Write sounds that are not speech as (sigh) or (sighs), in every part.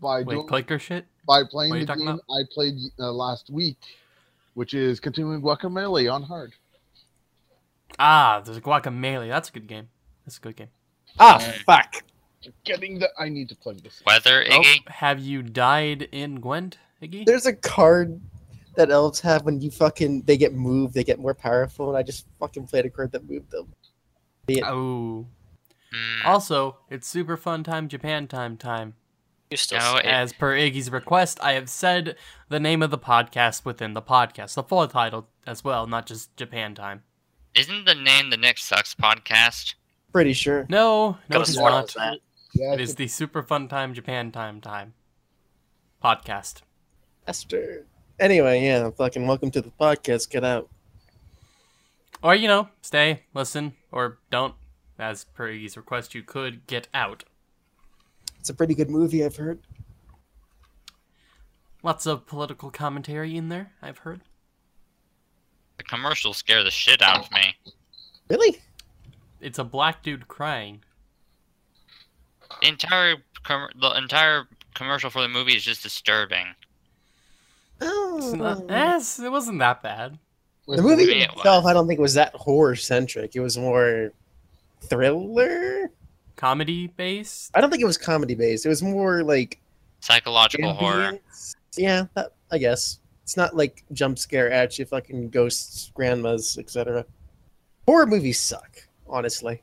by Wait, doing, clicker shit? by playing the game about? I played uh, last week, which is continuing Guacamelee on hard. Ah, there's a Guacamelee. That's a good game. That's a good game. Ah, Uh, fuck. Getting the I need to plug this. Weather, Oh, Iggy? have you died in Gwent, Iggy? There's a card that elves have when you fucking they get moved, they get more powerful, and I just fucking played a card that moved them. Oh. Hmm. Also, it's super fun time Japan time time. You still No, it- As per Iggy's request, I have said the name of the podcast within the podcast, the full title as well, not just Japan time. Isn't the name the Nick Sucks podcast? Pretty sure. No, no, it is not. that. Yeah, It is the super fun time Japan time time podcast. Esther. Anyway, yeah, fucking welcome to the podcast. Get out. Or you know, stay, listen, or don't. As per Iggy's request, you could get out. It's a pretty good movie, I've heard. Lots of political commentary in there. I've heard. The commercials scare the shit out of me. Really? It's a black dude crying. The entire com- the entire commercial for the movie is just disturbing. It's Oh. not, eh, it wasn't that bad. The movie itself. I don't think was that horror centric. It was more thriller. Comedy based. I don't think it was comedy based. It was more like Psychological horror. Yeah, that, I guess it's not like jump scare at you, fucking ghosts, grandmas, etc. Horror movies suck, honestly.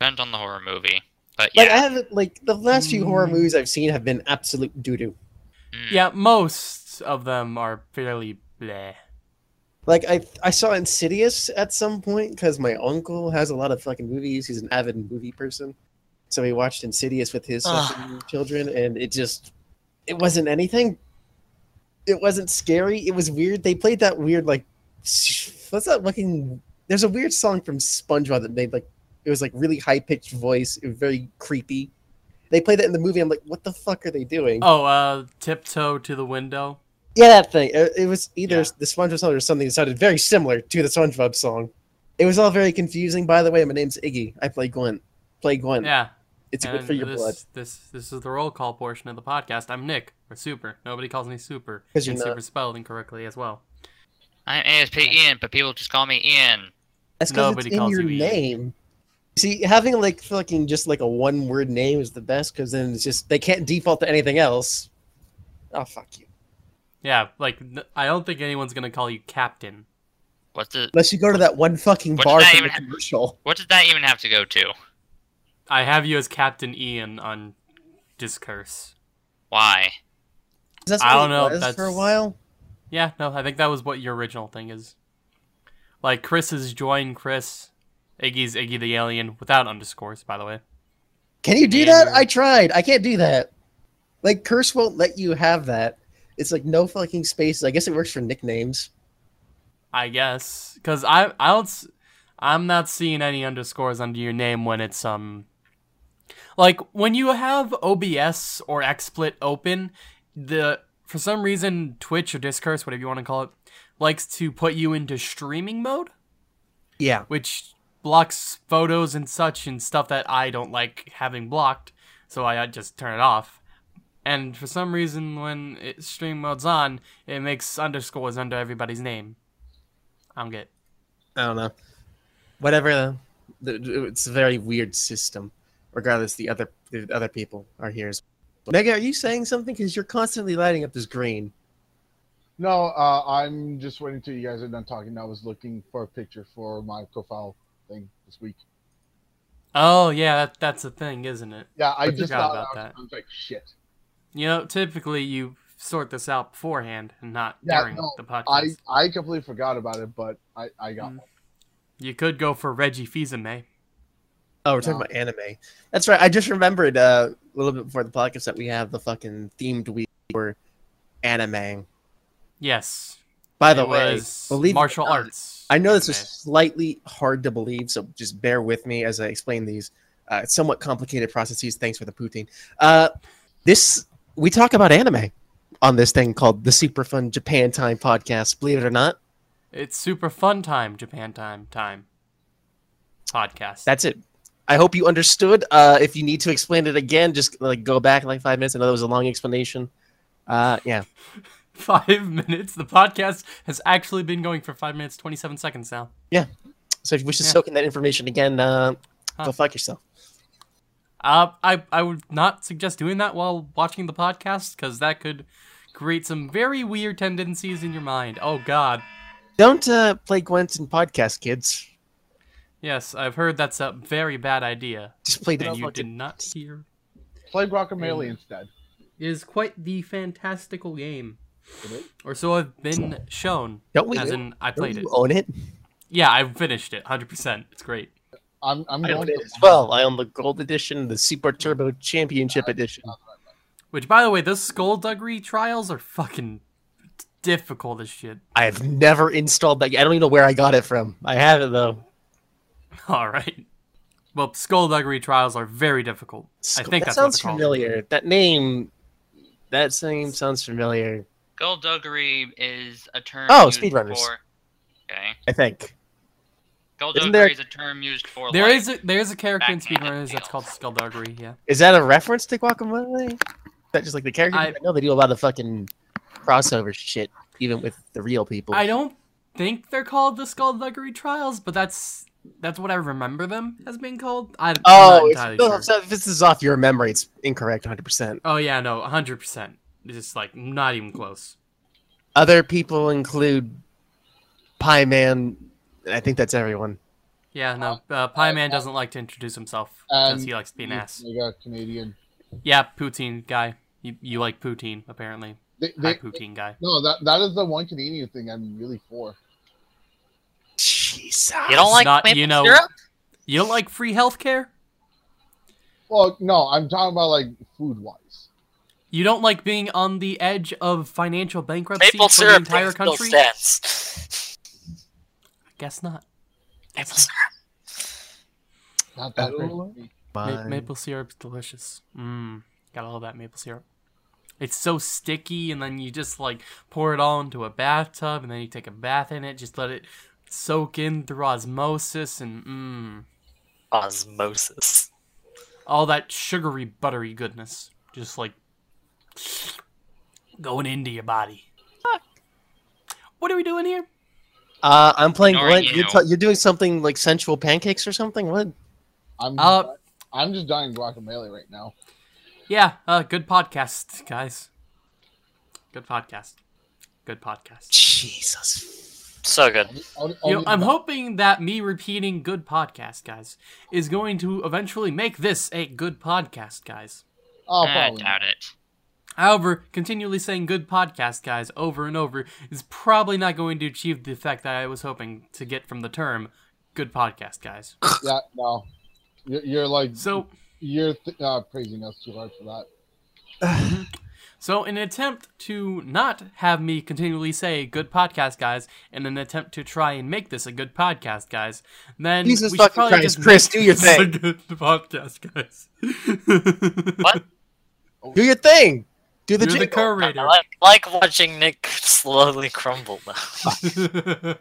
Depends on the horror movie. But Like I yeah. haven't like the last few horror Mm. movies I've seen have been absolute doo doo. mm. Yeah, most of them are fairly bleh. Like I I saw Insidious at some point because my uncle has a lot of fucking movies. He's an avid movie person, so he watched Insidious with his children, and it just it wasn't anything. It wasn't scary. It was weird. They played that weird like what's that fucking? There's a weird song from SpongeBob that made like it was like really high pitched voice. It was very creepy. They played that in the movie. I'm like, what the fuck are they doing? Oh, uh, tiptoe to the window. Yeah, that thing. It, it was either Yeah. the SpongeBob song or something that sounded very similar to the SpongeBob song. It was all very confusing. By the way, my name's Iggy. I play Gwent. Play Gwent. Yeah, it's and good for your this, blood. This this is the roll call portion of the podcast. I'm Nick or Super. Nobody calls me Super. 'Cause you're not. Super spelled incorrectly as well. I'm ASP Ian, but people just call me Ian. That's because it's in calls your you Ian. name. See, having like fucking just like a one word name is the best because then it's just they can't default to anything else. Oh fuck you! Yeah, like I don't think anyone's gonna call you Captain. What's the Unless you go to that one fucking bar does that from the even ha- commercial. what does that even have to go to? I have you as Captain Ian on Discord. Why? That's I don't know, was that's- for a while. Yeah, no, I think that was what your original thing is. Like Chris is join Chris, Iggy's Iggy the alien without underscores, by the way. Can you do And that? you're- I tried. I can't do that. Like Curse won't let you have that. It's like no fucking spaces. I guess it works for nicknames. I guess because I I don't s- I'm not seeing any underscores under your name when it's um like when you have OBS or XSplit open, the for some reason Twitch or Discourse, whatever you want to call it, likes to put you into streaming mode, Yeah. which blocks photos and such and stuff that I don't like having blocked, so I just turn it off. And for some reason, when it, stream mode's on, it makes underscores under everybody's name. I don't get. I don't know. Whatever. the- It's a very weird system. Regardless, the other the other people are here. As well. Mega, are you saying something? Because you're constantly lighting up this green. No, uh, I'm just waiting till you guys are done talking. I was looking for a picture for my profile thing this week. Oh yeah, that, that's a thing, isn't it? Yeah, I, I just forgot thought about I was, that. I was like, shit. You know, typically you sort this out beforehand and not Yeah, during no, the podcast. I, I completely forgot about it, but I, I got Mm. one. You could go for Reggie Fils-Aimé. Oh, we're talking about anime. That's right. I just remembered uh, a little bit before the podcast that we have the fucking themed week for anime. Yes. By the it way, was believe martial not, arts. I know this is slightly hard to believe, so just bear with me as I explain these uh, somewhat complicated processes. Thanks for the poutine. Uh, this we talk about anime on this thing called the Super Fun Japan Time podcast. Believe it or not, It's super fun time, Japan time time. Podcast. that's it. I hope you understood. Uh, if you need to explain it again, just like go back in like five minutes. I know that was a long explanation. Uh, yeah. (laughs) Five minutes. The podcast has actually been going for five minutes twenty seven seconds now. Yeah. So if you wish to Yeah. soak in that information again, uh, Huh. go fuck yourself. Uh, I I would not suggest doing that while watching the podcast because that could create some very weird tendencies in your mind. Oh God. Don't uh, play Gwent in podcast, kids. Yes, I've heard that's a very bad idea, Just play the and you did not hear. Play Guacamelee instead. It is quite the fantastical game, or so I've been shown. Don't we? As in, I don't played you it. own it? Yeah, I've finished it, hundred percent. It's great. I'm I'm I going own to it as well. I own the Gold Edition, the Super Turbo Championship Edition. Which, by the way, those skullduggery trials are fucking difficult as shit. I have never installed that. I don't even know where I got it from. I have it though. (laughs) All right. Well, skullduggery trials are very difficult. I think that that's sounds what called. familiar. That name, that name sounds familiar. Skullduggery is a term. Oh, speedrunners. For... Okay. I think. Skullduggery there- is a term used for. There like, is a, there is a character in backhanded speedrunners that's deals. called skullduggery. Yeah. Is that a reference to Guacamelee? Is that just like the character? I, I- know they do a lot of fucking crossover shit, even with the real people. I don't think they're called the skullduggery trials, but that's that's what I remember them as being called. I, I'm oh, not it's, no, sure. so if this is off your memory, it's incorrect 100%. Oh yeah, no, hundred percent. It's just like not even close. Other people include Pie Man. I think that's everyone. Yeah, no. Uh, Pie Man doesn't like to introduce himself because And he likes to be an ass. I got Canadian. Yeah, poutine guy. You, you like poutine apparently. They, Hi, they, poutine guy. no, that that is the one Canadian thing I'm really for. Jesus. You don't like not- maple you know- syrup? You don't like free healthcare? Well, no, I'm talking about like food wise. You don't like being on the edge of financial bankruptcy Maple for the syrup entire makes no country? sense. (laughs) Guess not. Maple syrup. Not that great Oh. for. Ma- maple syrup's delicious. Mmm. Got all that maple syrup. It's so sticky, and then you just like pour it all into a bathtub, and then you take a bath in it. Just let it soak in through osmosis, and mmm, Osmosis. all that sugary, buttery goodness, just like going into your body. Ah. What are we doing here? Uh, I'm playing Ignoring Gwent. You're, you. t- you're doing something like sensual pancakes or something? What? I'm Uh, I'm just dying Guacamelee right now. Yeah, uh, good podcast, guys. Good podcast. Good podcast. Jesus. So good. I'll- I'll You know, need I'm hoping that me repeating good podcast, guys, is going to eventually make this a good podcast, guys. Oh, I probably. doubt it. However, continually saying good podcast, guys, over and over is probably not going to achieve the effect that I was hoping to get from the term good podcast, guys. Yeah, no. You're, you're like So, you're th- uh, praising us too hard for that. (laughs) so in an attempt to not have me continually say good podcast, guys, in an attempt to try and make this a good podcast, guys, then Jesus we should probably Christ, just Chris, do your thing. good (laughs) podcast, guys. (laughs) What? Do your thing. Do the You're the. I curator. like, like watching Nick slowly crumble now. (laughs)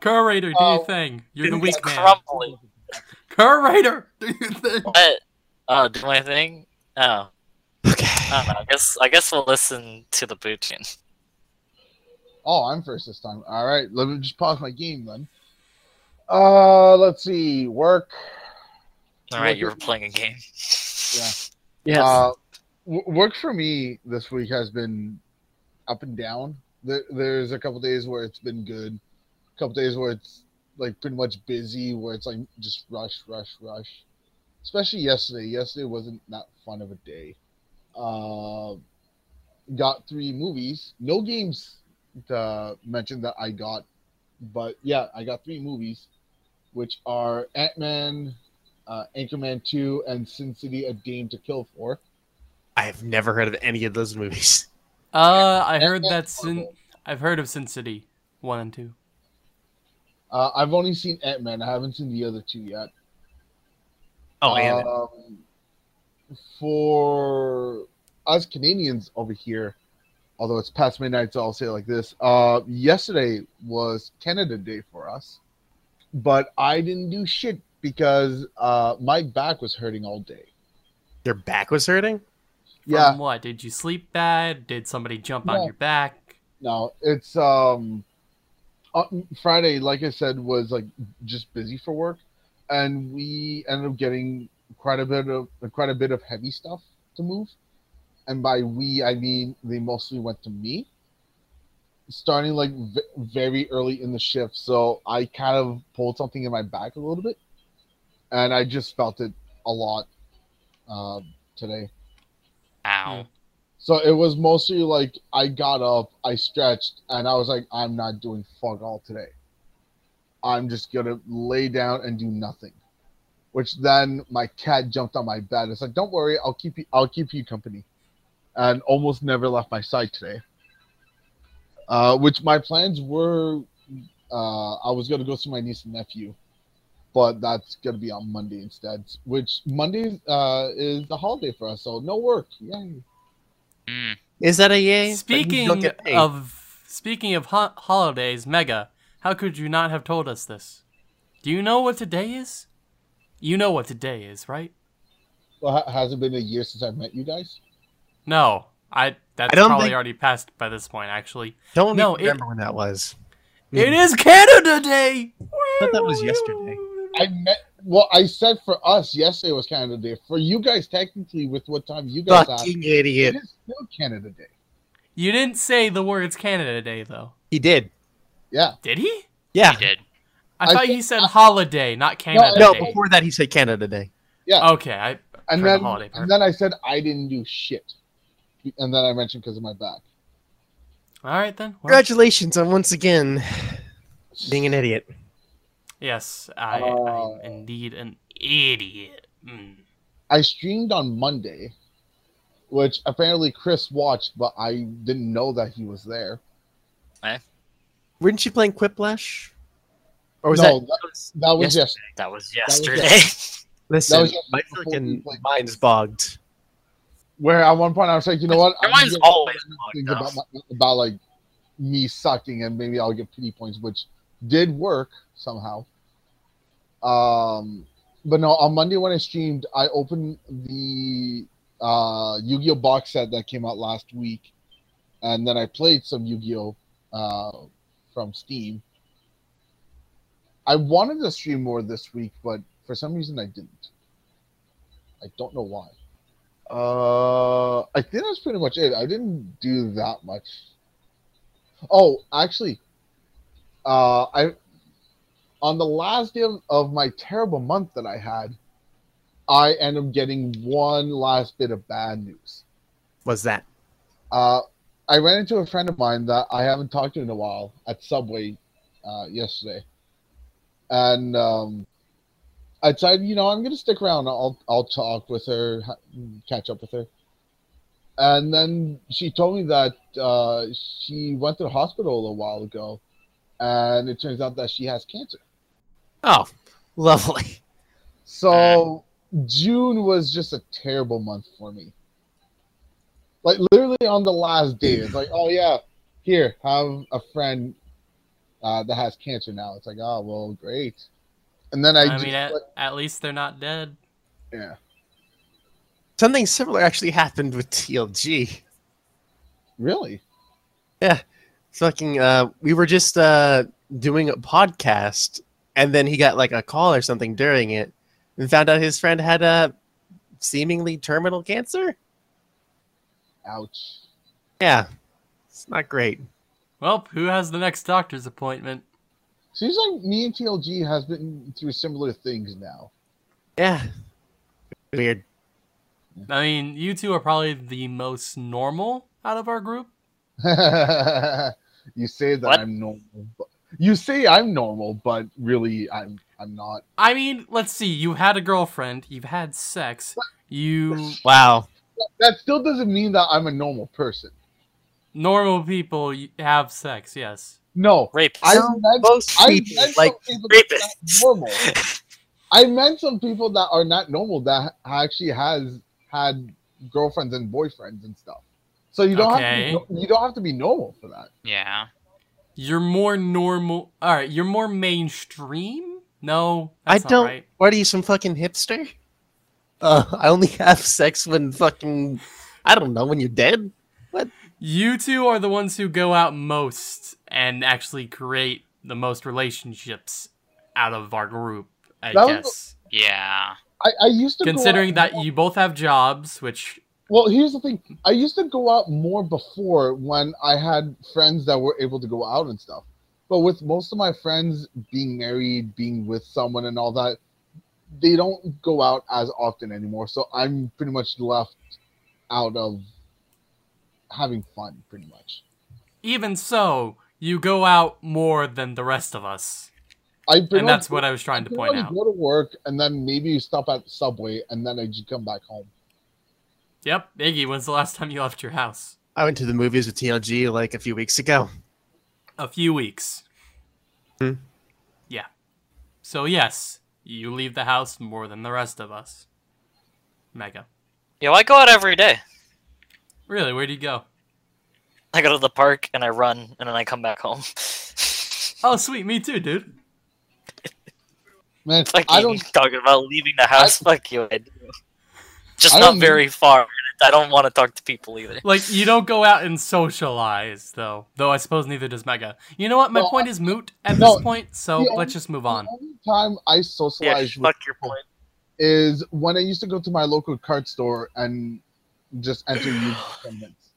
Curator, do Oh. your thing. You're the weak man. crumbling. Curator, do your thing. (laughs) What? Oh, do my thing? Oh, Okay. I don't know. I guess I guess we'll listen to the poutine. Oh, I'm first this time. All right, let me just pause my game then. Uh, let's see. Work. All right, you were playing a game. Yeah. Yes. Uh, w- work for me this week has been up and down. There, there's a couple days where it's been good, a couple days where it's like pretty much busy, where it's like just rush, rush, rush. Especially yesterday. Yesterday wasn't that fun of a day. Uh, got three movies, no games to mention that I got, but yeah, I got three movies, which are Ant Man, uh, Anchorman 2, and Sin City: A Dame to Kill For. I have never heard of any of those movies. (laughs) Uh, I heard that Sin- I've heard of Sin City one and two. Uh, I've only seen Ant Man. I haven't seen the other two yet. Oh, and Um, for us Canadians over here, although it's past midnight, so I'll say it like this. Uh, yesterday was Canada Day for us, but I didn't do shit because uh, my back was hurting all day. Your back was hurting. Yeah, From what? Did you sleep bad? Did somebody jump on your back? no, it's um, uh, Friday. Like I said, was like just busy for work, and we ended up getting quite a bit of quite a bit of heavy stuff to move. And by we, I mean they mostly went to me. Starting like v- very early in the shift, so I kind of pulled something in my back a little bit, and I just felt it a lot uh, today. Ow. So it was mostly like I got up, I stretched, and I was like, I'm not doing fuck all today. I'm just gonna lay down and do nothing. Which then my cat jumped on my bed. It's like, don't worry, I'll keep you I'll keep you company. And almost never left my side today. Uh, which my plans were uh, I was gonna go see my niece and nephew, but that's gonna be on Monday instead. Which Monday uh, is the holiday for us, so no work. Yay. Mm. Is that a yay? Speaking don't get paid. of speaking of ho- holidays, Mega, how could you not have told us this? Do you know what today is? You know what today is, right? Well, ha- has it been a year since I've met you guys? No, I that's I probably think- already passed by this point. Actually, don't no, no, it- remember when that was. it is Canada Day. Hmm. thought that was yesterday. I met. Well, I said for us yesterday was Canada Day. For you guys, technically, with what time you guys have, Fucking it idiot. is still Canada Day. You didn't say the words Canada Day though, He did. Yeah, did he? Yeah. He did. I, I thought think- he said holiday, not Canada No, Day. before that he said Canada Day. Yeah. Okay, I and Heard the then holiday part. and then I said I didn't do shit, and then I mentioned because of my back. all right then. Well, Congratulations on once again being an idiot. Yes, I, Uh, I'm indeed an idiot. Mm. I streamed on Monday, which apparently Chris watched, but I didn't know that he was there. Eh? Weren't you playing Quiplash? Or was no, that, that, that was Yes. yesterday. That was was yesterday. (laughs) listen, was just my fucking mind's bogged. Where at one point I was like, you know what? Your I'm mind's always think bugged about, my, about like me sucking and maybe I'll get pity points, which did work somehow. Um, but no, on Monday when I streamed, I opened the uh, Yu-Gi-Oh box set that came out last week, and then I played some Yu-Gi-Oh uh, from Steam. I wanted to stream more this week, but for some reason I didn't. I don't know why. Uh, I think that's pretty much it. I didn't do that much. Oh, actually, uh, I on the last day of, of my terrible month that I had, I end up getting one last bit of bad news. What's that? Uh, I ran into a friend of mine that I haven't talked to in a while at Subway uh, yesterday, and um, I decided, you know, I'm gonna stick around. I'll I'll talk with her, catch up with her, and then she told me that uh, she went to the hospital a while ago, and it turns out that she has cancer. Oh, lovely. So June was just a terrible month for me. Like literally on the last day, it's like, oh yeah, here have a friend uh, that has cancer now. It's like, oh well, great. And then I, I just, mean, at, like, at least they're not dead. yeah, Something similar actually happened with TLG. really. Fucking, uh, we were just uh, doing a podcast, and then he got like a call or something during it, and found out his friend had a seemingly terminal cancer. Ouch. Yeah, it's not great. Well, who has the next doctor's appointment? Seems like me and TLG has been through similar things now. Yeah, weird. I mean, you two are probably the most normal out of our group. (laughs) you say that What? I'm normal, but you say I'm normal, but really I'm I'm not. I mean, let's see. You had a girlfriend. You've had sex. You Wow. That still doesn't mean that I'm a normal person. normal people have sex. Yes. No, Rape. I So meant, most I people, meant like, some people that are not rapists. normal. (laughs) I meant some people that are not normal that actually has had girlfriends and boyfriends and stuff. So you don't Okay. have to be, you don't have to be normal for that. Yeah. You're more normal. All right. You're more mainstream. No, I not don't. right. What are you, some fucking hipster? Uh, I only have sex when fucking, I don't know, when you're dead. What? You two are the ones who go out most and actually create the most relationships out of our group, I That was- guess. Yeah. I, I used to go Considering out that more- you both have jobs, which Well, here's the thing. I used to go out more before when I had friends that were able to go out and stuff. But with most of my friends being married, being with someone and all that, they don't go out as often anymore. So I'm pretty much left out of having fun, pretty much. even so, you go out more than the rest of us. I And that's what I was trying to point out. Go to work and then maybe you stop at Subway and then I just come back home. Yep, Iggy, when's the last time you left your house? I went to the movies with TLG like a few weeks ago. A few weeks. Hmm. Yeah. So yes, you leave the house more than the rest of us. Mega. Yo, I go out every day. Really, where do you go? I go to the park and I run and then I come back home. (laughs) Oh, sweet, me too, dude. Man, Fuck I you, don't talking about leaving the house. Fuck you, I do. Just I not very far. I don't want to talk to people either. Like, you don't go out and socialize, though. Though I suppose neither does Mega. You know what? My Well, point is moot at no, this point, so the let's just move on. The only time I Yeah, socialize with fuck your point. is when I used to go to my local card store and just enter youth (sighs) tournaments.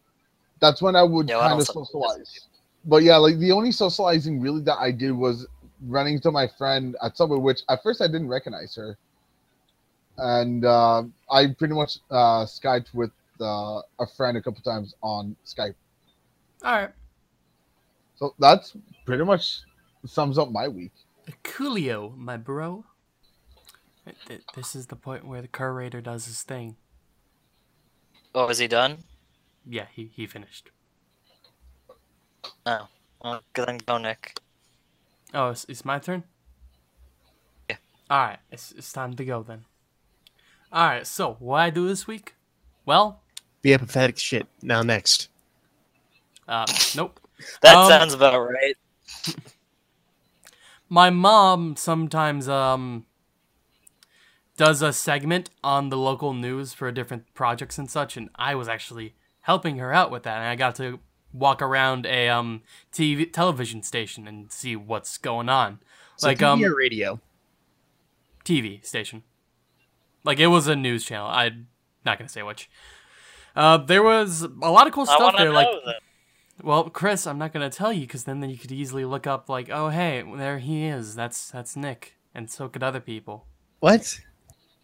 That's when I would Yeah, well, I kind of socialize. But yeah, like the only socializing really that I did was running to my friend at Subway, which at first I didn't recognize her, and uh, I pretty much uh, skyped with uh, a friend a couple times on Skype. Alright. So that's pretty much sums up my week. Coolio, my bro. This is the point where the curator does his thing. Oh, is he done? Yeah, he, he finished. Oh, well, good then go, Nick. Oh, it's, it's my turn? Yeah. Alright, it's, it's time to go then. Alright, so what I do this week? Well, Be a pathetic shit. Now next. uh, nope. (laughs) That Um, sounds about right. (laughs) My mom sometimes um does a segment on the local news for different projects and such, and I was actually helping her out with that, and I got to walk around a um TV television station and see what's going on. So like TV um or radio. TV station. Like it was a news channel. I'm not gonna say which. Uh, there was a lot of cool stuff want there. know Like, then. well, Chris, I'm not gonna tell you because then you could easily look up like, oh hey, there he is. That's that's Nick, and so could other people. What?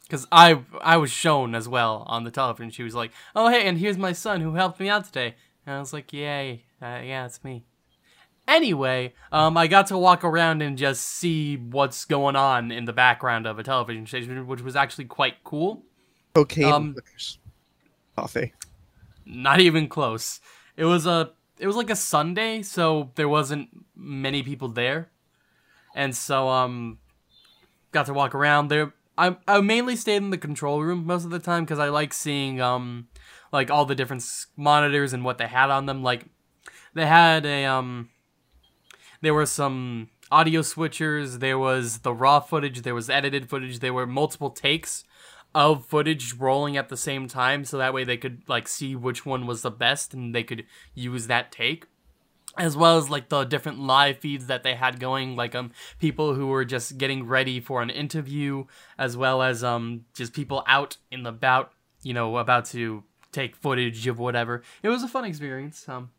Because I I was shown as well on the television. She was like, oh hey, and here's my son who helped me out today. And I was like, yay, uh, yeah, it's me. Anyway, um, I got to walk around and just see what's going on in the background of a television station, which was actually quite cool. Cocaine Um. Coffee. Not even close. It was a it was like a Sunday, so there wasn't many people there, and so um, got to walk around there. I I mainly stayed in the control room most of the time because I like seeing um like all the different monitors and what they had on them. Like they had a um there were some audio switchers, there was the raw footage, there was edited footage, there were multiple takes of footage rolling at the same time so that way they could like see which one was the best and they could use that take. As well as like the different live feeds that they had going like um people who were just getting ready for an interview as well as um just people out in the about you know about to take footage of whatever. It was a fun experience um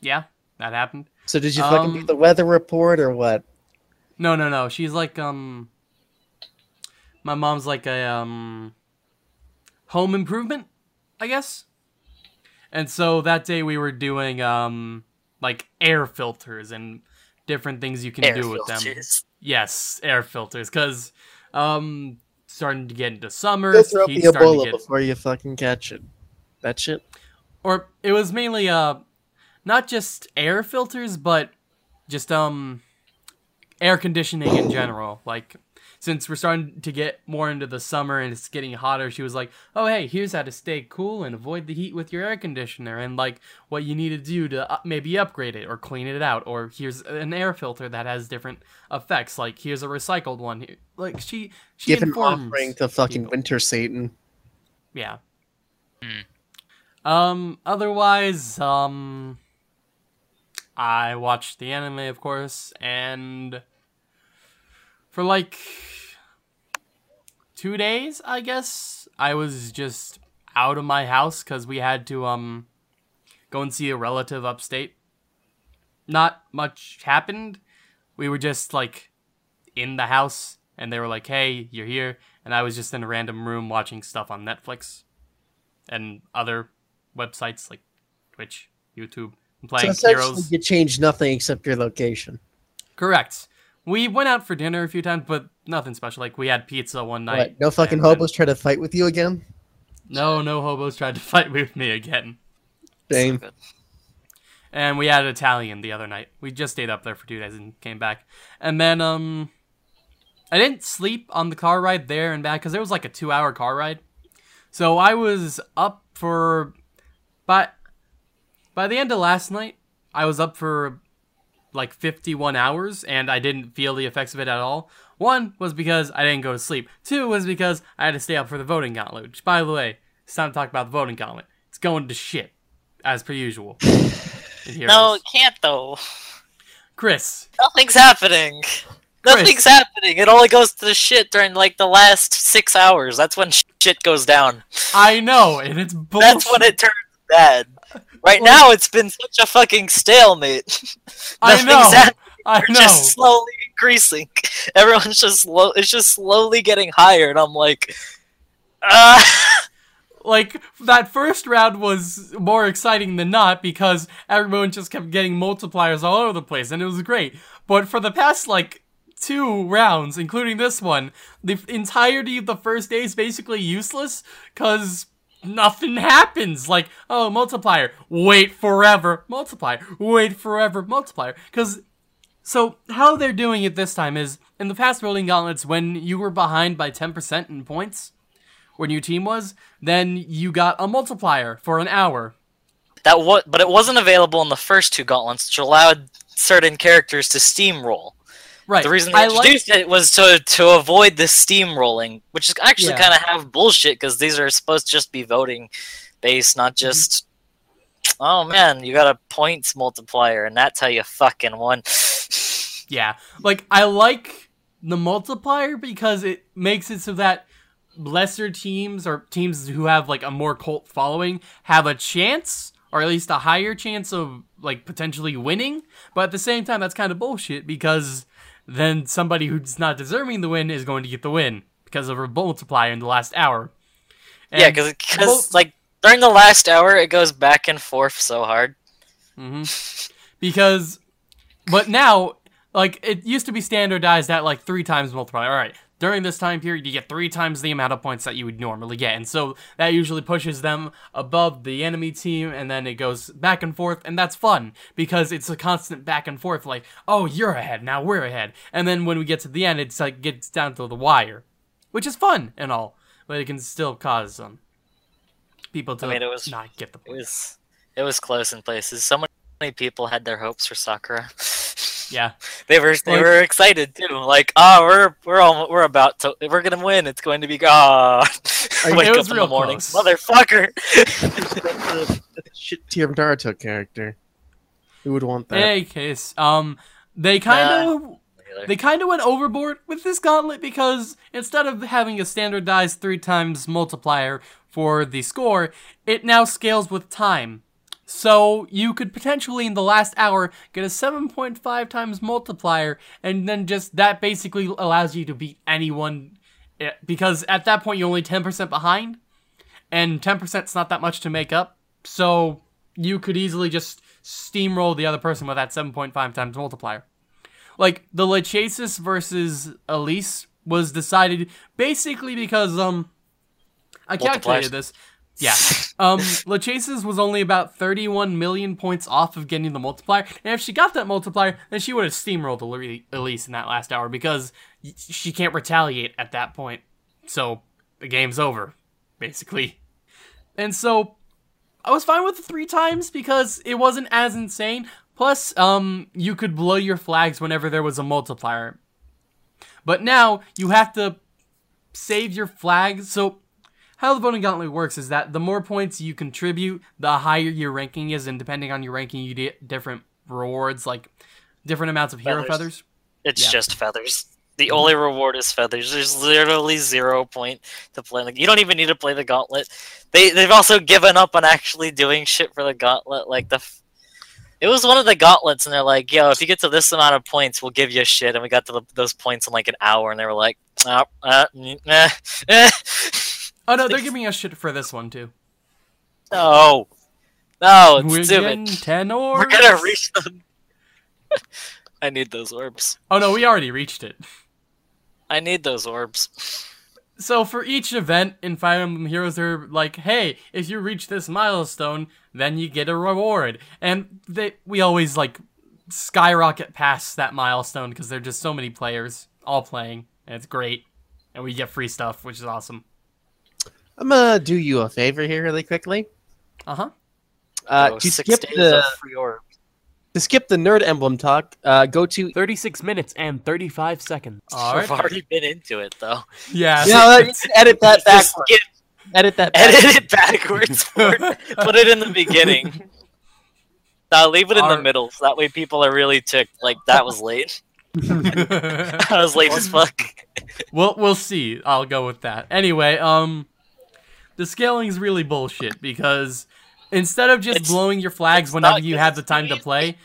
yeah that happened So did you fucking do um, the weather report or what? no, no, no. She's like um my mom's like a um home improvement, I guess. And so that day we were doing um like air filters and different things you can Air do with them. Yes, air filters cuz um starting to get into summer, Go throw up Ebola get before you fucking catch it. That shit. or it was mainly uh not just air filters but just um air conditioning in general like since we're starting to get more into the summer and it's getting hotter, she was like, "Oh, hey, here's how to stay cool and avoid the heat with your air conditioner, and like what you need to do to uh, maybe upgrade it or clean it out, or here's an air filter that has different effects. Like here's a recycled one. Here- Like she she Give an informs offering to fucking people. Winter Satan. Yeah. Hmm. Um. Otherwise, um, I watched the anime, of course, and for like two days, I guess, I was just out of my house because we had to um go and see a relative upstate. Not much happened. We were just like in the house, and they were like, "Hey, you're here," and I was just in a random room watching stuff on Netflix and other websites like Twitch, YouTube, and So playing essentially, Heroes. you changed nothing except your location. Correct. We went out for dinner a few times, but nothing special. Like we had pizza one night. What, no fucking and then- hobos try to fight with you again? No, no hobos tried to (laughs) fight with me again. Same. good. And we had Italian the other night. We just stayed up there for two days and came back. And then um I didn't sleep on the car ride there and back because it was like a two hour car ride. So I was up for but by the end of last night, I was up for like 51 hours and I didn't feel the effects of it at all. One was because I didn't go to sleep. Two was because I had to stay up for the voting gauntlet, which by the way, it's time to talk about the voting gauntlet. It's going to shit, as per usual. (laughs) No, it can't though. Chris, Nothing's happening. Nothing's happening. It only goes to the shit during like the last six hours. That's when shit goes down. I know, and it's bullshit. That's when it turns bad. Right now, it's been such a fucking stalemate. (laughs) I know. happening. I know. just slowly increasing. (laughs) Everyone's just. It's just slowly getting higher, and I'm like, uh, (laughs) like that first round was more exciting than not because everyone just kept getting multipliers all over the place and it was great. But for the past like two rounds, including this one, the entirety of the first day is basically useless because nothing happens. Like, oh, multiplier, wait forever, multiplier, wait forever, multiplier. Because so how they're doing it this time is in the past rolling gauntlets when you were behind by 10% in points when your team was, then you got a multiplier for an hour. that what? But it wasn't available in the first two gauntlets, which allowed certain characters to steamroll. Right. The reason they I introduced it was to to avoid the steamrolling, which is actually Yeah. kind of have bullshit because these are supposed to just be voting based, not Mm-hmm. just. Oh man, you got a points multiplier, and that's how you fucking won. (laughs) Yeah. Like I like the multiplier because it makes it so that lesser teams or teams who have like a more cult following have a chance or at least a higher chance of like potentially winning. But at the same time that's kind of bullshit because then somebody who's not deserving the win is going to get the win because of a multiplier in the last hour. yeah, And because both- like during the last hour, it goes back and forth so hard. hmm (laughs) Because, but now, like, it used to be standardized at like three times multiplier. All right, during this time period, you get three times the amount of points that you would normally get. And so that usually pushes them above the enemy team, and then it goes back and forth, and that's fun because it's a constant back and forth like, oh, you're ahead, now we're ahead. And then when we get to the end, it's like gets down to the wire, which is fun and all, but it can still cause um, people to I mean, it was- not get the It points. was it was close in places. So many people had their hopes for Sakura. (laughs) Yeah. (laughs) They were they Like- were excited too. Like, oh, we're we're all, we're about to we're gonna win. It's going to be ah. (laughs) It Wake up in the morning, close. motherfucker. That's a shit tier Naruto character. Who would want In that? any case, um, they kind of they kind of went overboard with this gauntlet because instead of having a standardized three times multiplier for the score, it now scales with time. So you could potentially in the last hour get a 7.5 times multiplier, and then just that basically allows you to beat anyone. eh, Because at that point you're only 10% behind, and 10% is not that much to make up. So you could easily just steamroll the other person with that 7.5 times multiplier like the Lachesis versus Elise was decided basically because um I calculated this. Yeah. (laughs) Um, was only about 31 million points off of getting the multiplier. And if she got that multiplier, then she would have steamrolled Elise- Elise in that last hour because she can't retaliate at that point. So the game's over, basically. And so I was fine with the three times because it wasn't as insane. Plus, um, you could blow your flags whenever there was a multiplier. But now you have to save your flags. So how the voting gauntlet works is that the more points you contribute, the higher your ranking is, and depending on your ranking, you get different rewards, like different amounts of hero Feathers. feathers. It's Yeah. just feathers. The only reward is feathers. There's literally zero point to play. Like you don't even need to play the gauntlet. They they've also given up on actually doing shit for the gauntlet. Like the, f- it was one of the gauntlets, and they're like, "Yo, if you get to this amount of points, we'll give you shit." And we got to the, those points in like an hour, and they were like, "Oh, uh, mm, eh, eh." (laughs) Oh no, they're giving us shit for this one too. no, no, We're getting stupid. ten orbs. We're gonna reach them. (laughs) I need those orbs. Oh no, we already reached it. I need those orbs. So for each event in Fire Emblem Heroes, they're like, "Hey, if you reach this milestone, then you get a reward." And they, we always like skyrocket past that milestone because there're just so many players all playing, and it's great, and we get free stuff, which is awesome. I'm gonna do you a favor here really quickly. Uh huh. Uh, Those to skip the of free orbs. to skip the nerd emblem talk, uh, go to 36 minutes and 35 seconds. All We've already been into it though. Yeah. yeah. you can edit that Just back. Edit that. edit back. it backwards. Put (laughs) put it in the beginning. Now (laughs) leave it in Our- the middle, so that way people are really ticked. Like that was late. (laughs) I was late as fuck. we'll we'll see. I'll go with that. Anyway, um, the scaling is really bullshit because instead of just It's- blowing your flags whenever you have the time to play,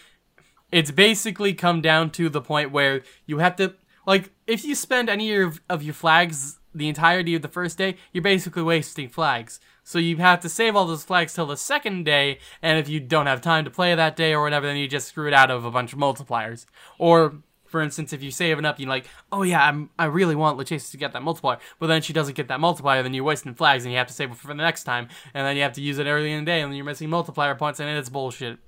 it's basically come down to the point where you have to like if you spend any of, of your flags the entirety of the first day, you're basically wasting flags. So you have to save all those flags till the second day, and if you don't have time to play that day or whatever, then you just screw it out of a bunch of multipliers. Or for instance, if you save it up, you're like, oh yeah, I'm, I really want LaChase to get that multiplier, but then she doesn't get that multiplier, then you're wasting flags, and you have to save it for the next time, and then you have to use it early in the day, and then you're missing multiplier points, and it's bullshit.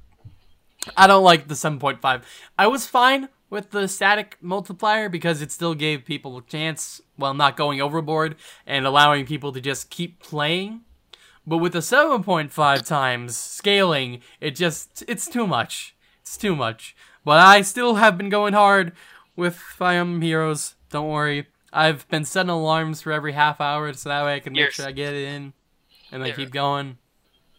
I don't like the 7.5. I was fine with the static multiplier because it still gave people a chance while not going overboard and allowing people to just keep playing. But with the 7.5 times scaling, it just it's too much. It's too much. But I still have been going hard with Fire Emblem Heroes. Don't worry. I've been setting alarms for every half hour so that way I can make sure I get it in and then Yeah. keep going.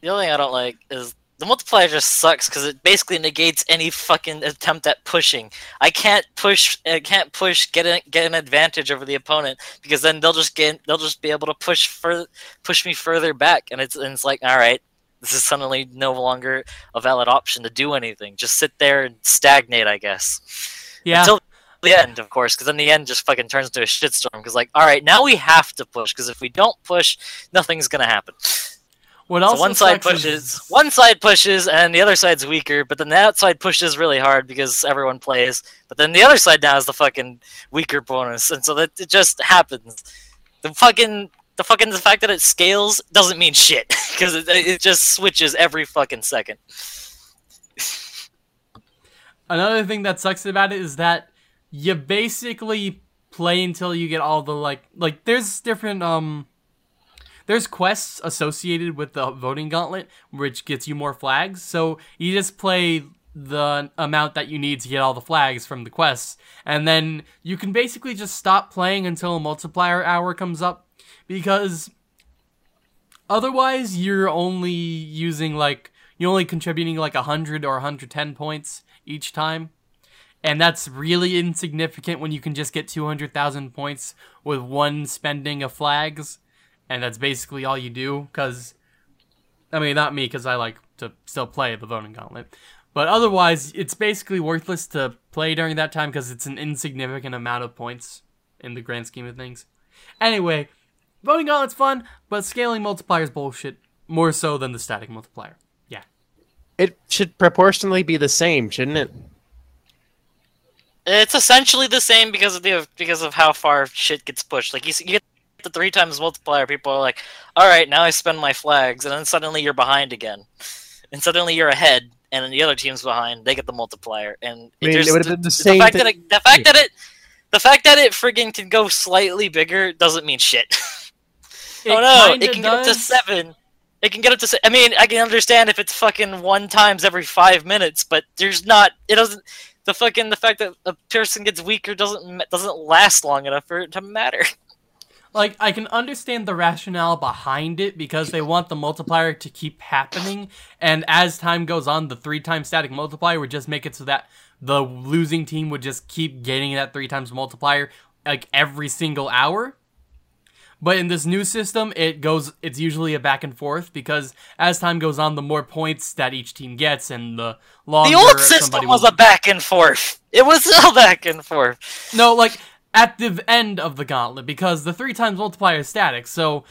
The only thing I don't like is the multiplier just sucks because it basically negates any fucking attempt at pushing. I can't push. I can't push. Get a, get an advantage over the opponent because then they'll just get. They'll just be able to push further, push me further back, and it's and it's like, all right, this is suddenly no longer a valid option to do anything. Just sit there and stagnate, I guess. Yeah. Until the end, of course, because then the end just fucking turns into a shitstorm. Because like, all right, now we have to push. Because if we don't push, nothing's gonna happen. what So one side sucks is- pushes, one side pushes, and the other side's weaker. But then that side pushes really hard because everyone plays. But then the other side now is the fucking weaker bonus, and so that it just happens. The fucking the fucking the fact that it scales doesn't mean shit (laughs) because it, it just switches every fucking second. Another thing that sucks about it is that you basically play until you get all the like like there's different um there's quests associated with the voting gauntlet which gets you more flags. So you just play the amount that you need to get all the flags from the quests and then you can basically just stop playing until a multiplier hour comes up because otherwise you're only using like you're only contributing like 100 or 110 points each time. And that's really insignificant when you can just get 200,000 points with one spending of flags. And that's basically all you do cuz I mean not me cuz I like to still play the voting gauntlet. But otherwise it's basically worthless to play during that time cuz it's an insignificant amount of points in the grand scheme of things. Anyway voting gauntlet's fun but scaling multipliers bullshit more so than the static multiplier yeah It should proportionally be the same, shouldn't it? It's essentially the same because of the because of how far shit gets pushed. Like you, you get the three times multiplier, people are like, "All right, now I spend my flags," and then suddenly you're behind again, and suddenly you're ahead, and then the other team's behind. They get the multiplier, and I mean, there's it would have the- been the the same fact thing- that it, the fact that it the fact that it friggin' can go slightly bigger doesn't mean shit. (laughs) Oh no, it can get up to seven. It can get up to. Se- I mean, I can understand if it's fucking one times every five minutes, but there's not. It doesn't. The fucking the fact that a person gets weaker doesn't doesn't last long enough for it to matter. (laughs) Like I can understand the rationale behind it because they want the multiplier to keep happening, and as time goes on, the three times static multiplier would just make it so that the losing team would just keep getting that three times multiplier like every single hour. But in this new system, it goes. It's usually a back and forth because as time goes on, the more points that each team gets, and the longer the old system will- was a back and forth. It was (laughs) all back and forth. No, like at the end of the gauntlet, because the three times multiplier is static, so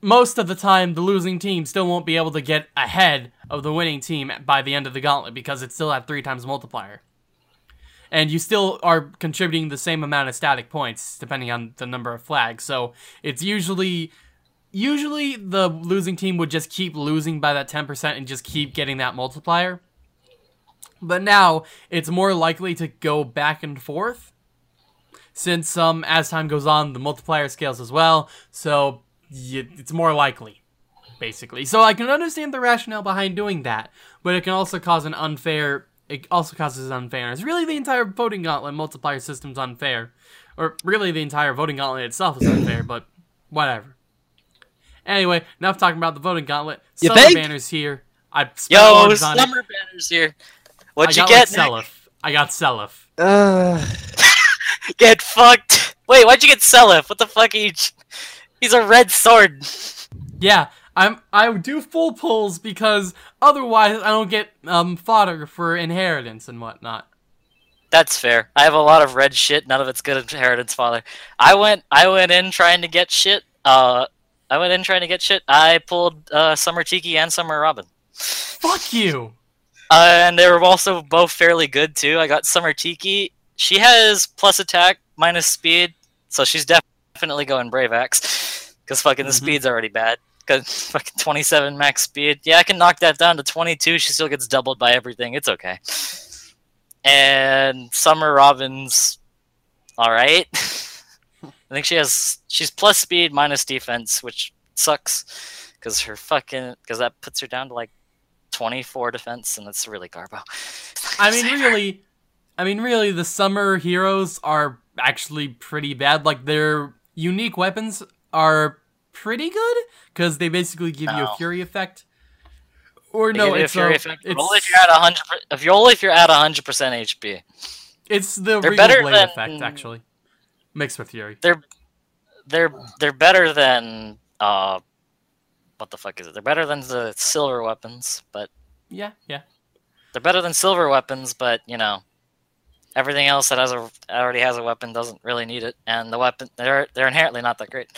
most of the time the losing team still won't be able to get ahead of the winning team by the end of the gauntlet because it's still at three times multiplier. And you still are contributing the same amount of static points depending on the number of flags. So it's usually usually the losing team would just keep losing by that 10% and just keep getting that multiplier. But now it's more likely to go back and forth since um as time goes on the multiplier scales as well so y- it's more likely basically so i can understand the rationale behind doing that but it can also cause an unfair it also causes unfairness really the entire voting gauntlet multiplier system's unfair or really the entire voting gauntlet itself is unfair but whatever anyway enough talking about the voting gauntlet You summer think? banners here i spent Yo, orbs on it. summer banners here. What'd you got get? like Nick? Seliph. i got Seliph. Uh, (laughs) Get fucked. Wait, why'd you get Seliph? What the fuck? Each? He's a red sword. Yeah, I'm I do full pulls because otherwise I don't get um fodder for inheritance and whatnot. That's fair. I have a lot of red shit. None of it's good inheritance, father. I went. I went in trying to get shit. Uh, I went in trying to get shit. I pulled uh, Summer Tiki and Summer Robin, Fuck you. uh, and they were also both fairly good too. I got Summer Tiki. She has plus attack, minus speed, so she's def- definitely going Brave Axe because fucking the Mhm. speed's already bad. Cause fucking 27 max speed. Yeah, I can knock that down to 22. She still gets doubled by everything. It's okay. And Summer Robin's all right. (laughs) I think she has she's plus speed minus defense, which sucks because her fucking because that puts her down to like 24 defense, and that's really garbo. I mean (laughs) really I mean really the summer heroes are actually pretty bad. Like their unique weapons are pretty good cuz they basically give you a fury effect. Or They no, give you a it's fury a, effect, it's, only if you're at 100. If you're only if you're at 100 percent HP. it's the They're better blade than- effect actually. Mixed with fury. They're they're they're better than uh, what the fuck is it? They're better than the silver weapons, but Yeah, yeah. they're better than silver weapons. But you know, everything else that has a already has a weapon doesn't really need it, and the weapon they're they're inherently not that great.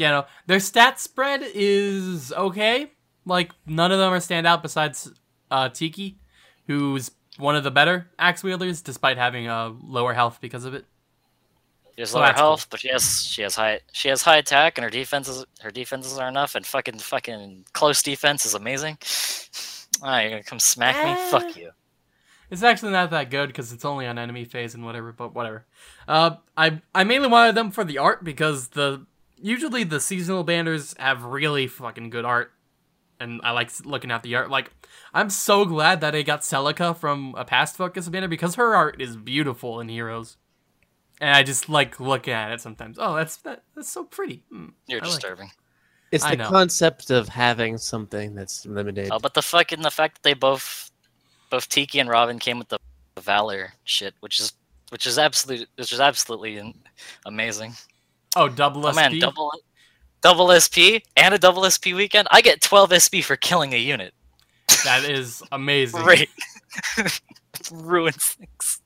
Yeah, no, their stat spread is okay. Like none of them are stand out besides uh, Tiki, who's one of the better axe wielders, despite having a lower health because of it. She has So lower that's cool. health, but she has she has high she has high attack, and her defenses her defenses are enough, and fucking fucking close defense is amazing. (sighs) Ah, you're gonna come smack me? Eh. Fuck you. It's actually not that good because it's only on enemy phase and whatever. But whatever. Uh, I I mainly wanted them for the art because the usually the seasonal banners have really fucking good art, and I like looking at the art. Like I'm so glad that I got Celica from a past focus banner because her art is beautiful in Heroes, and I just like looking at it sometimes. Oh, that's that, that's so pretty. Hmm. You're I like it. disturbing. it's I the know. concept of having something that's limited. Oh, but the fucking the fact that they both both Tiki and Robin came with the Valor shit, which is which is absolute which is absolutely amazing. Oh, double Oh SP. man, double double SP and a double SP weekend. I get 12 SP for killing a unit. That is (laughs) amazing. Great. (laughs) ruins things.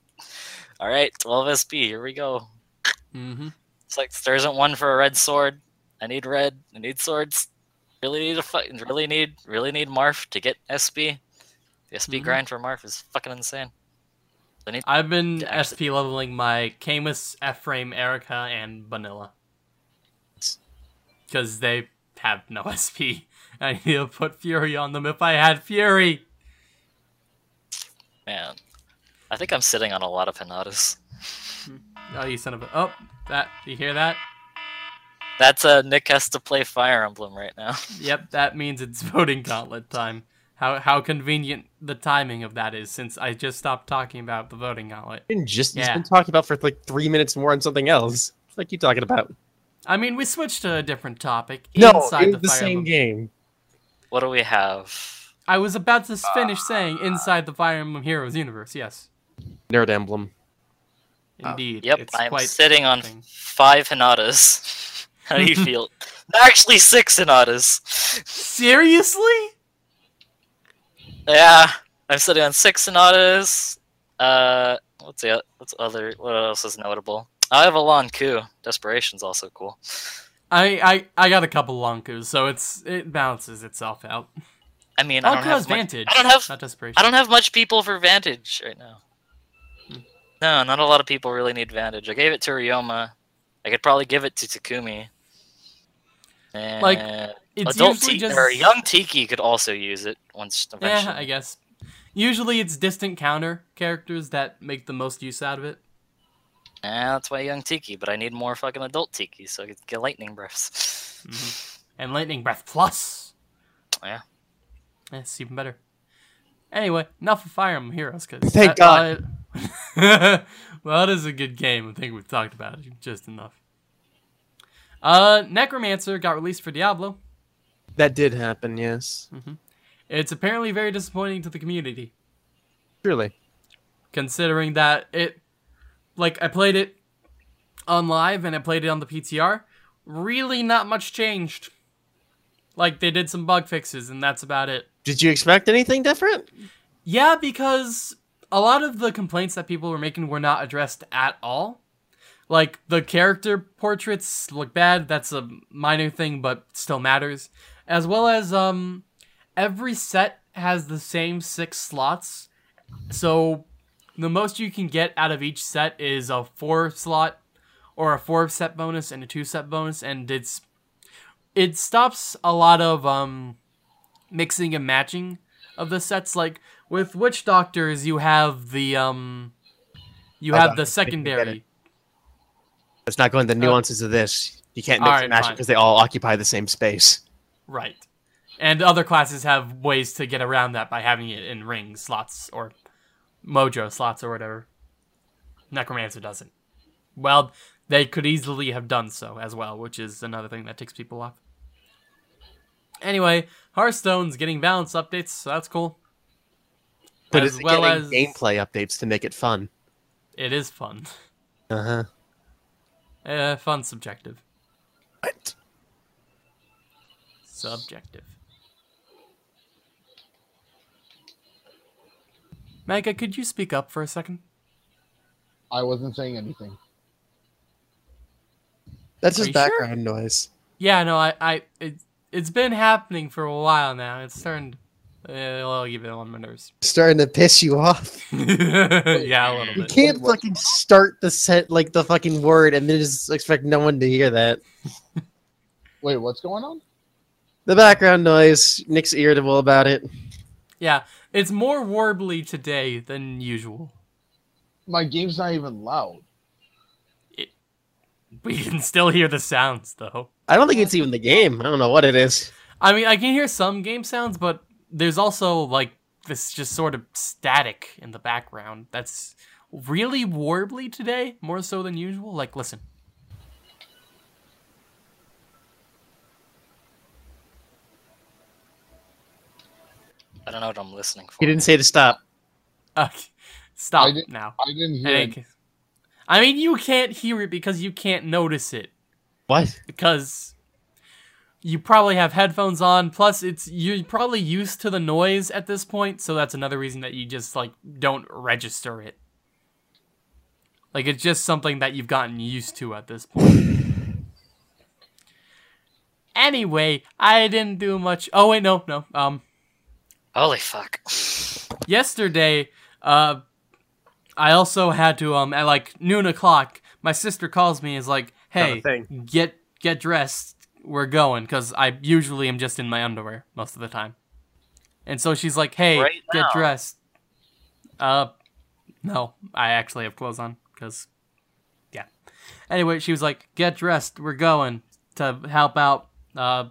All right, 12 SP. Here we go. Mm-hmm. It's like there isn't one for a red sword. I need red. I need swords. Really need a fu- really need really need Marth to get SP. The SP Mhm. grind for Marth is fucking insane. I've been SP leveling my Camus, Ephraim, Eirika, and Vanilla. because they have no (laughs) SP. I need to put Fury on them if I had Fury. Man, I think I'm sitting on a lot of Hinatas. (laughs) Oh, you son of a. Oh, that. Do you hear that? That's uh, Nick has to play Fire Emblem right now. (laughs) Yep, that means it's voting gauntlet time. How how convenient the timing of that is since I just stopped talking about the voting gauntlet. Been just he's Yeah. been talking about for like three minutes more on something else. What you talking about? I mean, we switched to a different topic No, inside it the, the Fire same Emblem. game. What do we have? I was about to finish saying inside the Fire Emblem Heroes universe. Yes, Nerd Emblem. Uh, indeed. Yep, it's I'm quite sitting on five Hinatas. (laughs) How do you (laughs) feel? Actually, six Hinatas. Seriously? Yeah, I'm sitting on six Hinatas. Uh, what's the what's other? What else is notable? I have a Lon'qu. Desperation's also cool. I, I I got a couple Lon'qus, so it's it balances itself out. I mean, I don't has have much, Vantage. I don't have not desperation. I don't have much people for Vantage right now. No, not a lot of people really need Vantage. I gave it to Ryoma. I could probably give it to Takumi. And Like, It's adult usually Ti- just or young Tiki could also use it once eventually. yeah, I guess. Usually, it's distant counter characters that make the most use out of it. Yeah, that's why young Tiki, but I need more fucking adult Tiki so I could get lightning breaths. And Lightning Breath Plus. Yeah. That's even better. Anyway, enough of Fire Emblem Heroes. Cause Thank God. (laughs) well, it is a good game. I think we've talked about it just enough. Uh, Necromancer got released for Diablo. That did happen, yes. Mm-hmm. It's apparently very disappointing to the community, Truly. considering that it, like, I played it on live and I played it on the PTR. Really, not much changed. Like, they did some bug fixes, and that's about it. Did you expect anything different? Yeah, because a lot of the complaints that people were making were not addressed at all. Like the character portraits look bad, that's a minor thing but still matters. As well as um every set has the same 6 slots. So the most you can get out of each set is a 4 slot or a 4 set bonus and a 2 set bonus and it's it stops a lot of um mixing and matching of the sets like with witch doctors you have the um you Hold have on, the I think we get secondary Let's not go into the nuances of this. You can't mix Alright, and match because they all occupy the same space. Right. And other classes have ways to get around that by having it in ring slots or mojo slots or whatever. Necromancer doesn't. Well they could easily have done so as well which is another thing that ticks people off. Anyway hearthstone's getting balance updates so that's cool. But As it's well getting as- gameplay updates to make it fun. it is fun. Uh huh. uh, fun subjective. What? Subjective. Mega, could you speak up for a second? I wasn't saying anything. That's just you sure? background noise. Yeah, no, I, I, it, it's been happening for a while now. It's turned, uh, I'll give it on my nerves. Starting to piss you off. (laughs) yeah, a little bit. You can't What- fucking start the set like the fucking word and then just expect no one to hear that. Wait, what's going on? The background noise. Nick's irritable about it. Yeah, it's more warbly today than usual. My game's not even loud. We can still hear the sounds though. I don't think it's even the game. I don't know what it is. I mean, I can hear some game sounds, but there's also like this just sort of static in the background. That's really warbly today, more so than usual. Like, listen. I don't know what I'm listening for. He didn't say to stop. Uh, stop I did- now. I didn't hear It it. I mean, you can't hear it because you can't notice it What? because you probably have headphones on. Plus, it's you're probably used to the noise at this point, so that's another reason that you just like don't register it. Like it's just something that you've gotten used to at this point. Anyway, I didn't do much. Oh wait, no, no. Um, Holy fuck. yesterday, uh, I also had to um at like noon o'clock. My sister calls me and is like, "Hey, get get dressed. we're going because I usually am just in my underwear most of the time. And so she's like, "Hey, Right get dressed." Uh, no, I actually have clothes on because, yeah. Anyway, she was like, "Get dressed. We're going to help out uh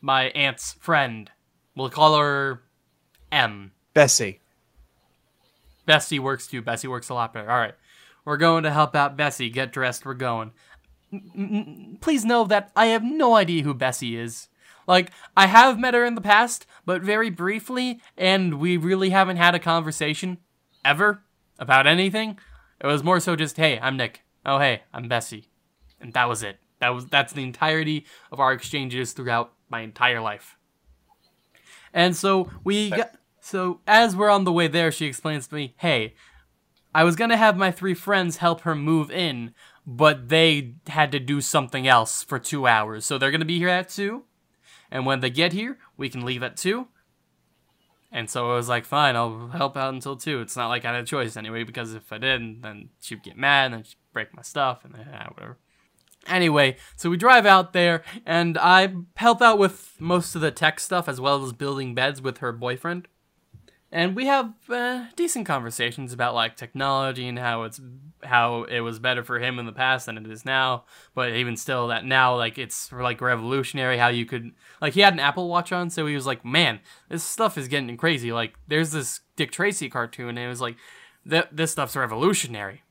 my aunt's friend. We'll call her M." Bessie. Bessie works too. Bessie works a lot better. All right. We're going to help out Bessie. Get dressed. We're going. Please know that I have no idea who Bessie is. Like, I have met her in the past, but very briefly, and we really haven't had a conversation ever about anything. It was more so just, hey, I'm Nick. Oh, hey, I'm Bessie. And that was it. That was that's the entirety of our exchanges throughout my entire life. And so we got so as we're on the way there, she explains to me, "Hey, I was gonna have my three friends help her move in, but they had to do something else for two hours, so they're gonna be here at two. And when they get here, we can leave at two. And so I was like, fine, I'll help out until two. It's not like I had a choice anyway, because if I didn't, then she'd get mad and then she'd break my stuff and then ah, whatever. Anyway, so we drive out there, and I help out with most of the tech stuff as well as building beds with her boyfriend. And we have uh, decent conversations about like technology and how it's how it was better for him in the past than it is now. But even still, that now like it's like revolutionary how you could like he had an Apple Watch on, so he was like, "Man, this stuff is getting crazy." Like there's this Dick Tracy cartoon, and it was like, "Th- "This stuff's revolutionary."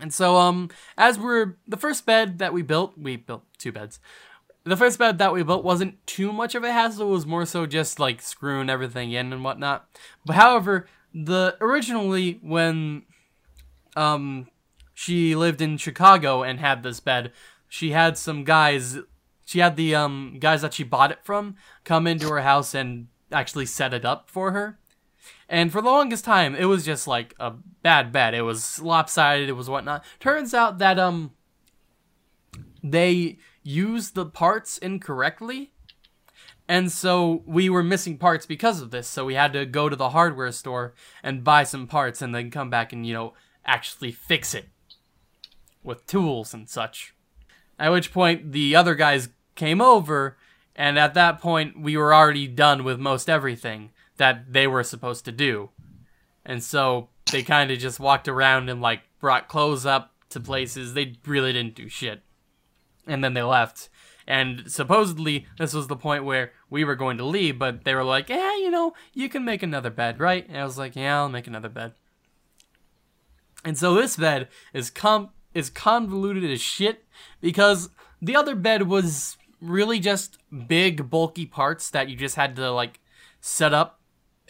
And so, um, as we're the first bed that we built, we built two beds. The first bed that we built wasn't too much of a hassle. It was more so just like screwing everything in and whatnot. But however, the originally when, um, she lived in Chicago and had this bed, she had some guys. She had the um guys that she bought it from come into her house and actually set it up for her. And for the longest time, it was just like a bad bet. It was lopsided. It was whatnot. Turns out that um, they used the parts incorrectly, and so we were missing parts because of this. So we had to go to the hardware store and buy some parts, and then come back and you know actually fix it with tools and such. At which point the other guys came over, and at that point we were already done with most everything that they were supposed to do. And so they kind of just walked around and like brought clothes up to places. They really didn't do shit. And then they left. And supposedly this was the point where we were going to leave, but they were like, "Yeah, you know, you can make another bed, right?" And I was like, "Yeah, I'll make another bed." And so this bed is com is convoluted as shit because the other bed was really just big bulky parts that you just had to like set up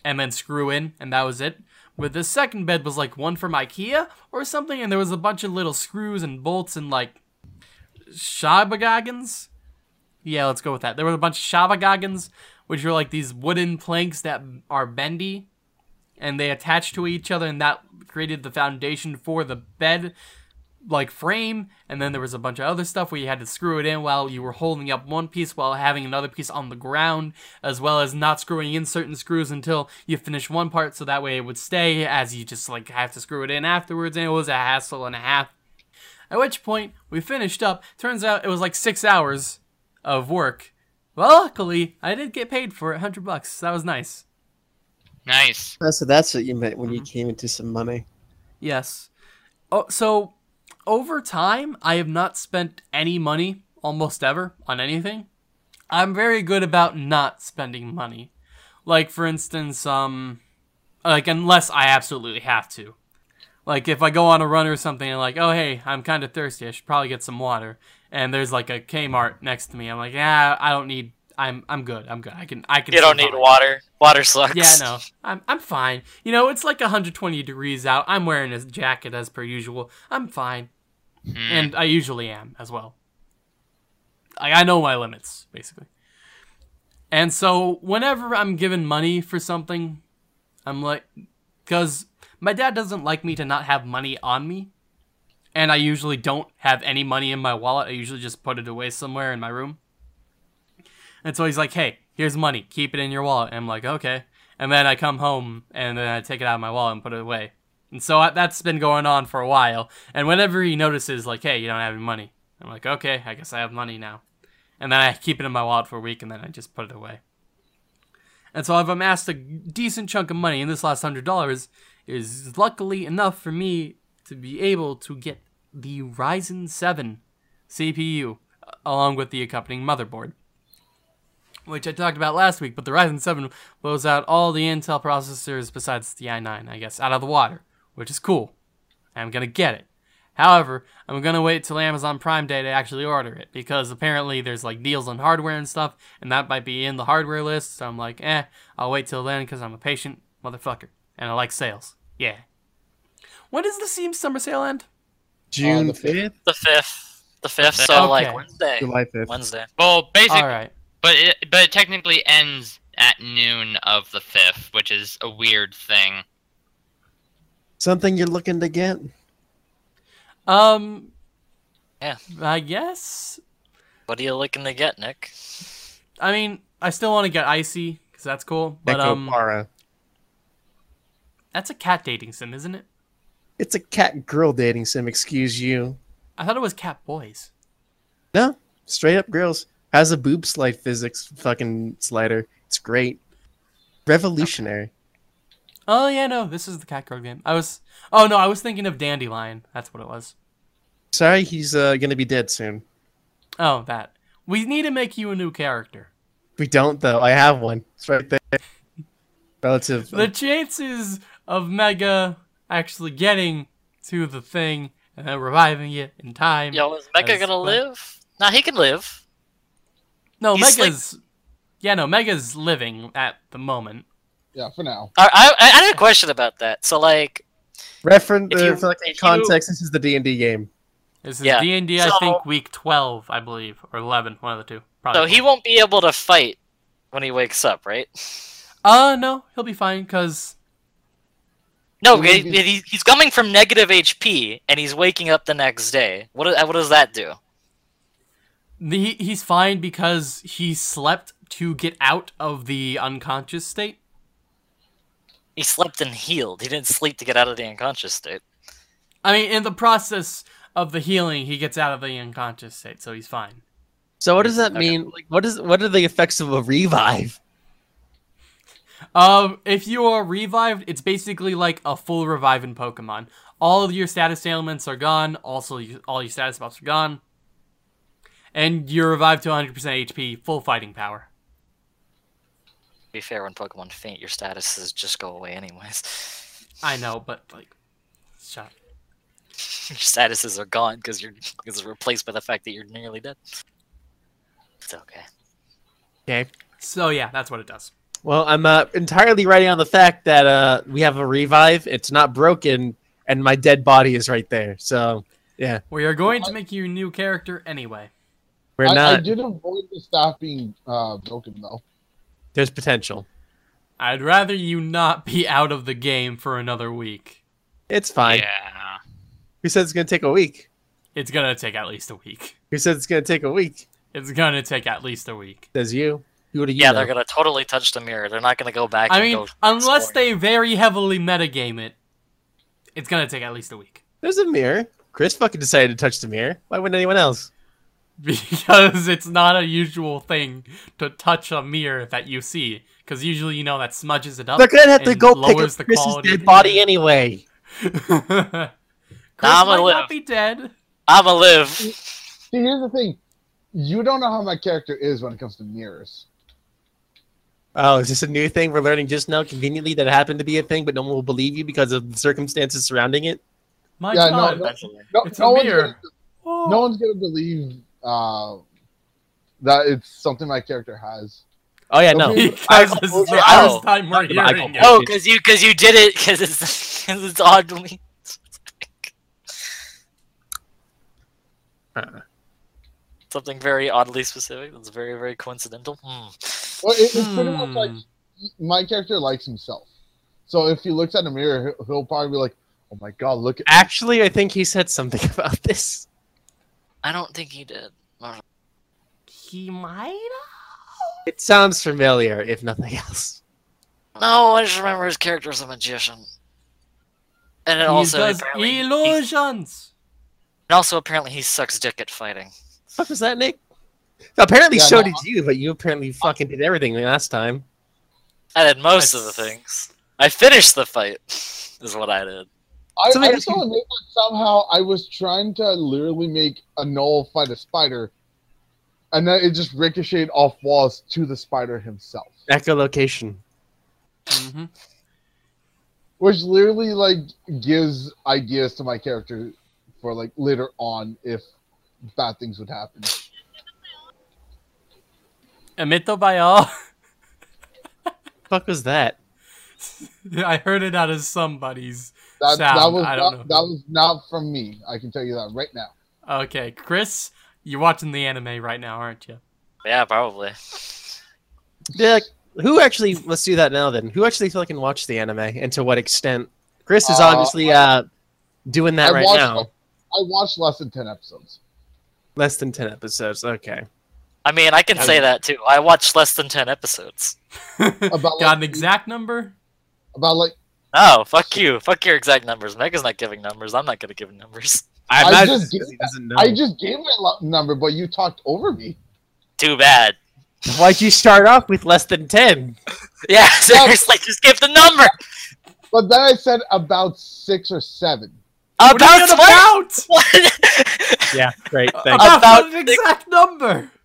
and then screw in and that was it. But the second bed was like one from IKEA or something and there was a bunch of little screws and bolts and like shabagagans. Yeah, let's go with that. There were a bunch of shabagagans which are like these wooden planks that are bendy and they attach to each other and that created the foundation for the bed like frame and then there was a bunch of other stuff where you had to screw it in while you were holding up one piece while having another piece on the ground as well as not screwing in certain screws until you finish one part so that way it would stay as you just like have to screw it in afterwards and it was a hassle and a half at which point we finished up turns out it was like six hours of work well luckily i did get paid for it 100 bucks that was nice Nice. So that's what you meant when you mm-hmm. came into some money. Yes. Oh, so over time, I have not spent any money almost ever on anything. I'm very good about not spending money. Like for instance, um like unless I absolutely have to. Like if I go on a run or something and like, "Oh, hey, I'm kind of thirsty. I should probably get some water." And there's like a Kmart next to me. I'm like, "Yeah, I don't need I'm I'm good. I'm good. I can I can You don't need survive." water. Water sucks. Yeah, no, I'm I'm fine. You know, it's like 120 degrees out. I'm wearing a jacket as per usual. I'm fine, Hmm. and I usually am as well. I I know my limits basically, and so whenever I'm given money for something, I'm like, because my dad doesn't like me to not have money on me, and I usually don't have any money in my wallet. I usually just put it away somewhere in my room. And so he's like, "Hey, here's money. Keep it in your wallet." And I'm like, "Okay." And then I come home and then I take it out of my wallet and put it away. And so that's been going on for a while. And whenever he notices, like, "Hey, you don't have any money," I'm like, "Okay, I guess I have money now." and then I keep it in my wallet for a week, and then I just put it away. And so I've amassed a decent chunk of money, and this last hundred dollars is luckily enough for me to be able to get the Ryzen 7 CPU uh, along with the accompanying motherboard. Which I talked about last week, but the Ryzen 7 blows out all the Intel processors besides the i9, I guess, out of the water, which is cool. I'm gonna get it. However, I'm gonna wait till Amazon Prime Day to actually order it because apparently there's like deals on hardware and stuff, and that might be in the hardware list. So I'm like, eh, I'll wait till then because I'm a patient motherfucker and I like sales. Yeah. When does the Steam Summer Sale end? June the fifth. fifth, The fifth. The fifth. So Okay. like Wednesday. July fifth. Wednesday. Well, basically, All right. but it, but it technically ends at noon of the fifth, which is a weird thing. Something you're looking to get? Um. Yeah. I guess. What are you looking to get, Nick? I mean, I still want to get icy because that's cool, but Echo um, Para. that's a cat dating sim, isn't it? It's a cat girl dating sim. Excuse you. I thought it was cat boys. No, straight up girls. Has a boob slide physics fucking slider. It's great. Revolutionary. Oh yeah, no, this is the cat girl game. I was. Oh no, I was thinking of Dandelion. That's what it was. Sorry, he's uh, gonna be dead soon. Oh, that. We need to make you a new character. We don't though. I have one. It's right there. Relative. The chances of Mega actually getting to the thing and then reviving it in time. Yo, is Mega gonna what? live? Nah, he can live. no, he's like- Mega's. Yeah, no, Mega's living at the moment. Yeah, for now. I, I, I had a question about that. So like, Reference uh, you- for like if you- context. This is the D and D game. This is Yeah, D and D. I so- think week twelve, I believe, or eleven, one of the two. Probably. so he won't be able to fight when he wakes up, right? Uh, no, he'll be fine because No, He he, won't be- he- he's coming from negative HP and he's waking up the next day. What do- what does that do? he he's fine because he slept to get out of the unconscious state. He slept and healed. He didn't sleep to get out of the unconscious state. I mean, in the process of the healing, he gets out of the unconscious state, so he's fine. So what does that Okay. mean? Like, what is what are the effects of a revive? Um, if you are revived, it's basically like a full revive in Pokemon. All of your status ailments are gone. Also, you, all your status buffs are gone, and you're revived to 100% HP, full fighting power. To be fair, when Pokemon faint, your statuses just go away anyways. I know, but like, shut. up. (laughs) your statuses are gone because you're because replaced by the fact that you're nearly dead. It's okay. Okay. So yeah, that's what it does. Well, I'm uh, entirely writing on the fact that uh, we have a revive. It's not broken, and my dead body is right there. So yeah, We are going to make you a new character anyway. we're I, not. I did avoid the staff being uh, broken though. There's potential. I'd rather you not be out of the game for another week. It's fine. Yeah. Who said it's gonna take a week? It's gonna take at least a week. Who said it's gonna take a week? It's gonna take at least a week. Says you. Who do you Yeah, know? they're gonna totally touch the mirror. They're not gonna go back. I and mean, go unless explore. they very heavily metagame it, it's gonna take at least a week. There's a mirror. Chris fucking decided to touch the mirror. Why wouldn't anyone else? (laughs) Because it's not a usual thing to touch a mirror that you see. Because usually you know that smudges it up. They're gonna have to go pick lowers up the Chris's of dead the body anyway. (laughs) Chris I'ma might live. not be dead. I'ma live. See, here's the thing. You don't know how my character is when it comes to mirrors. Oh, is this a new thing we're learning just now? Conveniently, that it happened to be a thing, but no one will believe you because of the circumstances surrounding it. My Yeah, no, God. no. Eventually. No, It's a no one's mirror. gonna, Oh. no one's gonna believe uh, that it's something my character has. Oh yeah, no. Okay. Because this is the Oh. first time we're hearing it. Oh, because you because you did it because it's because it's oddly Uh-uh. something very oddly specific. That's very very coincidental. Hmm. Well, it, it's pretty much like Hmm. my character likes himself. So if he looks at a mirror, he'll, he'll probably be like, "Oh my god, look at Actually, I think he said something (laughs) about this. I don't think he did. He might It sounds familiar, if nothing else. No, I just remember his character as a magician, and it He also does apparently he, illusions. and also apparently he sucks dick at fighting. What was that, Nick? Apparently, Yeah, so no. did you, but you apparently fucking did everything last time. I did most of the things. I finished the fight. Is what I did. I, Somebody I saw a meme that somehow I was trying to literally make a null fight a spider, and then it just ricocheted off walls to the spider himself, Echolocation. hmm which literally like gives ideas to my character for like later on if bad things would happen. Emito Bayal. fuck was that? (laughs) I heard it out of somebody's. That, that was I don't not, know. that was not from me. I can tell you that right now. Okay, Chris, you're watching the anime right now, aren't you? Yeah, probably. Yeah, who actually? Let's do that now. Then, who actually fucking watched the anime, and to what extent? Chris is Uh, obviously uh doing that I right watched, now. I watched less than ten episodes. Less than ten episodes. Okay. I mean, I can say that too. I watched less than ten episodes. (laughs) About Got like, an exact number? about like Oh, fuck you. Fuck your exact numbers. Mega's not giving numbers. I'm not gonna give numbers. I, I just gave- he doesn't. I just gave my number, but you talked over me. Too bad. Why'd you start off with less than ten? (laughs) Yeah, seriously, just give the number. But then I said about six or seven. What About on (laughs) what? about? Yeah, great. About, Thanks. About an exact number. (laughs)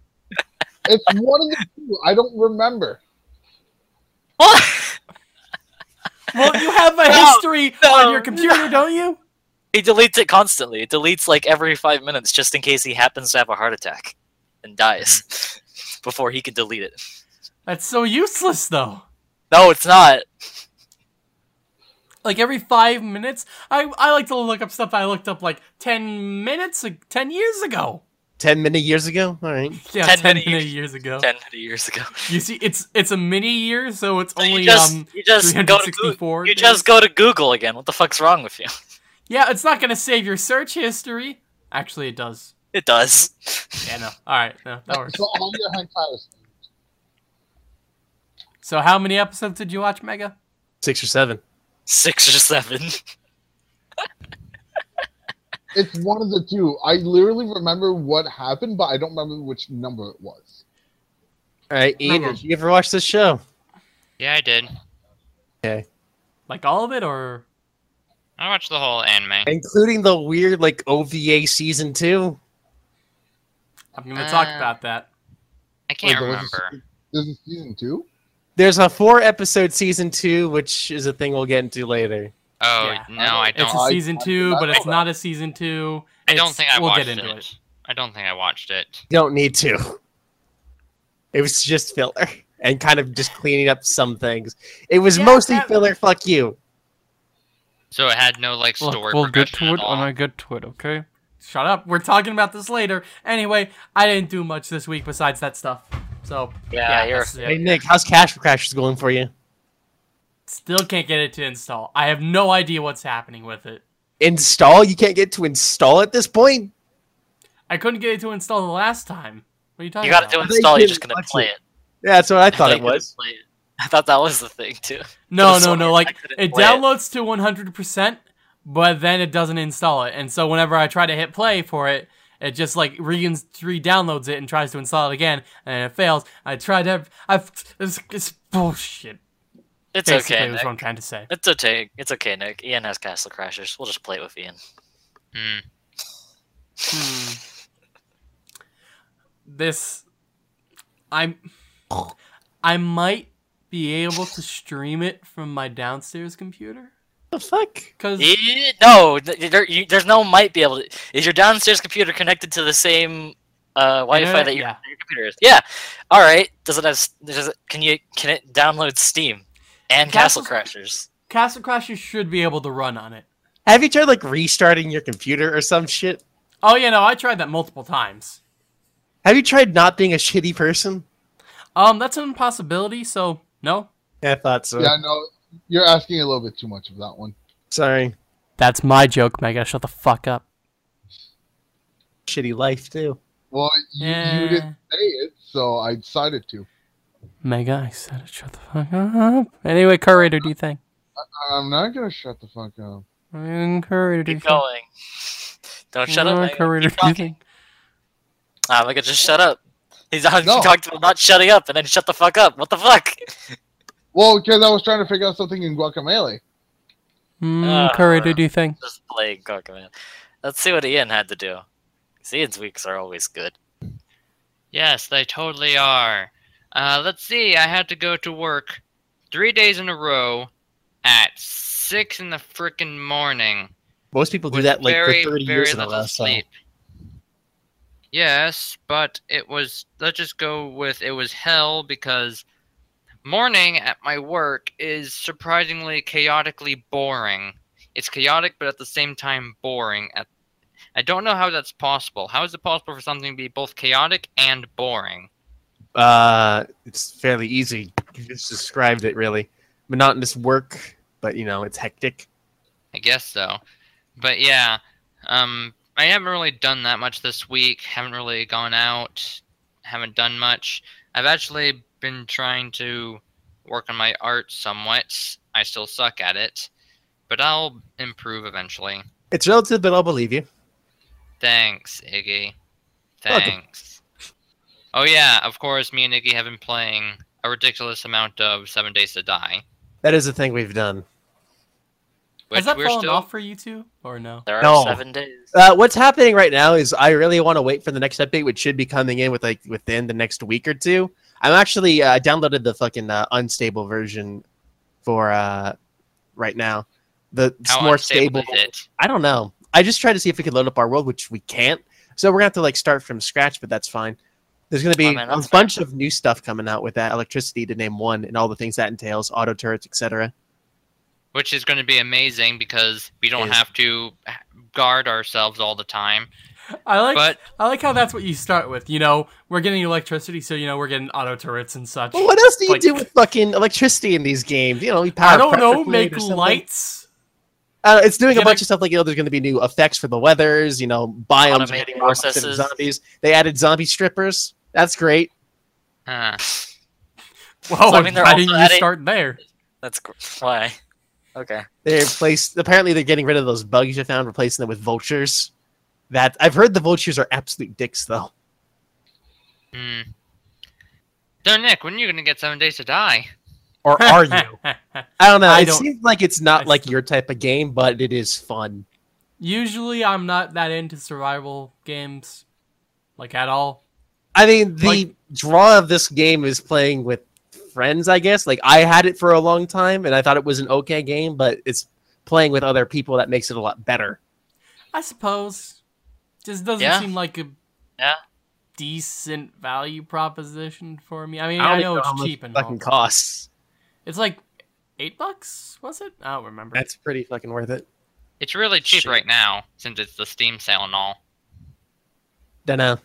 It's one of the two. I don't remember. What? Well, you have a No, history no, on your computer, don't you? He deletes it constantly. It deletes like every five minutes just in case he happens to have a heart attack and dies hmm. (laughs) before he can delete it. That's so useless, though. No, it's not. Like every five minutes, I I like to look up stuff I looked up like ten minutes, like ten years ago. Ten minute years ago. All right. Yeah, 10 ten, minute minute years- years ago. Ten years ago. You see, it's it's a mini year, so it's So you only just, um you just go to Google. 364 You days. just go to Google again. What the fuck's wrong with you? Yeah, it's not gonna save your search history. Actually, it does. It does. Yeah, no. All right, no, that works. So all your hentai's So, how many episodes did you watch, Mega? Six or seven. Six or seven. (laughs) It's one of the two. I literally remember what happened, but I don't remember which number it was. All right, Ian, did you ever watch this show? Yeah, I did. Okay. Like all of it, or I watched the whole anime. Including the weird like OVA season two. I'm gonna talk Uh, about that. I can't there was a remember. This is season two. There's a four episode season two, which is a thing we'll get into later. Oh Yeah. no, I don't. It's a season two, but it's not a season two. I don't think I we'll watched get into it. it. I don't think I watched it. You don't need to. It was just filler (laughs) and kind of just cleaning up some things. It was Yeah, mostly that- filler. Fuck you. So it had no like story we'll get progression to at it when I get to it, okay? Shut up. We're talking about this later. Anyway, I didn't do much this week besides that stuff. So, Yeah, yeah, you're- Hey Nick, how's Castle Crashers going for you? Still can't get it to install. I have no idea what's happening with it. Install? You can't get to install at this point. I couldn't get it to install the last time. What are you talking about? You got it about? to they install. You're just gonna play it. it. Yeah, that's what I thought I it was. couldn't it. I thought that was the thing too. No, (laughs) no, some no. Like it play it. downloads to 100%, but then it doesn't install it. And so whenever I try to hit play for it, it just like re re-downloads it and tries to install it again, and it fails. I tried to. Have, I've. It's, it's bullshit. It's Basically, okay. is what I'm trying to say. It's okay. It's okay, Nick. Ian has Castle Crashers. We'll just play it with Ian. Hmm. Hmm. This, I'm. I might be able to stream it from my downstairs computer the fuck? because No, there, you, there's no might be able to. Is your downstairs computer connected to the same uh, Wi-Fi Internet? that your, Yeah. your computer is? Yeah. All right. Does it have? Does it? Can you? Can it download Steam and Castle Castle- Crashers? Castle Crashers should be able to run on it. Have you tried like restarting your computer or some shit? Oh yeah, no, I tried that multiple times. Have you tried not being a shitty person? Um, that's an impossibility. So no. Yeah, I thought so. Yeah, no, you're asking a little bit too much of that one. Sorry. That's my joke, Mega. Shut the fuck up. Shitty life too. Well, you, Yeah. you didn't say it, so I decided to. Mega, I said it. Shut the fuck up. Anyway, curator, do you think? I'm not gonna shut the fuck up. Curator, do you Keep think? going. (laughs) Don't shut up. Uh, Megan. Curator, Keep do you talking. think? Ah, Mega, just shut up. He's he No. talked about not shutting up and then shut the fuck up. What the fuck? (laughs) Well, because I was trying to figure out something in Guacamelee. Mm, Uh, Curry, did you think? Just playing Cocoman. Let's see what Ian had to do. 'Cause Ian's weeks are always good. Yes, they totally are. Uh, let's see. I had to go to work three days in a row at six in the frickin' morning. Most people do that like very, for 30 years in row. So. sleep. Yes, but it was. Let's just go with it was hell because morning at my work is surprisingly chaotically boring. It's chaotic, but at the same time boring. At I don't know how that's possible. How is it possible for something to be both chaotic and boring? Uh, it's fairly easy. You just described it really. Monotonous work, but you know it's hectic. I guess so. But yeah, um, I haven't really done that much this week. Haven't really gone out. Haven't done much. I've actually been trying to work on my art somewhat. I still suck at it, but I'll improve eventually. It's relative, but I'll believe you. Thanks, Iggy. Thanks. Oh yeah, of course, me and Nikki have been playing a ridiculous amount of Seven Days to Die, That is the thing we've done. which Has that we're fallen still. off for you two, or no? There are No. seven days. Uh, what's happening right now is I really want to wait for the next update, which should be coming in with like within the next week or two. I'm actually uh, I downloaded the fucking uh, unstable version for uh, right now. The How more stable. is it? I don't know. I just tried to see if we could load up our world, which we can't. So we're gonna have to like start from scratch, but that's fine. There's gonna be Oh, man, a that's bunch of new stuff coming out with that electricity to name one, and all the things that entails, auto turrets, etc. which is going to be amazing because we don't have to guard ourselves all the time. I like But I like how that's what you start with. You know, we're getting electricity, so you know we're getting auto turrets and such. Well, what else do you Like- do with fucking electricity in these games? You know, you power I don't know, make lights. Uh, it's doing a Gonna- bunch of stuff like you know, there's going to be new effects for the weathers. You know, biomes are Automate hitting more processes. zombies. They added zombie strippers. That's great. uh, Whoa, I mean, they're why didn't you adding- start there? That's gr- why. Okay. They replaced. Apparently, they're getting rid of those bugs you found, replacing them with vultures. That I've heard the vultures are absolute dicks, though. hmm. So Nick, when are you going to get Seven Days to Die? Or are you? (laughs) I don't know. I it don't- seems like it's not I like your type of game, but it is fun. Usually, I'm not that into survival games, like at all. I mean, the Like- draw of this game is playing with friends, I guess. Like, I had it for a long time, and I thought it was an okay game, but it's playing with other people that makes it a lot better. I suppose. Just doesn't Yeah. seem like a Yeah. decent value proposition for me. I mean, don't I, even know it's cheap it and fucking costs. It's like eight bucks, was it? I don't remember. That's pretty fucking worth it. It's really cheap Shit. right now since it's the Steam sale and all. Dunno.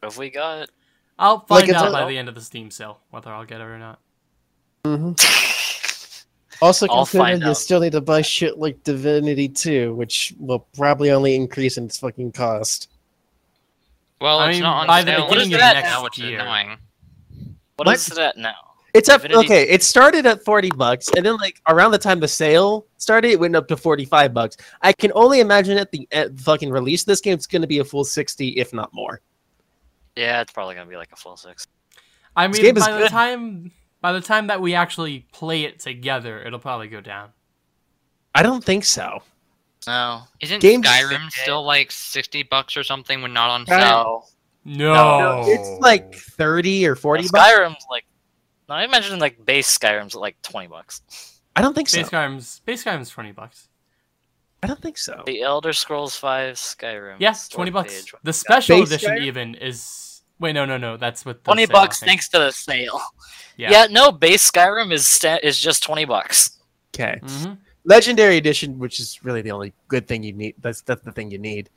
What have we got? I'll find it's out by the end of the Steam sale whether I'll get it or not. Mm-hmm. (laughs) Also, I'll consider find you out. still need to buy shit like Divinity 2, which will probably only increase in its fucking cost. Well, I it's mean, not on by the beginning right of now, next which is year. annoying. what What? is it at now? It's up Divinity- okay. It started at forty bucks, and then like around the time the sale started, it went up to forty-five bucks. I can only imagine at the at fucking release, this game it's going to be a full sixty, if not more. Yeah, it's probably gonna be like a full six. I This mean, by the good. time by the time that we actually play it together, it'll probably go down. I don't think so. No. Isn't Games- Skyrim still like sixty bucks or something when not on sale? No. No, It's like thirty or forty Well, bucks. Skyrim's like. No, I imagine like base Skyrim's at like twenty bucks. I don't think so. base Skyrim's base Skyrim's twenty bucks. I don't think so. The Elder Scrolls Five Skyrim. Yes, twenty bucks. page. The special Base edition Skyrim? even is. Wait, no, no, no. That's with the Twenty sale, bucks think. thanks to the sale. Yeah. Yeah. no, base Skyrim is is just twenty bucks. Okay. hmm Legendary edition, which is really the only good thing you need. That's that's the thing you need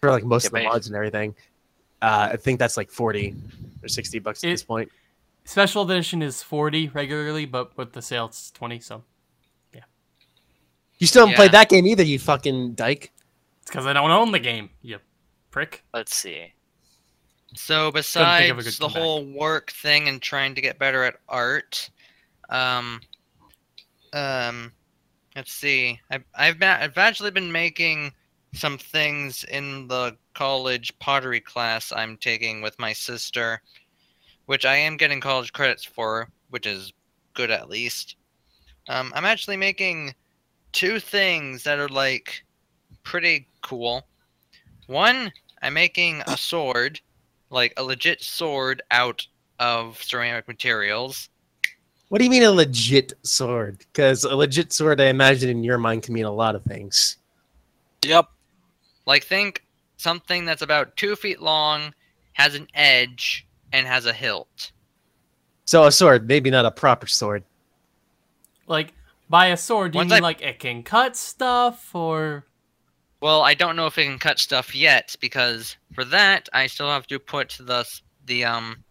for like most Yeah, of the mods and everything. Uh, I think that's like forty or sixty bucks at It- this point. Special edition is forty regularly, but with the sale it's twenty. So yeah. You still haven't Yeah. played that game either, you fucking dyke. it's because I don't own the game. You prick. Let's see. So think of a besides the whole work thing and trying to get better at art, um, um, let's see. I've I've been I've actually been making some things in the college pottery class I'm taking with my sister, which I am getting college credits for, which is good at least. Um, I'm actually making two things that are like pretty cool. One, I'm making a sword, like a legit sword out of ceramic materials. What do you mean a legit sword? Because a legit sword, I imagine in your mind, can mean a lot of things. Yep. Like think something that's about two feet long, has an edge, and has a hilt. So a sword, maybe not a proper sword. Like by a sword, do you Once mean I- like it can cut stuff or Well, I don't know if it can cut stuff yet because for that I still have to put the the um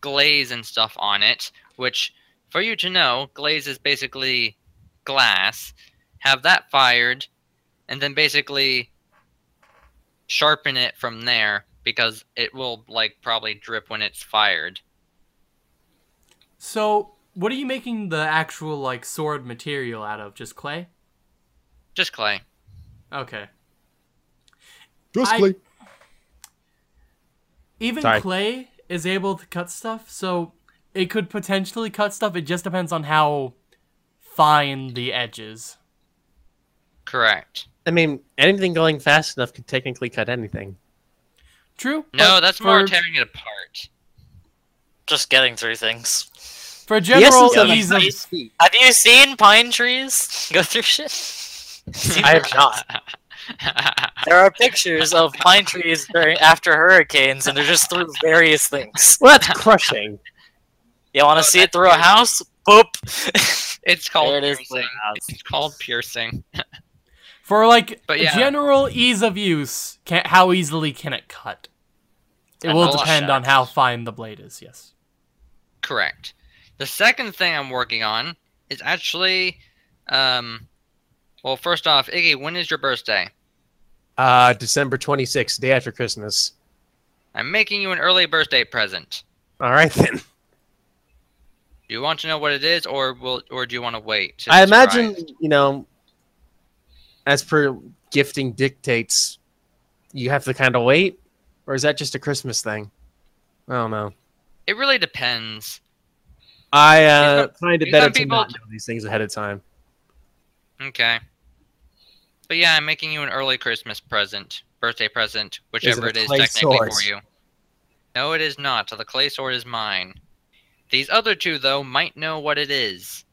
glaze and stuff on it. Which, for you to know, glaze is basically glass. Have that fired, and then basically sharpen it from there because it will like probably drip when it's fired. so? What are you making the actual like sword material out of? Just clay? Just clay. Okay. Just I- play. Even Sorry. clay is able to cut stuff, so it could potentially cut stuff. It just depends on how fine the edge is. Correct. I mean, anything going fast enough could technically cut anything. True. No, but that's more tearing it apart. Just getting through things. for general essence ease of. Have you seen pine trees (laughs) go through shit? I have (laughs) not. There are pictures of pine trees during after hurricanes, and they're just through various things. Well, that's crushing. You want Oh, to see it that's through a house? Boop. It's called There it is. piercing. It's called piercing. (laughs) for like But yeah. general ease of use. Can, how easily can it cut? It will Oh, depend on how fine the blade is. Yes. Correct. The second thing I'm working on is actually, um, well, first off, Iggy, when is your birthday? Uh, December 26th, day after Christmas. I'm making you an early birthday present. All right, then. Do you want to know what it is, or will, or do you want to wait? I imagine, you know, as per gifting dictates, you have to kind of wait? Or is that just a Christmas thing? I don't know. it really depends. I uh, find it better to not know these things ahead of time. Okay. But yeah, I'm making you an early Christmas present, birthday present, whichever a it is technically sword? for you. No, it is not. The clay sword is mine. These other two, though, might know what it is.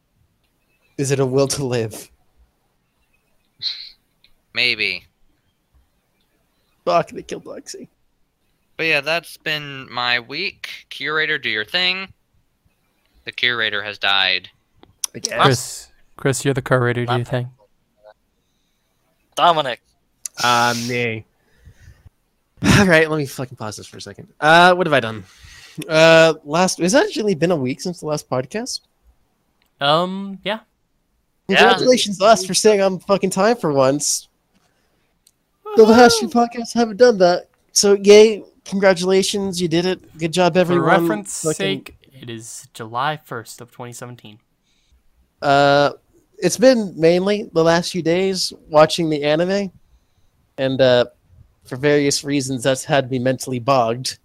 Is it a will to live? Maybe. Fuck, they killed Lexi. But yeah, that's been my week. Curator, do your thing. The curator has died. I. Chris, Chris, you're the curator. Do you think? Dominic. Uh, me. (laughs) All right, let me fucking pause this for a second. Uh, what have I done? Uh, last it's actually been a week since the last podcast. Um. Yeah. Yeah. Congratulations, us, for staying on fucking time for once. The last few podcasts haven't done that, so yay! Congratulations, you did it. Good job, For everyone. reference Fucking- sake, it is July first of 2017. Uh, it's been mainly the last few days watching the anime, and uh, for various reasons, that's had me mentally bogged.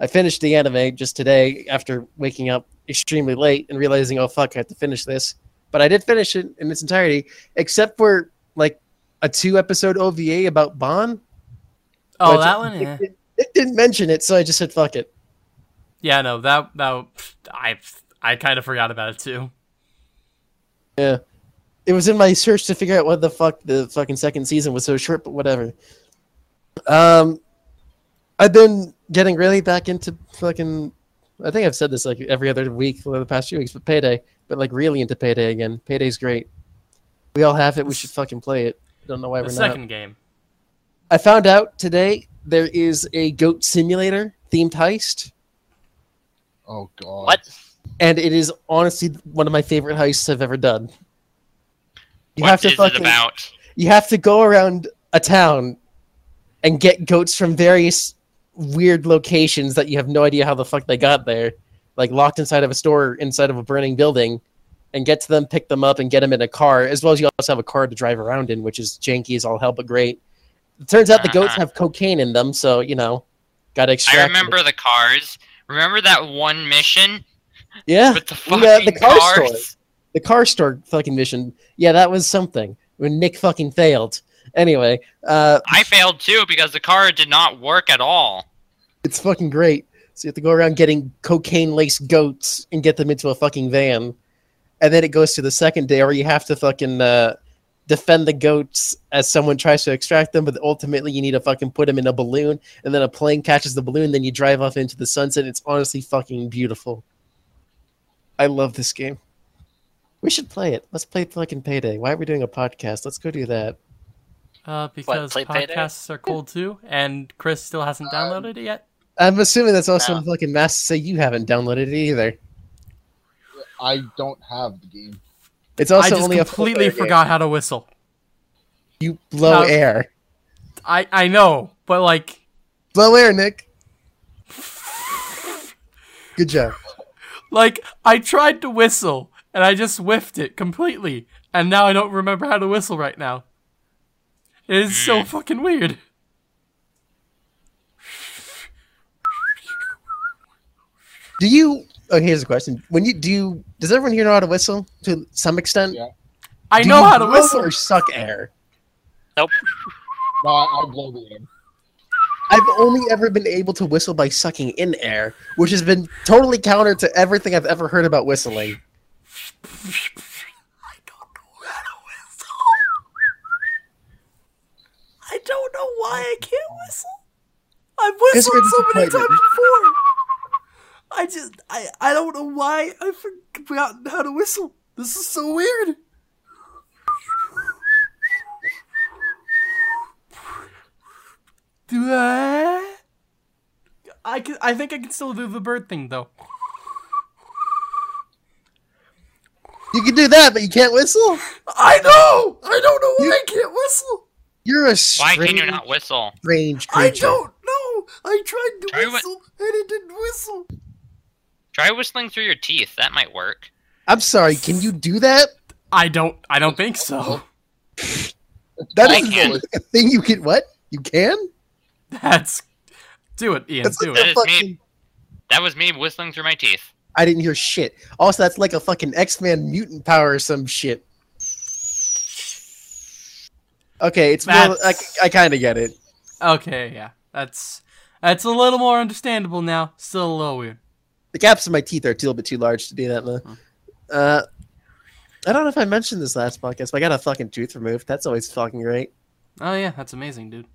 I finished the anime just today after waking up extremely late and realizing, oh fuck, I have to finish this. But I did finish it in its entirety, except for like a two-episode OVA about Bon. Oh, that one. It, Yeah. it- it didn't mention it, so I just said fuck it. Yeah. No. That. That. I. I kind of forgot about it too. Yeah. It was in my search to figure out what the fuck the fucking second season was so short, but whatever. Um, I've been getting really back into fucking. I think I've said this like every other week for the past few weeks, but Payday. But like really into Payday again. Payday's great. We all have it. We should fucking play it. Don't know why The we're second not. game. I found out today there is a Goat Simulator themed heist, Oh god. What? and it is honestly one of my favorite heists I've ever done. You What have to fucking it you have to go around a town and get goats from various weird locations that you have no idea how the fuck they got there, like locked inside of a store inside of a burning building, and get to them, pick them up, and get them in a car, as well as you also have a car to drive around in, which is janky as all hell, but great. It turns out the goats Uh-huh. have cocaine in them, so you know, gotta extract. I it. remember the cars. Remember that one mission Yeah, with the Yeah, fucking the car store. The car store fucking mission. Yeah, that was something when Nick fucking failed. Anyway, uh, I failed too because the car did not work at all. it's fucking great. So you have to go around getting cocaine-laced goats and get them into a fucking van. And then it goes to the second day where you have to fucking uh, defend the goats as someone tries to extract them, but ultimately you need to fucking put them in a balloon, and then a plane catches the balloon, then you drive off into the sunset. It's honestly fucking beautiful. I love this game. We should play it. Let's play fucking Payday. Why are we doing a podcast? Let's go do that. Uh, because play Payday? podcasts are cool too, and Chris still hasn't downloaded it yet. I'm assuming that's also No. fucking mass to say you haven't downloaded it either. I don't have the game. It's I also just only a completely four-player game. forgot how to whistle. You blow No. air. I I know, but like Blow air, Nick. (laughs) Good job. like I tried to whistle and I just whiffed it completely, and now I don't remember how to whistle right now. It is so mm. fucking weird. Do you? Oh, here's a question. When you do, you, does everyone here know how to whistle to some extent? Yeah. I Do know you how to whistle. or suck air. Nope. (laughs) No, I, I blow the air. I've only ever been able to whistle by sucking in air, which has been totally counter to everything I've ever heard about whistling. I don't know how to whistle. I don't know why I can't whistle. I've whistled so many times before. I just I I don't know why I've forgotten how to whistle. This is so weird. Do I? I can. I think I can still do the bird thing though. You can do that, but you can't whistle. I know. I don't know why I can't whistle. You're a strange... Why strange, can you not whistle? strange creature. I don't know. I tried to Try whi- whistle and it didn't whistle. Try whistling through your teeth. That might work. I'm sorry. Can you do that? I don't. I don't think so. That I is a thing you can. What? You can? That's. Do it, Ian. That's do like it. a That is me. That was me whistling through my teeth. I didn't hear shit. Also, that's like a fucking X-Men mutant power or some shit. Okay, it's more. I, I kind of get it. Okay, yeah. That's that's a little more understandable now. Still a little weird. The gaps in my teeth are a little bit too large to do that, though. Uh, I don't know if I mentioned this last podcast, but I got a fucking tooth removed. That's always fucking great. Oh yeah, that's amazing, dude.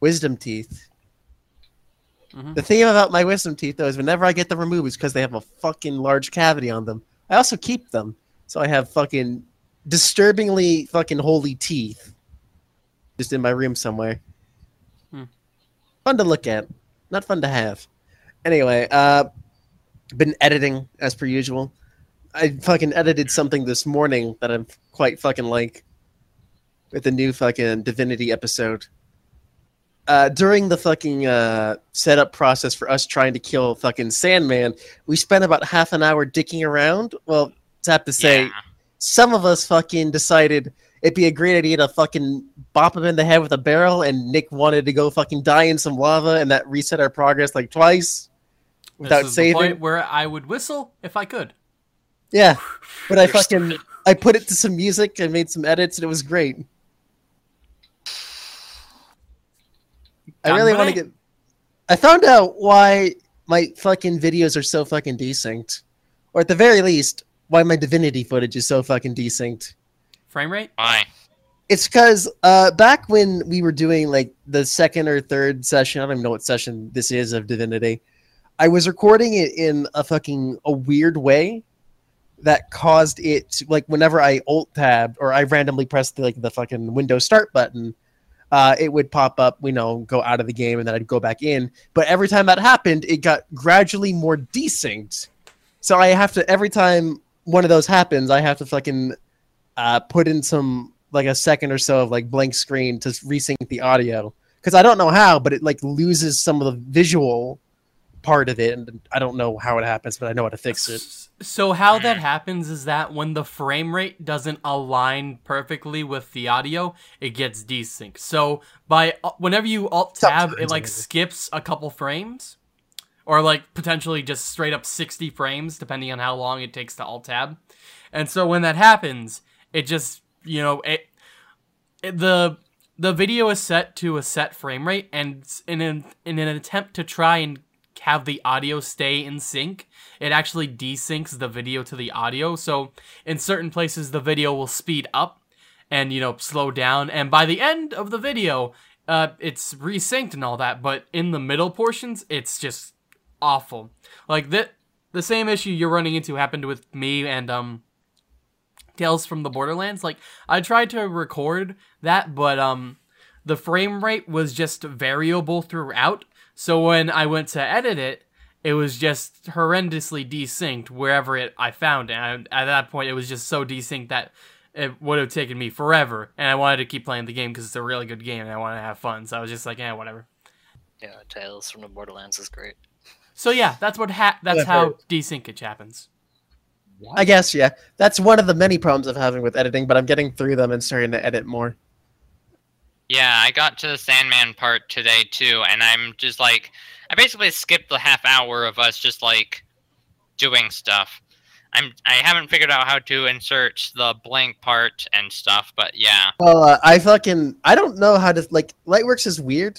Wisdom teeth. Mhm. The thing about my wisdom teeth, though, is whenever I get them removed, it's because they have a fucking large cavity on them. I also keep them, so I have fucking disturbingly fucking holy teeth, just in my room somewhere. Hmm. Fun to look at, not fun to have. Anyway, uh, been editing as per usual. I fucking edited something this morning that I'm quite fucking like with the new fucking Divinity episode uh, during the fucking uh, setup process for us trying to kill fucking Sandman, we spent about half an hour dicking around. Well, it's have to say, Yeah. some of us fucking decided it'd be a great idea to fucking bop him in the head with a barrel, and Nick wanted to go fucking die in some lava, and that reset our progress like twice without this is the saving. point where I would whistle if I could. Yeah, but I fucking. I put it to some music, I made some edits, and it was great. I really want to get. I found out why my fucking videos are so fucking desynced, or at the very least, why my Divinity footage is so fucking desynced. Frame rate? Why? It's because uh, back when we were doing like the second or third session, I don't even know what session this is of Divinity. I was recording it in a fucking a weird way that caused it to, like whenever I alt tabbed or I randomly pressed the, like the fucking Windows Start button, uh, it would pop up, you know, go out of the game and then I'd go back in. But every time that happened, it got gradually more desynced. So I have to every time one of those happens, I have to fucking uh, put in some like a second or so of like blank screen to resync the audio because I don't know how, but it like loses some of the visual part of it, and I don't know how it happens, but I know how to fix it. So how that happens is that when the frame rate doesn't align perfectly with the audio, it gets desynced. So by uh, whenever you alt tab, it like skips a couple frames, or like potentially just straight up sixty frames, depending on how long it takes to alt tab. And so when that happens, it just you know it, it the the video is set to a set frame rate, and in an in an attempt to try and have the audio stay in sync, it actually desyncs the video to the audio. So in certain places, the video will speed up and you know slow down, and by the end of the video, uh, it's resynced and all that. But in the middle portions, it's just awful. Like that, the same issue you're running into happened with me and um. Tales from the Borderlands. Like I tried to record that, but um, the frame rate was just variable throughout. So when I went to edit it, it was just horrendously desynced wherever it I found it. And at that point, it was just so desynced that it would have taken me forever. And I wanted to keep playing the game because it's a really good game and I want to have fun. So I was just like, yeah, whatever. Yeah, Tales from the Borderlands is great. So yeah, that's what ha- that's I've how desyncage happens. I guess, yeah. That's one of the many problems I'm having with editing, but I'm getting through them and starting to edit more. Yeah, I got to the Sandman part today too, and I'm just like, I basically skipped the half hour of us just like doing stuff. I'm I haven't figured out how to insert the blank part and stuff, but yeah. Well, uh, I fucking I don't know how to like Lightworks is weird,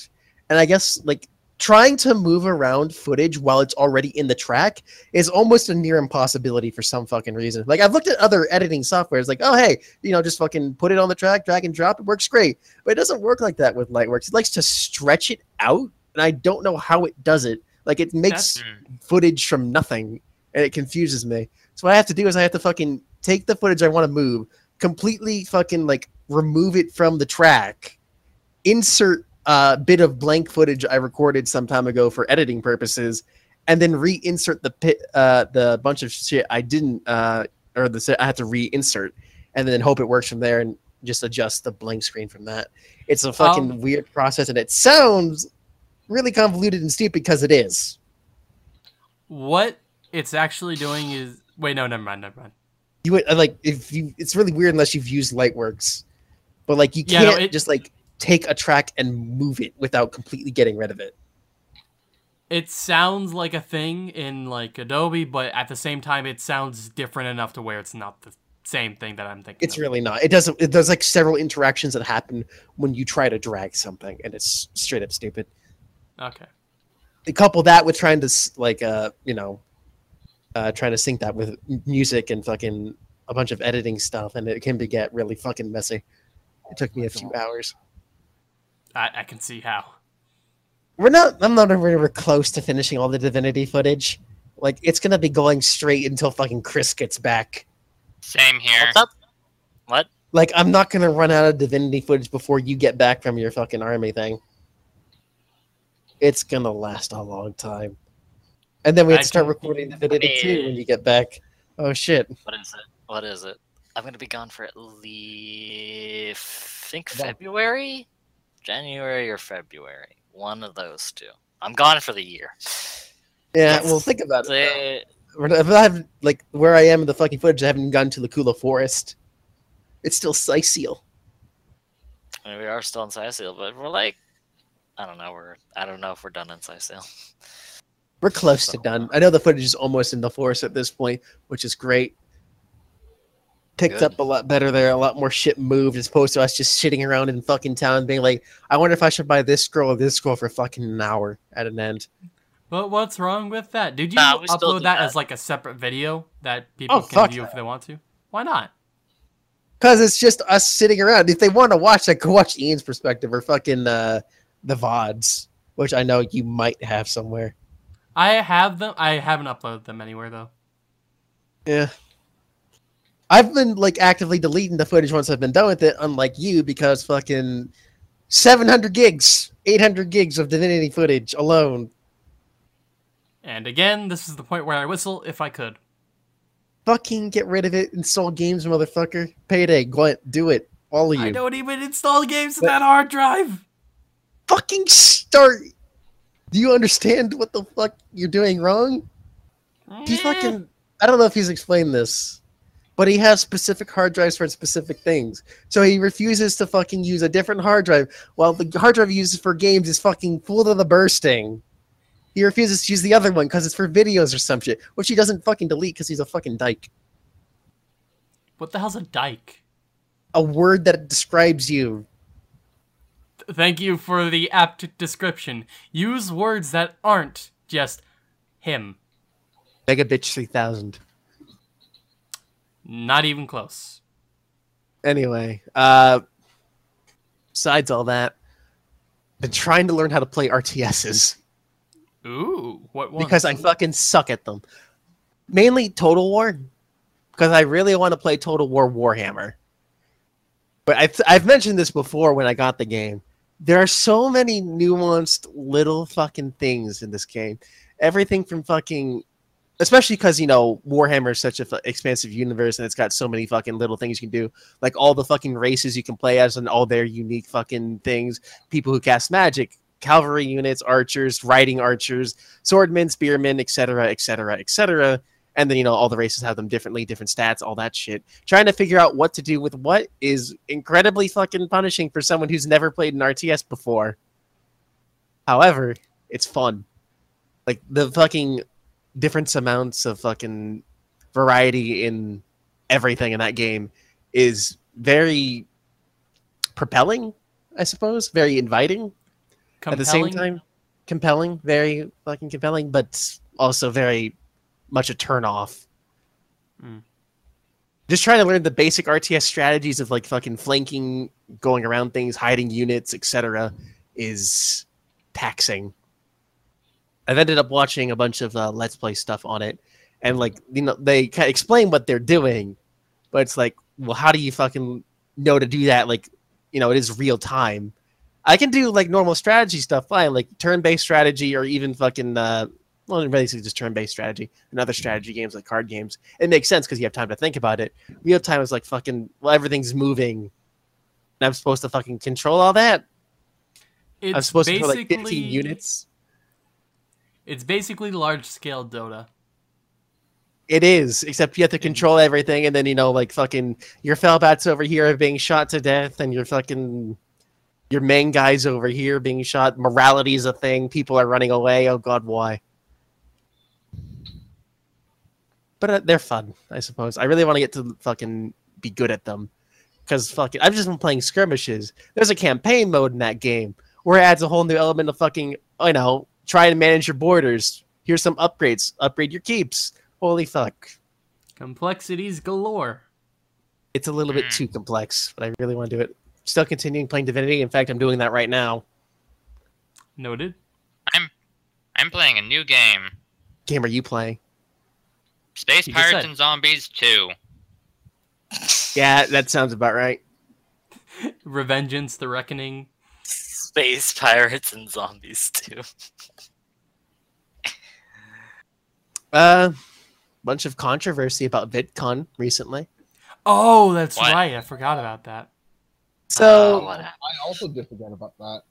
and I guess like trying to move around footage while it's already in the track is almost a near impossibility for some fucking reason. Like I've looked at other editing software. It's like oh hey, you know just fucking put it on the track, drag and drop, it works great. But it doesn't work like that with Lightworks. It likes to stretch it out, and I don't know how it does it. Like it makes That's- footage from nothing, and it confuses me. So what I have to do is I have to fucking take the footage I want to move, completely fucking like remove it from the track, insert a bit of blank footage I recorded some time ago for editing purposes, and then reinsert the pit, uh, the bunch of shit I didn't, uh, or the I had to reinsert, and then hope it works from there and just adjust the blank screen from that. It's a fucking Um, weird process, and it sounds really convoluted and stupid because it is. What it's actually doing is wait, no, never mind, never mind. you would uh, like if you it's really weird unless you've used lightworks but like you can't no, it- just like take a track and move it without completely getting rid of it It sounds like a thing in like Adobe, but at the same time, it sounds different enough to where it's not the same thing that I'm thinking. it's of. really not it doesn't it, there's like several interactions that happen when you try to drag something and it's straight up stupid okay. you couple that with trying to like uh you know uh trying to sync that with music and fucking a bunch of editing stuff and it can be get really fucking messy it took me a few hours I, I can see how. we're not i'm not ever close to finishing all the divinity footage like it's gonna be going straight until fucking chris gets back Same here. What's up? What? like i'm not gonna run out of divinity footage before you get back from your fucking army thing it's gonna last a long time and then we have to start recording divinity I 2 when you get back oh shit What is it? What is it? I'm gonna be gone for at least think About- February, January or February. One of those two. I'm gone for the year. yeah well think about it though. If I have like where I am in the fucking footage, I haven't gone to Luculla Forest. It's still Seal. I mean, we are still in Seal, but we're like, I don't know. We're I don't know if we're done in Seal. We're close to done. Uh, I know the footage is almost in the forest at this point, which is great. Picked Good. up a lot better there. A lot more shit moved as opposed to us just sitting around in fucking town being like, I wonder if I should buy this scroll or this scroll for fucking an hour at an end. But what's wrong with that? Did you Nah, upload that, that. as like a separate video that people Oh, can fuck view if they want to? Why not? Because it's just us sitting around. If they want to watch, like, go watch Ian's perspective or fucking uh, the VODs, which I know you might have somewhere. I have them. I haven't uploaded them anywhere though. Yeah. I've been like actively deleting the footage once I've been done with it, unlike you, because fucking 700 gigs, 800 gigs of Divinity footage alone. And again, this is the point where I whistle if I could. Fucking get rid of it. Install games, motherfucker. Payday. Ahead. Do it. All of you. I don't even install games But- that hard drive. Fucking start. Do you understand what the fuck you're doing wrong? You Eh. fucking... I don't know if he's explained this, but he has specific hard drives for specific things. So he refuses to fucking use a different hard drive while the hard drive he uses for games is fucking full to the bursting. He refuses to use the other one because it's for videos or some shit, which he doesn't fucking delete because he's a fucking dyke. What the hell's a dyke? A word that describes you. Thank you for the apt description. Use words that aren't just him. Mega bitch 3000. Not even close. Anyway, uh, besides all that, been trying to learn how to play RTSs. Ooh, what one? because I fucking suck at them. Mainly Total War, because I really want to play Total War Warhammer. But I've, I've mentioned this before when I got the game. There are so many nuanced little fucking things in this game. Everything from fucking... Especially because, you know, Warhammer is such an expansive universe and it's got so many fucking little things you can do. Like all the fucking races you can play as and all their unique fucking things. People who cast magic, cavalry units, archers, riding archers, swordmen, spearmen, etc., etc., etc. And then, you know, all the races have them differently, different stats, all that shit. Trying to figure out what to do with what is incredibly fucking punishing for someone who's never played an RTS before. However, it's fun. Like, the fucking different amounts of fucking variety in everything in that game is very propelling, I suppose. Very inviting at the same time compelling very fucking compelling but also very much a turn off Mm. just trying to learn the basic rts strategies of like fucking flanking going around things hiding units etc is taxing i've ended up watching a bunch of uh, let's play stuff on it and like you know they kind of explain what they're doing but it's like well how do you fucking know to do that like you know it is real time I can do like normal strategy stuff fine, like turn-based strategy or even fucking uh well basically just turn-based strategy and other strategy games like card games. It makes sense because you have time to think about it. Real time is like fucking well everything's moving. And I'm supposed to fucking control all that. It's I'm supposed to control like 15 units. It's basically large scale Dota. It is, except you have to control everything, and then you know, like fucking your Fell Bats over here are being shot to death, and your fucking your main guys over here being shot. Morality is a thing. People are running away. Oh God, why? But uh, they're fun, I suppose. I really want to get to fucking be good at them, because fucking I've just been playing skirmishes. There's a campaign mode in that game where it adds a whole new element of fucking, you know, try to manage your borders. Here's some upgrades. Upgrade your keeps. Holy fuck. Complexities galore. It's a little bit too complex, but I really want to do it. Still continuing playing Divinity. In fact, I'm doing that right now. Noted. I'm I'm playing a new game. Game are you playing? Space You Pirates and Zombies 2. Yeah, that sounds about right. (laughs) Revengeance, the Reckoning. Space pirates and zombies too. (laughs) Uh, bunch of controversy about VidCon recently. Oh, that's What? right. I forgot about that. So, what I also did forget about that.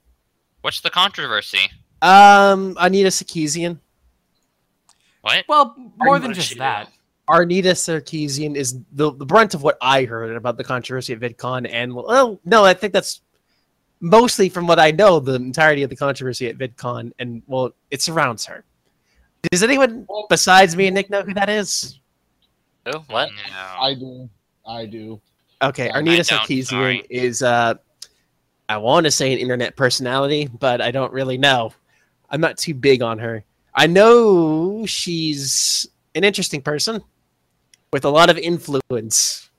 What's the controversy? um, Anita Sarkeesian. What? Well, more What than just that. Anita Sarkeesian is the, the brunt of what I heard about the controversy at VidCon. And, well, no, I think that's mostly from what I know, the entirety of the controversy at VidCon. And, well, it surrounds her. Does anyone besides me and Nick know who that is? Who? What? No. I do. I do. Okay, I Anita don't, Sarkeesian is, uh, I want to say an internet personality, but I don't really know. I'm not too big on her. I know she's an interesting person with a lot of influence.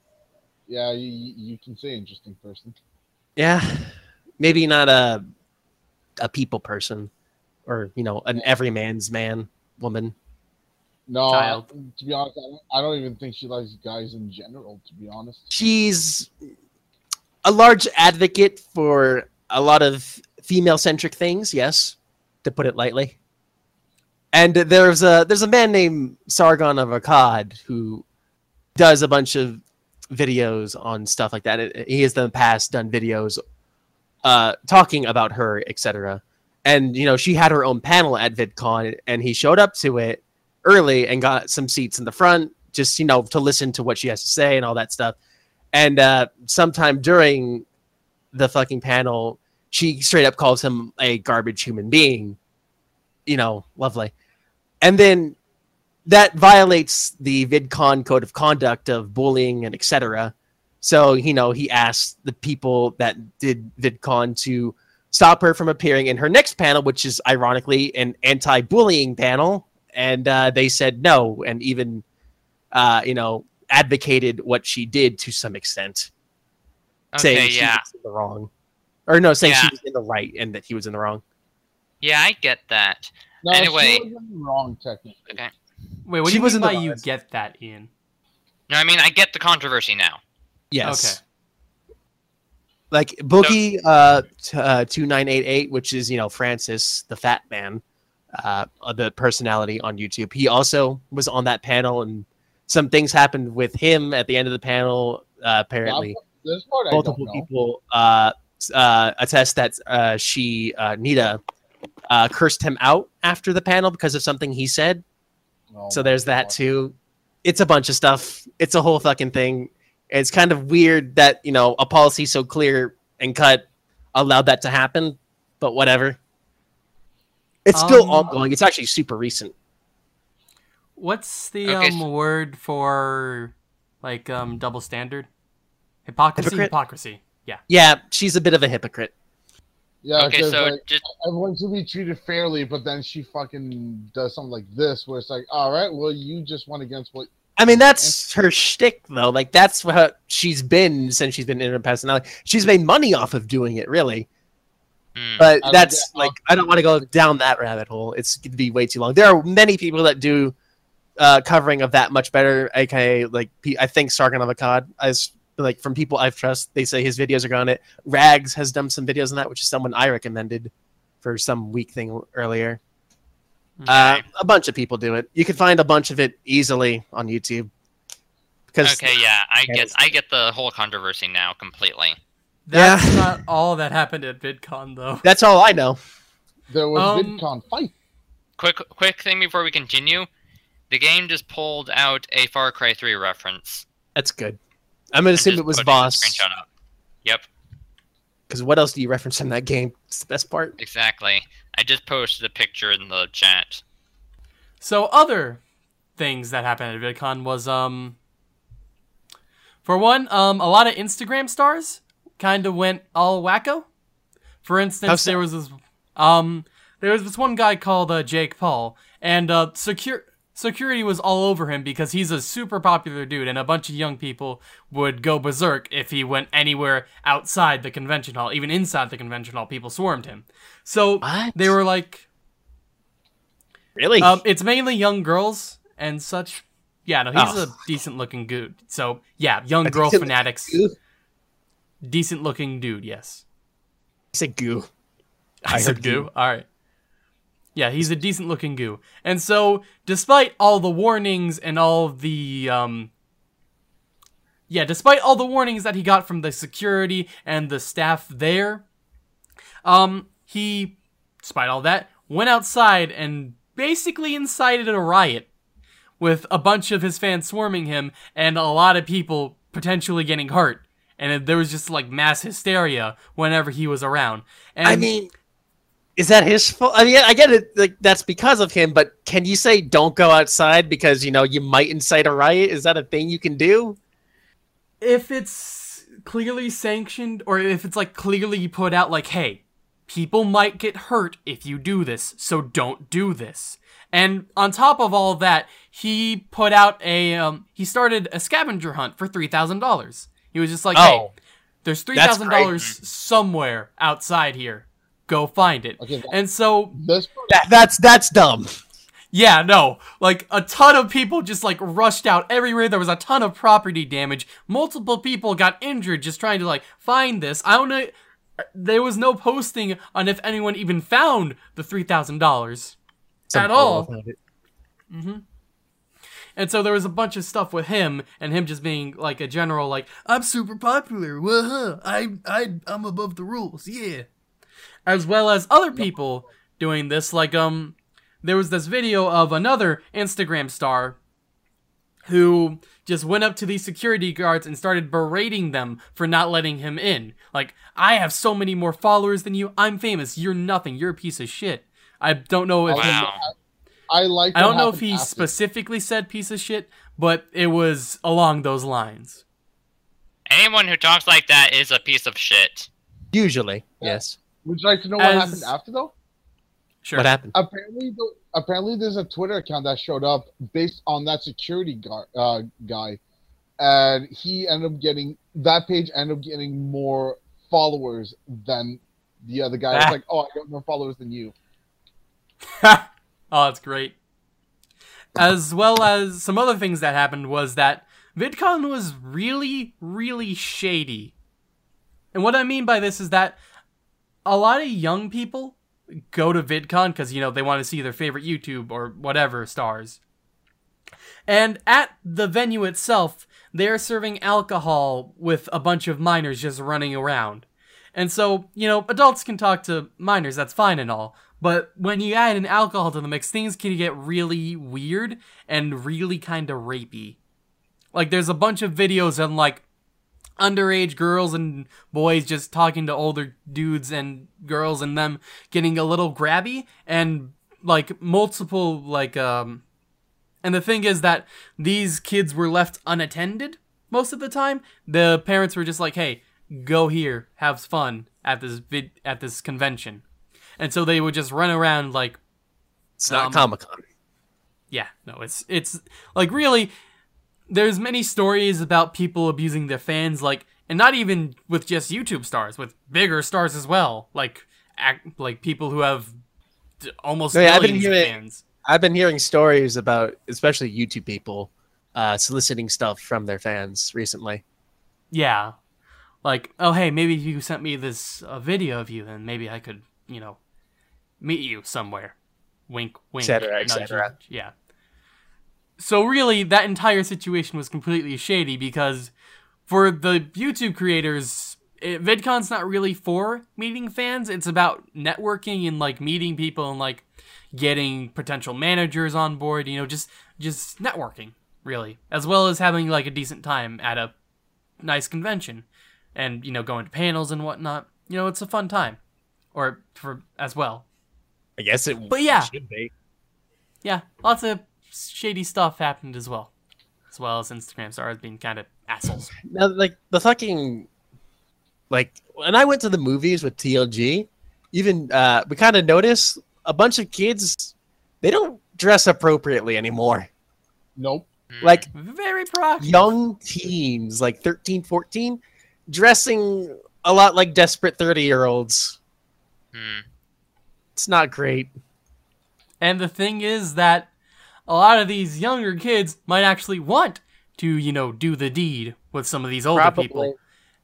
Yeah, you, you can say interesting person. Yeah, maybe not a a people person or, you know, an everyman's man, woman. No, Child. to be honest, I don't, I don't even think she likes guys in general. To be honest, She's a large advocate for a lot of female-centric things, yes, to put it lightly. And there's a there's a man named Sargon of Akkad who does a bunch of videos on stuff like that. He has in the past done videos uh, talking about her, etc. And you know, she had her own panel at VidCon, and he showed up to it early and got some seats in the front just you know to listen to what she has to say and all that stuff. And uh, sometime during the fucking panel, she straight up calls him a garbage human being. You know, lovely. And then that violates the VidCon code of conduct of bullying and etc. So, you know, he asked the people that did VidCon to stop her from appearing in her next panel, which is ironically an anti-bullying panel. And uh, they said no, and even, uh, you know, advocated what she did to some extent, saying she yeah. was in the wrong. Or no, saying she was in the right and that he was in the wrong. Yeah, I get that. No, Anyway. she wasn't wrong technically. Okay. Wait, what She do you was mean in by you get that, Ian? No, I mean I get the controversy now. Yes. Okay. Like Boogie uh, t- uh, 2988, which is, you know, Francis, the fat man, uh, uh, the personality on YouTube. He also was on that panel and some things happened with him at the end of the panel. Uh, apparently, This part multiple people uh, uh, attest that uh, she, uh, Nita, uh, cursed him out after the panel because of something he said. Oh So my there's that God. too. It's a bunch of stuff. It's a whole fucking thing. It's kind of weird that, you know, a policy so clear and cut allowed that to happen, but whatever. It's still Um, ongoing. It's actually super recent. What's the Okay, um so- word for like um double standard? Hypocrisy. Hypocrite? Hypocrisy. Yeah. Yeah, she's a bit of a hypocrite. Yeah, okay, 'cause, so like, just everyone should be treated fairly, but then she fucking does something like this, where it's like, all right, well, you just went against what. I mean, that's her shtick, though. Like, that's what she's been since she's been in her personality. She's made money off of doing it, really. hmm. But I that's get- like I don't want to go down that rabbit hole. It's going to be way too long. There are many people that do uh, covering of that much better. aka like P- I think Sargon of Akkad, as like from people I've trust, they say his videos are good on it. Rags has done some videos on that, which is someone I recommended for some week thing earlier. Uh, a bunch of people do it. You can find a bunch of it easily on YouTube. Because okay, yeah, I get I get the whole controversy now completely. That's Yeah. (laughs) not all that happened at VidCon though. that's all I know. There was Um, VidCon fight. Quick quick thing before we continue. The game just pulled out a Far Cry 3 reference. That's good. I'm gonna assume it was putting the Vaas. Screenshot up. Yep, Because what else do you reference in that game? It's the best part. exactly. I just posted a picture in the chat. So other things that happened at VidCon was um for one, um a lot of Instagram stars kind of went all wacko. For instance, so? there was this um there was this one guy called uh, Jake Paul and uh secure security was all over him because he's a super popular dude and a bunch of young people would go berserk if he went anywhere outside the convention hall even inside the convention hall people swarmed him so What? they were like Really? um, it's mainly young girls and such. Yeah, no, he's Oh. a decent looking dude. So yeah, young A girl decent- fanatics. Decent looking dude. Yes, (laughs) I said goo. I, I said goo. goo. All right. Yeah, he's a decent looking goo. And so, despite all the warnings and all the um, yeah, despite all the warnings that he got from the security and the staff there, um, he, despite all that, went outside and basically incited a riot with a bunch of his fans swarming him and a lot of people potentially getting hurt. And there was just like mass hysteria whenever he was around. And I mean, is that his fault? I mean, I get it. Like that's because of him. But can you say don't go outside because you know you might incite a riot? Is that a thing you can do? if it's clearly sanctioned or if it's like clearly put out like hey people might get hurt if you do this so don't do this and on top of all that he put out a um he started a scavenger hunt for $3000 he was just like hey Oh, there's $3000 somewhere outside here go find it Okay, that- and so This that, that's that's dumb. yeah, no. Like a ton of people just like rushed out everywhere. There was a ton of property damage. Multiple people got injured just trying to like find this. I don't know. There was no posting on if anyone even found the three thousand dollars. Some At all. bull about it. Mm-hmm. And so there was a bunch of stuff with him and him just being like a general like I'm super popular. Wah I I I'm above the rules. Yeah. As well as other people doing this like um there was this video of another Instagram star who just went up to these security guards and started berating them for not letting him in. Like, I have so many more followers than you. I'm famous. You're nothing. You're a piece of shit. I don't know if Wow. I like. I don't know if he after. specifically said piece of shit, but it was along those lines. Anyone who talks like that is a piece of shit. Usually, Yeah. yes. Would you like to know what happened after though? Sure. What happened? Apparently, the, apparently, there's a Twitter account that showed up based on that security guard, uh, guy, and he ended up getting that page ended up getting more followers than the other guy. It's Ah. like, oh, I got more followers than you. (laughs) oh, that's great. As well as some other things that happened was that VidCon was really, really shady. And what I mean by this is that a lot of young people go to VidCon because, you know, they want to see their favorite YouTube or whatever stars. And at the venue itself, they're serving alcohol with a bunch of minors just running around. And so, you know, adults can talk to minors, that's fine and all. But when you add an alcohol to the mix, things can get really weird and really kind of rapey. Like, there's a bunch of videos of, like, underage girls and boys just talking to older dudes and girls and them getting a little grabby and, like, multiple, like, um. And the thing is that these kids were left unattended most of the time. The parents were just like, hey, go here, have fun at this vid- at this convention. And so they would just run around like It's not Um, Comic Con. yeah, no, it's it's like really there's many stories about people abusing their fans like and not even with just YouTube stars, with bigger stars as well, like act, like people who have d- almost No, yeah, I've been millions of hearing- fans. I've been hearing stories about, especially YouTube people, uh, soliciting stuff from their fans recently. Yeah. Like, oh hey, maybe if you sent me this uh, video of you, then maybe I could, you know, meet you somewhere. Wink, wink. cetera, et cetera. Yeah. So really, that entire situation was completely shady because for the YouTube creators, it, VidCon's not really for meeting fans. It's about networking and like meeting people and like getting potential managers on board. You know, just just networking really, as well as having like a decent time at a nice convention and you know going to panels and whatnot you know it's a fun time or for as well I guess it But yeah. should be. yeah lots of shady stuff happened as well as well as instagram stars being kind of assholes Now, like the fucking, like when I went to the movies with TLG, even uh, we kind of noticed a bunch of kids. They don't dress appropriately anymore. Nope. Hmm. Like very proactive young teens, like 13, 14, dressing a lot like desperate 30-year-olds. Hmm. It's not great. and the thing is that a lot of these younger kids might actually want to you know do the deed with some of these older people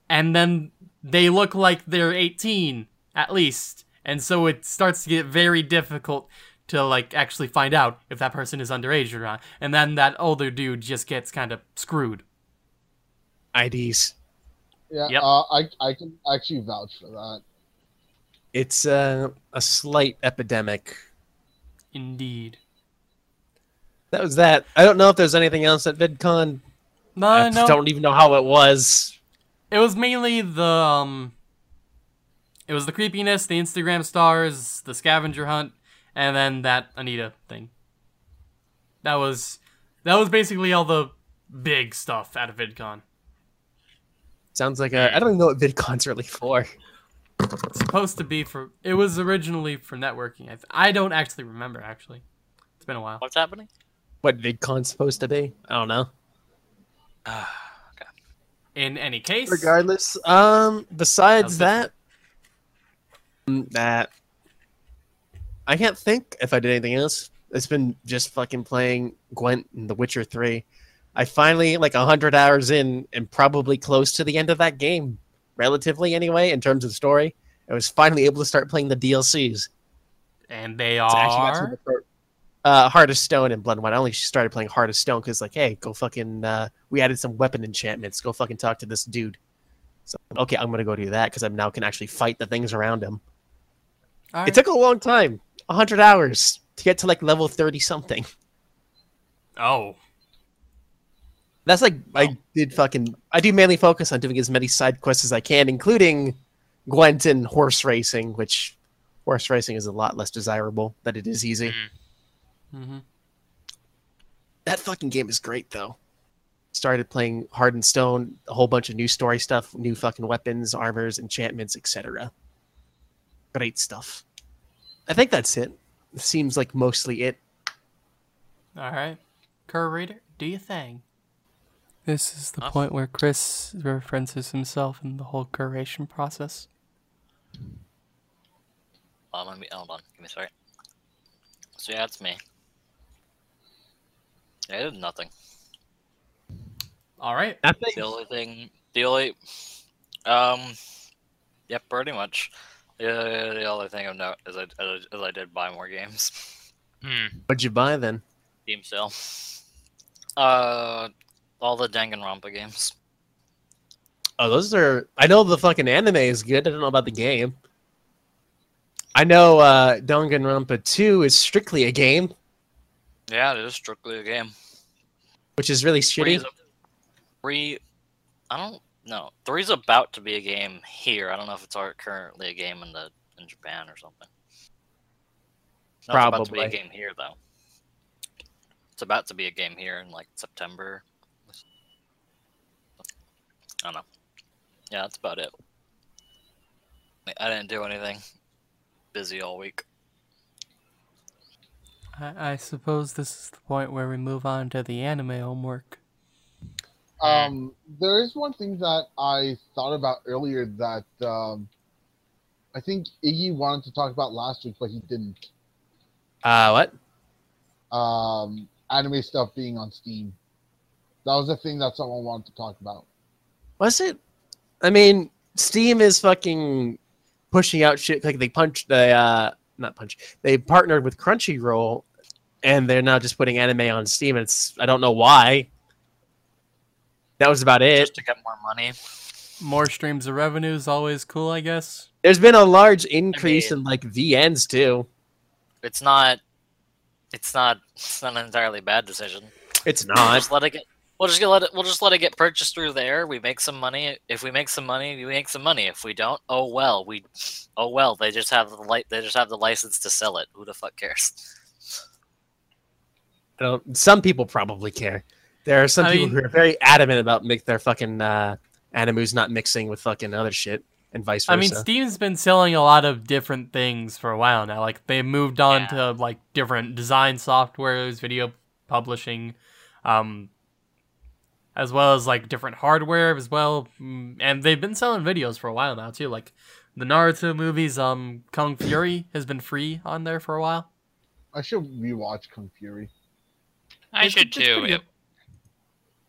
and then they look like they're 18 at least and so it starts to get very difficult to like actually find out if that person is underage or not and then that older dude just gets kind of screwed IDs. Yeah, Yep. uh, I I can actually vouch for that. It's uh, a slight epidemic. indeed That was that. I don't know if there's anything else at VidCon. no I no don't even know how it was. it was mainly the um it was the creepiness the instagram stars the scavenger hunt and then that anita thing that was that was basically all the big stuff out of vidcon Sounds like a. I don't even know what VidCon's really for. It's supposed to be for. It was originally for networking. I, I don't actually remember. Actually, it's been a while. What's happening? What VidCon's supposed to be? I don't know. In any case, Regardless, um, besides that, mm, that I can't think if I did anything else. It's been just fucking playing Gwent and The Witcher 3. I finally, like, 100 hours in and probably close to the end of that game, relatively anyway, in terms of story. I was finally able to start playing the DLCs. and they So actually got to are the pro- uh, Heart of Stone and Blood and Wine. I only started playing Heart of Stone because, like, hey, go fucking. Uh, we added some weapon enchantments. Go fucking talk to this dude. So okay, I'm gonna go do that because I now can actually fight the things around him. All It right. took a long time, hundred hours to get to like level thirty something. oh, That's like I did fucking. I do mainly focus on doing as many side quests as I can, including Gwent and horse racing, which horse racing is a lot less desirable, but it is easy. Mhm. hmm Mm-hmm. That fucking game is great, though. Started playing Hard and Stone, a whole bunch of new story stuff, new fucking weapons, armors, enchantments, etc. Great stuff. I think that's it. Seems like mostly it. All right. Curator, do your thing. This is the Huh? point where Chris references himself in the whole curation process. Hold on, hold on. Give me a second. So yeah, it's me. Yeah, I did nothing. All right. Nothing. The only thing, the only, um, yeah, pretty much. Yeah, the only thing of note is I, is I did buy more games. Hmm. What'd you buy then? Steam sale. Uh, all the Danganronpa games. Oh, those are. I know the fucking anime is good. I don't know about the game. I know uh, Danganronpa 2 is strictly a game, Yeah, it is strictly a game. which is really Three, shitty. is a- three, I don't know. Three's about to be a game here. I don't know if it's currently a game in the in Japan or something. No, It's about to be a game here though. It's about to be a game here in like September. I don't know. Yeah, that's about it. I didn't do anything. Busy all week. I, I suppose this is the point where we move on to the anime homework. Um, there is one thing that I thought about earlier that um, I think Iggy wanted to talk about last week, but he didn't. Uh, what? Um, anime stuff being on Steam. That was the thing that someone wanted to talk about. Was it? I mean, Steam is fucking pushing out shit. Like they punch they uh not punch. They partnered with Crunchyroll, and they're now just putting anime on Steam. It's I don't know why. That was about it. Just to get more money. More streams of revenue is always cool, I guess. There's been a large increase mean- in like VNs too. It's not. It's not. It's not an entirely bad decision. It's not. We'll not. just let it get. We'll just let it. We'll just let it get purchased through there. We make some money. If we make some money, we make some money. If we don't, oh well. We, oh well. They just have the light. They just have the license to sell it. Who the fuck cares? I don't, some people probably care. There are some I people mean- who are very adamant about make their fucking uh, animus not mixing with fucking other shit and vice versa. I mean, Steam's been selling a lot of different things for a while now. Like they moved on Yeah. to like different design softwares, video publishing, um, as well as like different hardware as well. Mm, And they've been selling videos for a while now too. Like the Naruto movies, um, Kung Fury has been free on there for a while. I should rewatch Kung Fury. I It's- should it's too. pretty It-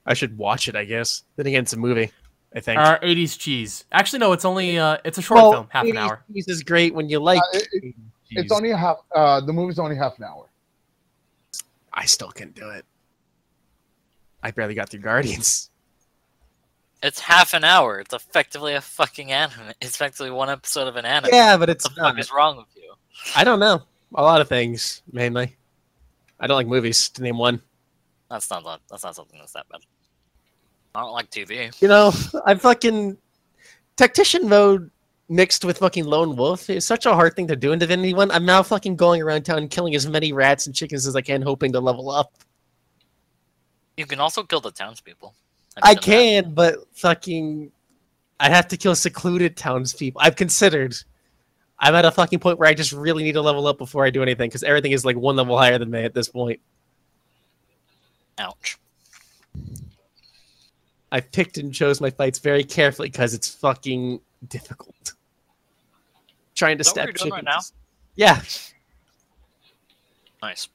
I should watch it, I guess. Then again, it's a movie, I think. Or 80s cheese. Actually, no, it's only uh, it's a short Well, film, half an hour. Cheese is great when you like. Uh, it- it- It's only a half. Uh, the movie's only half an hour. I still can't do it. I barely got through Guardians. It's half an hour. It's effectively a fucking anime. (laughs) It's effectively one episode of an anime. Yeah, but What it's the fuck is wrong with you? I don't know. A lot of things, mainly. I don't like movies, to name one. That's not. that- That's not something that's that bad. I don't like TV. You know, I fucking tactician mode mixed with fucking lone wolf is such a hard thing to do in Divinity One. I'm now fucking going around town killing as many rats and chickens as I can, hoping to level up. You can also kill the townspeople. I that. can, but fucking, I'd have to kill secluded townspeople. I've considered. I'm at a fucking point where I just really need to level up before I do anything because everything is like one level higher than me at this point. Ouch. I picked and chose my fights very carefully because it's fucking difficult. Trying to Is that stab what you're doing right chickens. Yeah, Nice.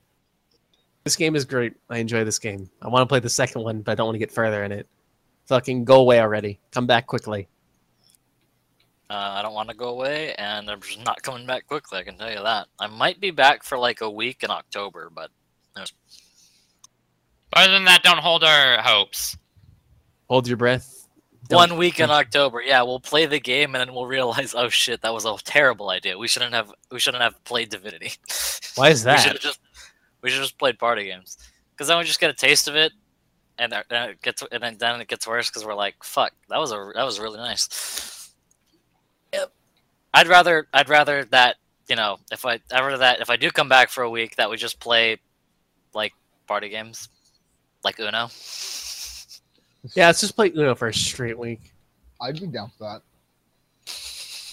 this game is great. I enjoy this game. I want to play the second one, but I don't want to get further in it. Fucking go away already. Come back quickly. Uh, I don't want to go away, and I'm just not coming back quickly. I can tell you that. I might be back for like a week in October, but But other than that, don't hold our hopes. Hold your breath. Don't- one week in October. Yeah, we'll play the game, and then we'll realize, oh shit, that was a terrible idea. We shouldn't have. We shouldn't have played Divinity. (laughs) Why is We should that? have just. We should just played party games, because then we just get a taste of it, and then then it gets and then, then it gets worse because we're like, fuck, that was a that was really nice. Yep. I'd rather I'd rather that you know if I I'd that if I do come back for a week that we just play like party games like Uno. Yeah, let's just play Uno for a straight week. I'd be down for that.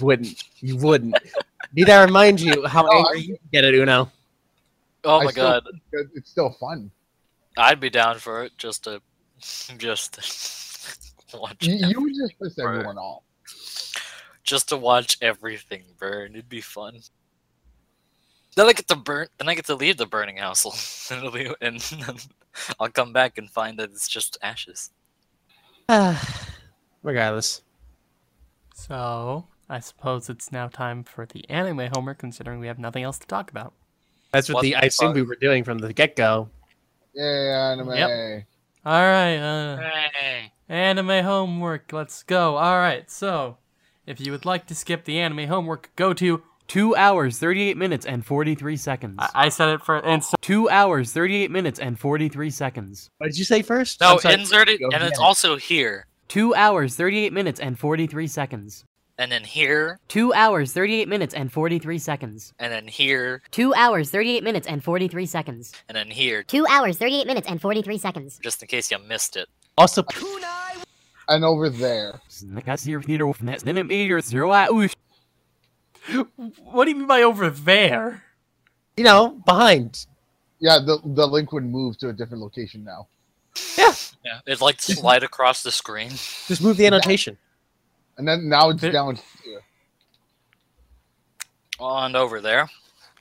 Wouldn't you? Wouldn't. Need I remind you how No, angry you get at Uno? Oh my god, think It's still fun. I'd be down for it just to just to (laughs) watch You, you would just piss Right. everyone off. just to watch everything burn. It'd be fun. Then I get to burn. Then I get to leave the burning house. (laughs) and it'll be, and then (laughs) I'll come back and find that it's just ashes. (sighs) Regardless. So I suppose it's now time for the anime homework, considering we have nothing else to talk about. That's what What the the I assumed fuck? we were doing from the get go. Yeah, anime. Yep. All right, uh, Hey. anime homework. Let's go. All right, so if you would like to skip the anime homework, go to. Two hours, 38 minutes, and 43 seconds. I, I said it for and so, Two hours, 38 minutes, and 43 seconds. What did you say first? No, I'm sorry. insert it, Go and it's also here, Two hours, 38 minutes, and 43 seconds. and then here, Two hours, 38 minutes, and 43 seconds. and then here, Two hours, 38 minutes, and 43 seconds. and then here, Two hours, 38 minutes, and 43 seconds. just in case you missed it. Also, And over there. What do you mean by over there? you know, behind. Yeah, the the link would move to a different location now. Yeah, Yeah, it like slide across the screen. Just move the annotation. And then now it's There- down here. And over there.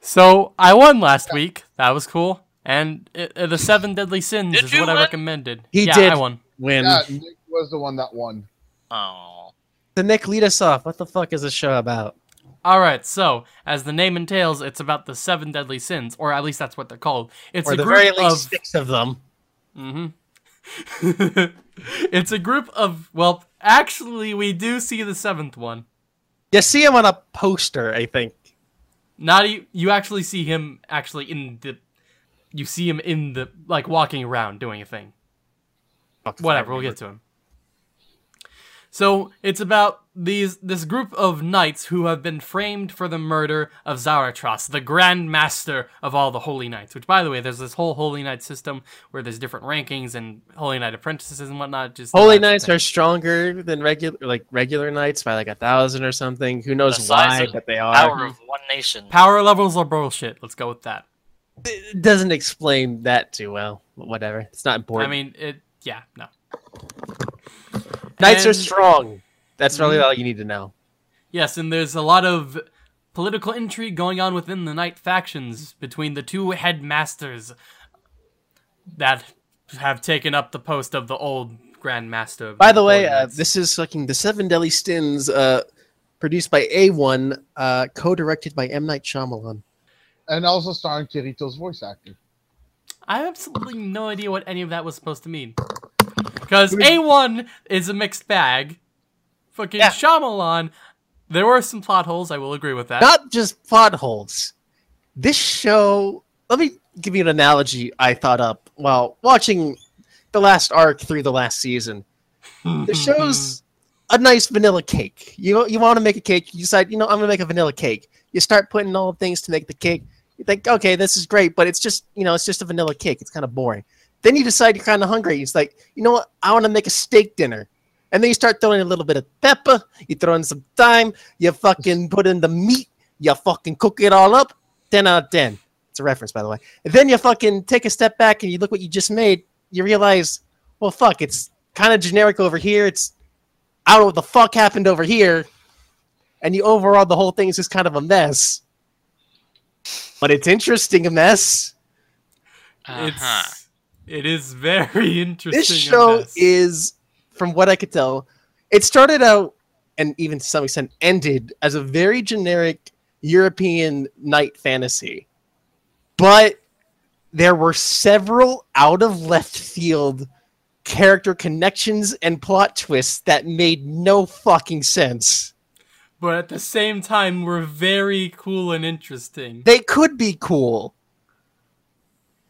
So I won last week. That was cool. And uh, the seven deadly sins Did is you what I recommended. He yeah, did. I won. When Yeah, Nick was the one that won. Oh, the Nick lead us off. What the fuck is this show about? All right, so as the name entails, it's about the seven deadly sins, or at least that's what they're called. It's or a the group very least of six of them. hmm (laughs) it's a group of well, actually, we do see the seventh one. You see him on a poster, I think. Not you. You actually see him actually in the. You see him in the like walking around doing a thing. Whatever, we'll get to him. So it's about these this group of knights who have been framed for the murder of Zaratras, the Grand Master of all the Holy Knights. Which, by the way, there's this whole Holy Knight system where there's different rankings and Holy Knight apprentices and whatnot. Just Holy Knights thing. are stronger than regular, like regular knights by like a thousand or something. Who knows why? But they are. power of one nation. power levels are bullshit. Let's go with that. It doesn't explain that too well. Whatever. It's not important. I mean, it. Yeah, no. Knights are strong. That's really Mhm. all you need to know. Yes, and there's a lot of political intrigue going on within the knight factions between the two headmasters that have taken up the post of the old Grand Master. By the way, uh, this is fucking the Seven Deadly Sins, uh, produced by A1, uh, co-directed by M Night Shyamalan. And also starring Kirito's voice actor. I have absolutely no idea what any of that was supposed to mean. Because A1 is a mixed bag. Fucking Yeah. Shyamalan, there were some plot holes, I will agree with that. Not just plot holes. This show. Let me give you an analogy I thought up while watching the last arc through the last season. The (laughs) show's a nice vanilla cake. You you want to make a cake, you decide, you know, I'm gonna make a vanilla cake. You start putting all the things to make the cake. You think, okay, this is great, but it's just, you know, it's just a vanilla cake. It's kind of boring. Then you decide you're kind of hungry. It's like, you know what? I want to make a steak dinner. And then you start throwing a little bit of pepper. You throw in some thyme. You fucking put in the meat. You fucking cook it all up. 10 out of 10. It's a reference, by the way. And then you fucking take a step back and you look what you just made. You realize, well, fuck, it's kind of generic over here. It's I don't know what the fuck happened over here. And you overall, the whole thing is just kind of a mess. But it's interesting, a mess. Uh-huh. It is very (laughs) interesting. This show mess. is, from what I could tell, it started out and even to some extent ended as a very generic European knight fantasy. But there were several out of left field character connections and plot twists that made no fucking sense. but at the same time were very cool and interesting. They could be cool.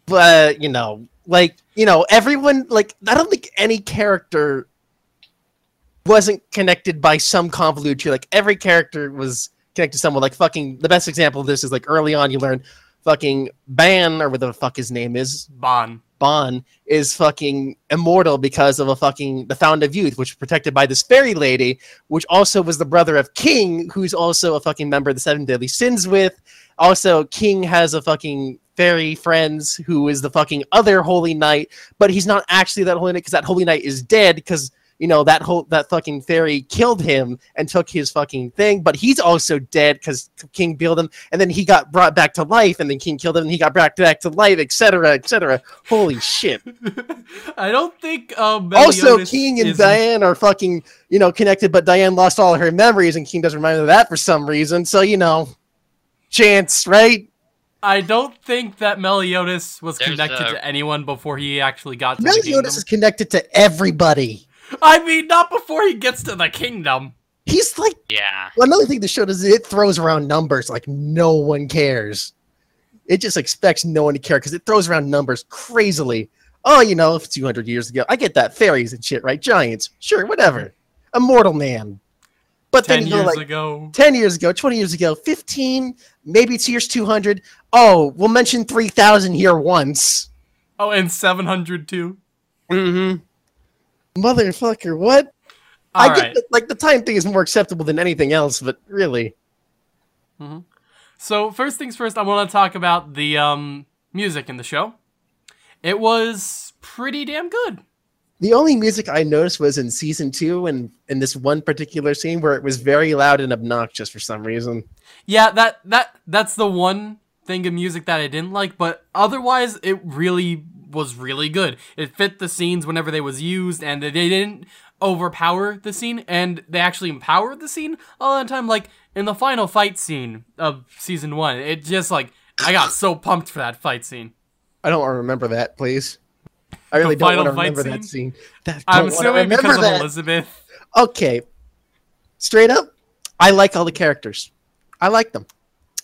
But, you know, like you know everyone like I don't think any character wasn't connected by some convoluted tree. Like every character was connected to someone. Like fucking the best example of this is like early on you learn fucking Ban or whatever the fuck his name is Bon. Bon is fucking immortal because of a fucking the Fountain of Youth, which was protected by this fairy lady, which also was the brother of King, who's also a fucking member of the Seven Deadly Sins with. Also, King has a fucking fairy friends who is the fucking other Holy Knight, but he's not actually that Holy Knight because that Holy Knight is dead because you know that whole that fucking fairy killed him and took his fucking thing, but he's also dead because King killed him, and then he got brought back to life, and then King killed him, and he got brought back to life, etc., etc. Holy shit! (laughs) I don't think um, also, King and Diane are fucking you know connected, but Diane lost all her memories, and King doesn't remember that for some reason. So you know, chance, right? I don't think that Meliodas was There's connected a- to anyone before he actually got to the Meliodas is connected to everybody. I mean, not before he gets to the kingdom. He's like Yeah. Well, another thing the show does is it throws around numbers like no one cares. It just expects no one to care because it throws around numbers crazily. Oh, you know, 200 years ago. I get that. Fairies and shit, right? Giants. Sure, whatever. Immortal man. But Ten then you go years like ago. 10 years ago, 20 years ago, 15, maybe it's years 200. Oh, we'll mention 3,000 here once. Oh, and 700 too. Mm-hmm. Motherfucker, what? All I right. get that, like the time thing is more acceptable than anything else, but really. Mm -hmm. So first things first, I want to talk about the um, music in the show. It was pretty damn good. The only music I noticed was in season two and in this one particular scene where it was very loud and obnoxious for some reason. Yeah, that that that's the one thing of music that I didn't like, but otherwise it really was really good. It fit the scenes whenever they was used, and they didn't overpower the scene, and they actually empowered the scene all the time. Like in the final fight scene of season one, it just like I got so pumped for that fight scene. I don't remember that, please. I really don't want to remember scene? that scene. That, I'm don't assuming remember because of that. Elizabeth. Okay. Straight up, I like all the characters. I like them.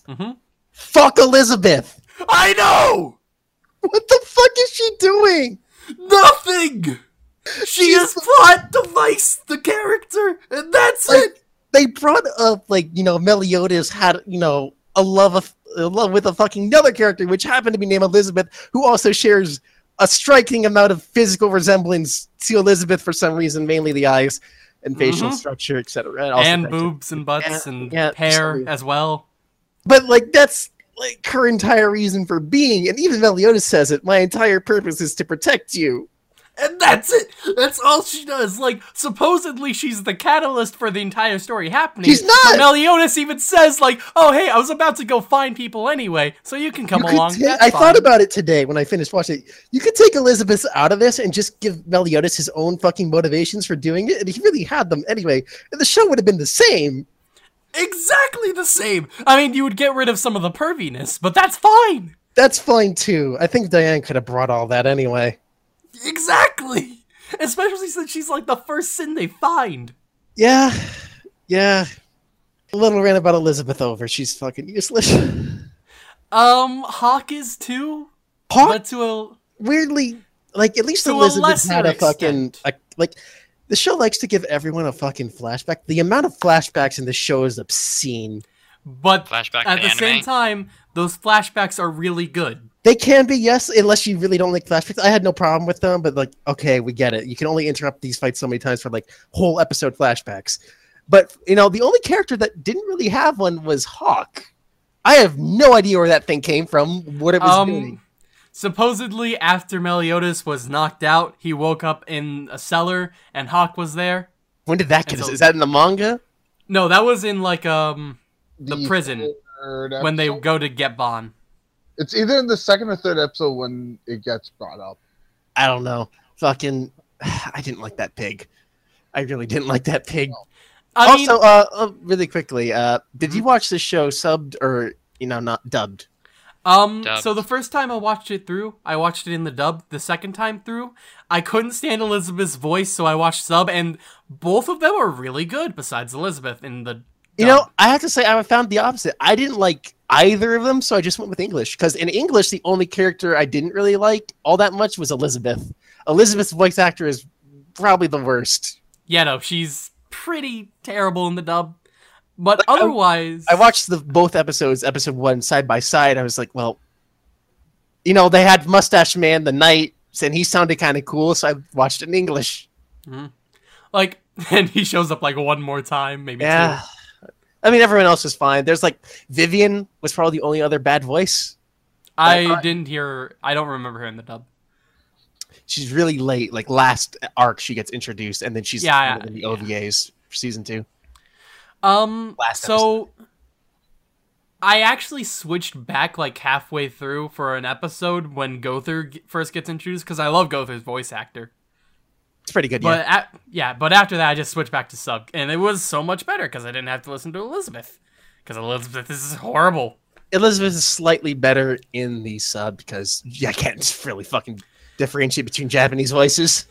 Mhm. Fuck Elizabeth. I know What the fuck is she doing? nothing. She is plot device the character, and that's Like, it. they brought up like you know Meliodas had you know a love of a love with a fucking another character which happened to be named Elizabeth who also shares a striking amount of physical resemblance to Elizabeth for some reason mainly the eyes and facial Mhm. structure etc and, and boobs and butts Yeah, and yeah, hair sorry. as well. but like that's like her entire reason for being and even Meliodas says it my entire purpose is to protect you And that's it. That's all she does. Like, supposedly she's the catalyst for the entire story happening. She's not! But Meliodas even says, like, oh, hey, I was about to go find people anyway, so you can come You along. ta- I thought about it today when I finished watching it. You could take Elizabeth out of this and just give Meliodas his own fucking motivations for doing it, and he really had them anyway. And the show would have been the same. Exactly the same. I mean, you would get rid of some of the perviness, but that's fine. That's fine too. I think Diane could have brought all that anyway. Exactly. Especially since she's like the first sin they find. Yeah, yeah. A little rant about Elizabeth over. She's fucking useless. Um, Hawk is too, Hawk but to a weirdly, like at least Elizabeth had a fucking a, like. The show likes to give everyone a fucking flashback. The amount of flashbacks in the show is obscene. but Flashback at the anime. same time, those flashbacks are really good. They can be, yes, unless you really don't like flashbacks. I had no problem with them, but like, okay, we get it. You can only interrupt these fights so many times for like whole episode flashbacks. But, you know, the only character that didn't really have one was Hawk. I have no idea where that thing came from, what it was Um, doing. supposedly after Meliodas was knocked out, he woke up in a cellar and Hawk was there. When did that get so- Is that in the manga? No, that was in like um the prison when they go to get Bon. It's either in the second or third episode when it gets brought up. I don't know. Fucking, (sighs) I didn't like that pig. I really didn't like that pig. I also, uh, uh, really quickly, uh, did you watch this show subbed or, you know, not dubbed? um, Dubbed. so the first time I watched it through, I watched it in the dub. The second time through, I couldn't stand Elizabeth's voice, so I watched sub, and both of them are really good. Besides Elizabeth in the, You know, I have to say I found the opposite. I didn't like either of them, so I just went with English. Because in English, the only character I didn't really like all that much was Elizabeth. Elizabeth's voice actor is probably the worst. Yeah, no, she's pretty terrible in the dub. But Like, otherwise, I watched the both episodes, episode one, side by side. I was like, well, you know, they had Mustache Man the knight, and he sounded kind of cool, so I watched it in English. Mm-hmm. like, (laughs) and he shows up like one more time, maybe Yeah. two. I mean, everyone else was fine. There's like, Vivian was probably the only other bad voice. I I- didn't hear. I don't remember her in the dub. She's really late, like last arc she gets introduced, and then she's Yeah, in the yeah. OVAs for season two. Um, Last so I actually switched back like halfway through for an episode when Gowther first gets introduced because I love Gowther's voice actor. It's pretty good, But yeah. yeah, but after that I just switched back to sub, and it was so much better because I didn't have to listen to Elizabeth because Elizabeth this is horrible. Elizabeth is slightly better in the sub because yeah, I can't (laughs) really fucking differentiate between Japanese voices.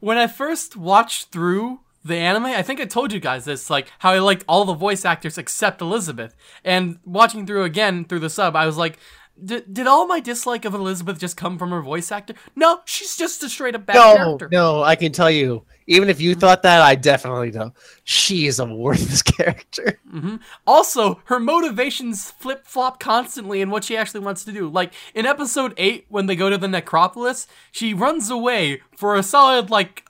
when I first watched through the anime, I think I told you guys this, like how I liked all the voice actors except Elizabeth. And watching through again through the sub, I was like, did, did all my dislike of Elizabeth just come from her voice actor? No, she's just a straight up bad No, character. no, I can tell you. Even if you mm-hmm. thought that, I definitely know. She is a worthless (laughs) character. Mm-hmm. Also, her motivations flip flop constantly in what she actually wants to do. Like in episode 8, when they go to the necropolis, she runs away for a solid, like,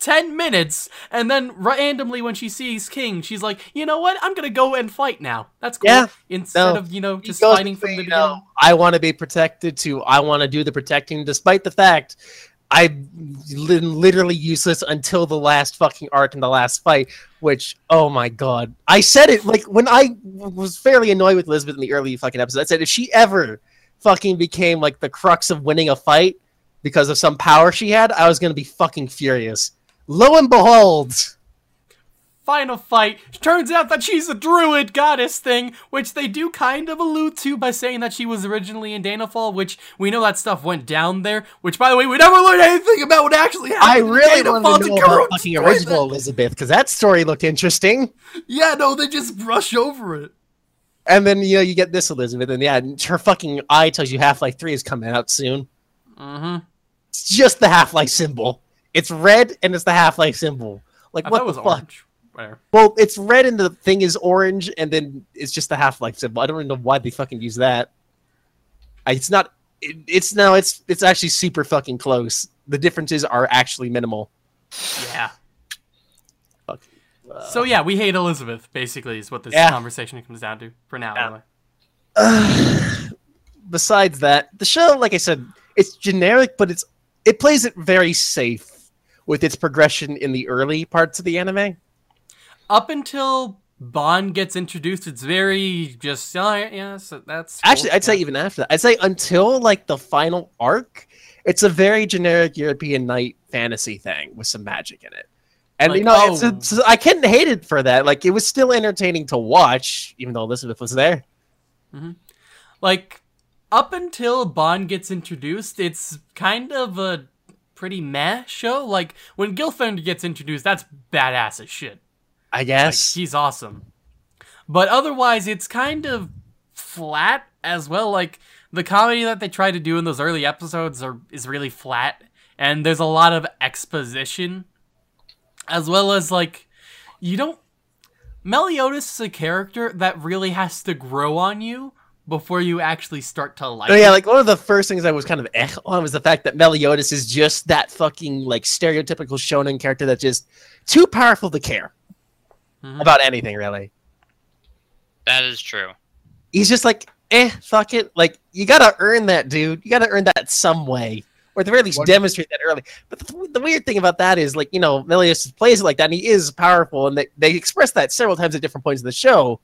10 minutes, and then randomly when she sees King, she's like, you know what? I'm gonna go and fight now. That's cool. Yeah, Instead no. of, you know, just fighting from the beginning. know, I want to be protected to I want to do the protecting, despite the fact I'm li- literally useless until the last fucking arc in the last fight. Which, oh my god, I said it like when I was fairly annoyed with Elizabeth in the early fucking episode I said if she ever fucking became like the crux of winning a fight because of some power she had, I was gonna be fucking furious. Lo and behold. Final fight. Turns out that she's a druid goddess thing, which they do kind of allude to by saying that she was originally in Danafor, which we know that stuff went down there. Which, by the way, we never learned anything about what actually happened. I really want to know about fucking original. Elizabeth because that story looked interesting. Yeah, no, they just brush over it. And then, you know, you get this Elizabeth, and yeah, her fucking eye tells you Half-Life 3 is coming out soon. Mm-hmm. It's just the Half-Life symbol. It's red, and it's the Half-Life symbol. Like, I what thought it was the fuck? orange. Whatever. Well, it's red, and the thing is orange, and then it's just the Half-Life symbol. I don't even know why they fucking use that. It's not... It, it's no, it's it's actually super fucking close. The differences are actually minimal. Yeah. Fuck. Uh, So yeah, we hate Elizabeth. Basically, is what this Yeah. conversation comes down to for now. Yeah. Anyway. (sighs) besides that, the show, like I said, it's generic, but it's it plays it very safe with its progression in the early parts of the anime. Up until Bond gets introduced, it's very just oh, yeah, so that's cool. Actually, I'd say even after that, I'd say until like the final arc, it's a very generic European knight fantasy thing with some magic in it. And you know, oh. it's, I couldn't hate it for that. Like, it was still entertaining to watch, even though Elizabeth was there. Mm-hmm. like up until Bond gets introduced, it's kind of a pretty meh show. Like when Gilthunder gets introduced, that's badass as shit. I Like, guess. he's awesome. But otherwise, it's kind of flat as well. Like the comedy that they try to do in those early episodes are is really flat, and there's a lot of exposition, as well as like you don't. Meliodas is a character that really has to grow on you before you actually start to like. Oh yeah, him. like one of the first things I was kind of eh on was the fact that Meliodas is just that fucking like stereotypical shonen character that's just too powerful to care Mhm. about anything really. That is true. He's just like, eh, fuck it. Like you gotta earn that, dude. You gotta earn that some way, or at the very least What- demonstrate that early. But the, the weird thing about that is, like, you know, Meliodas plays it like that, and he is powerful, and they they express that several times at different points in the show.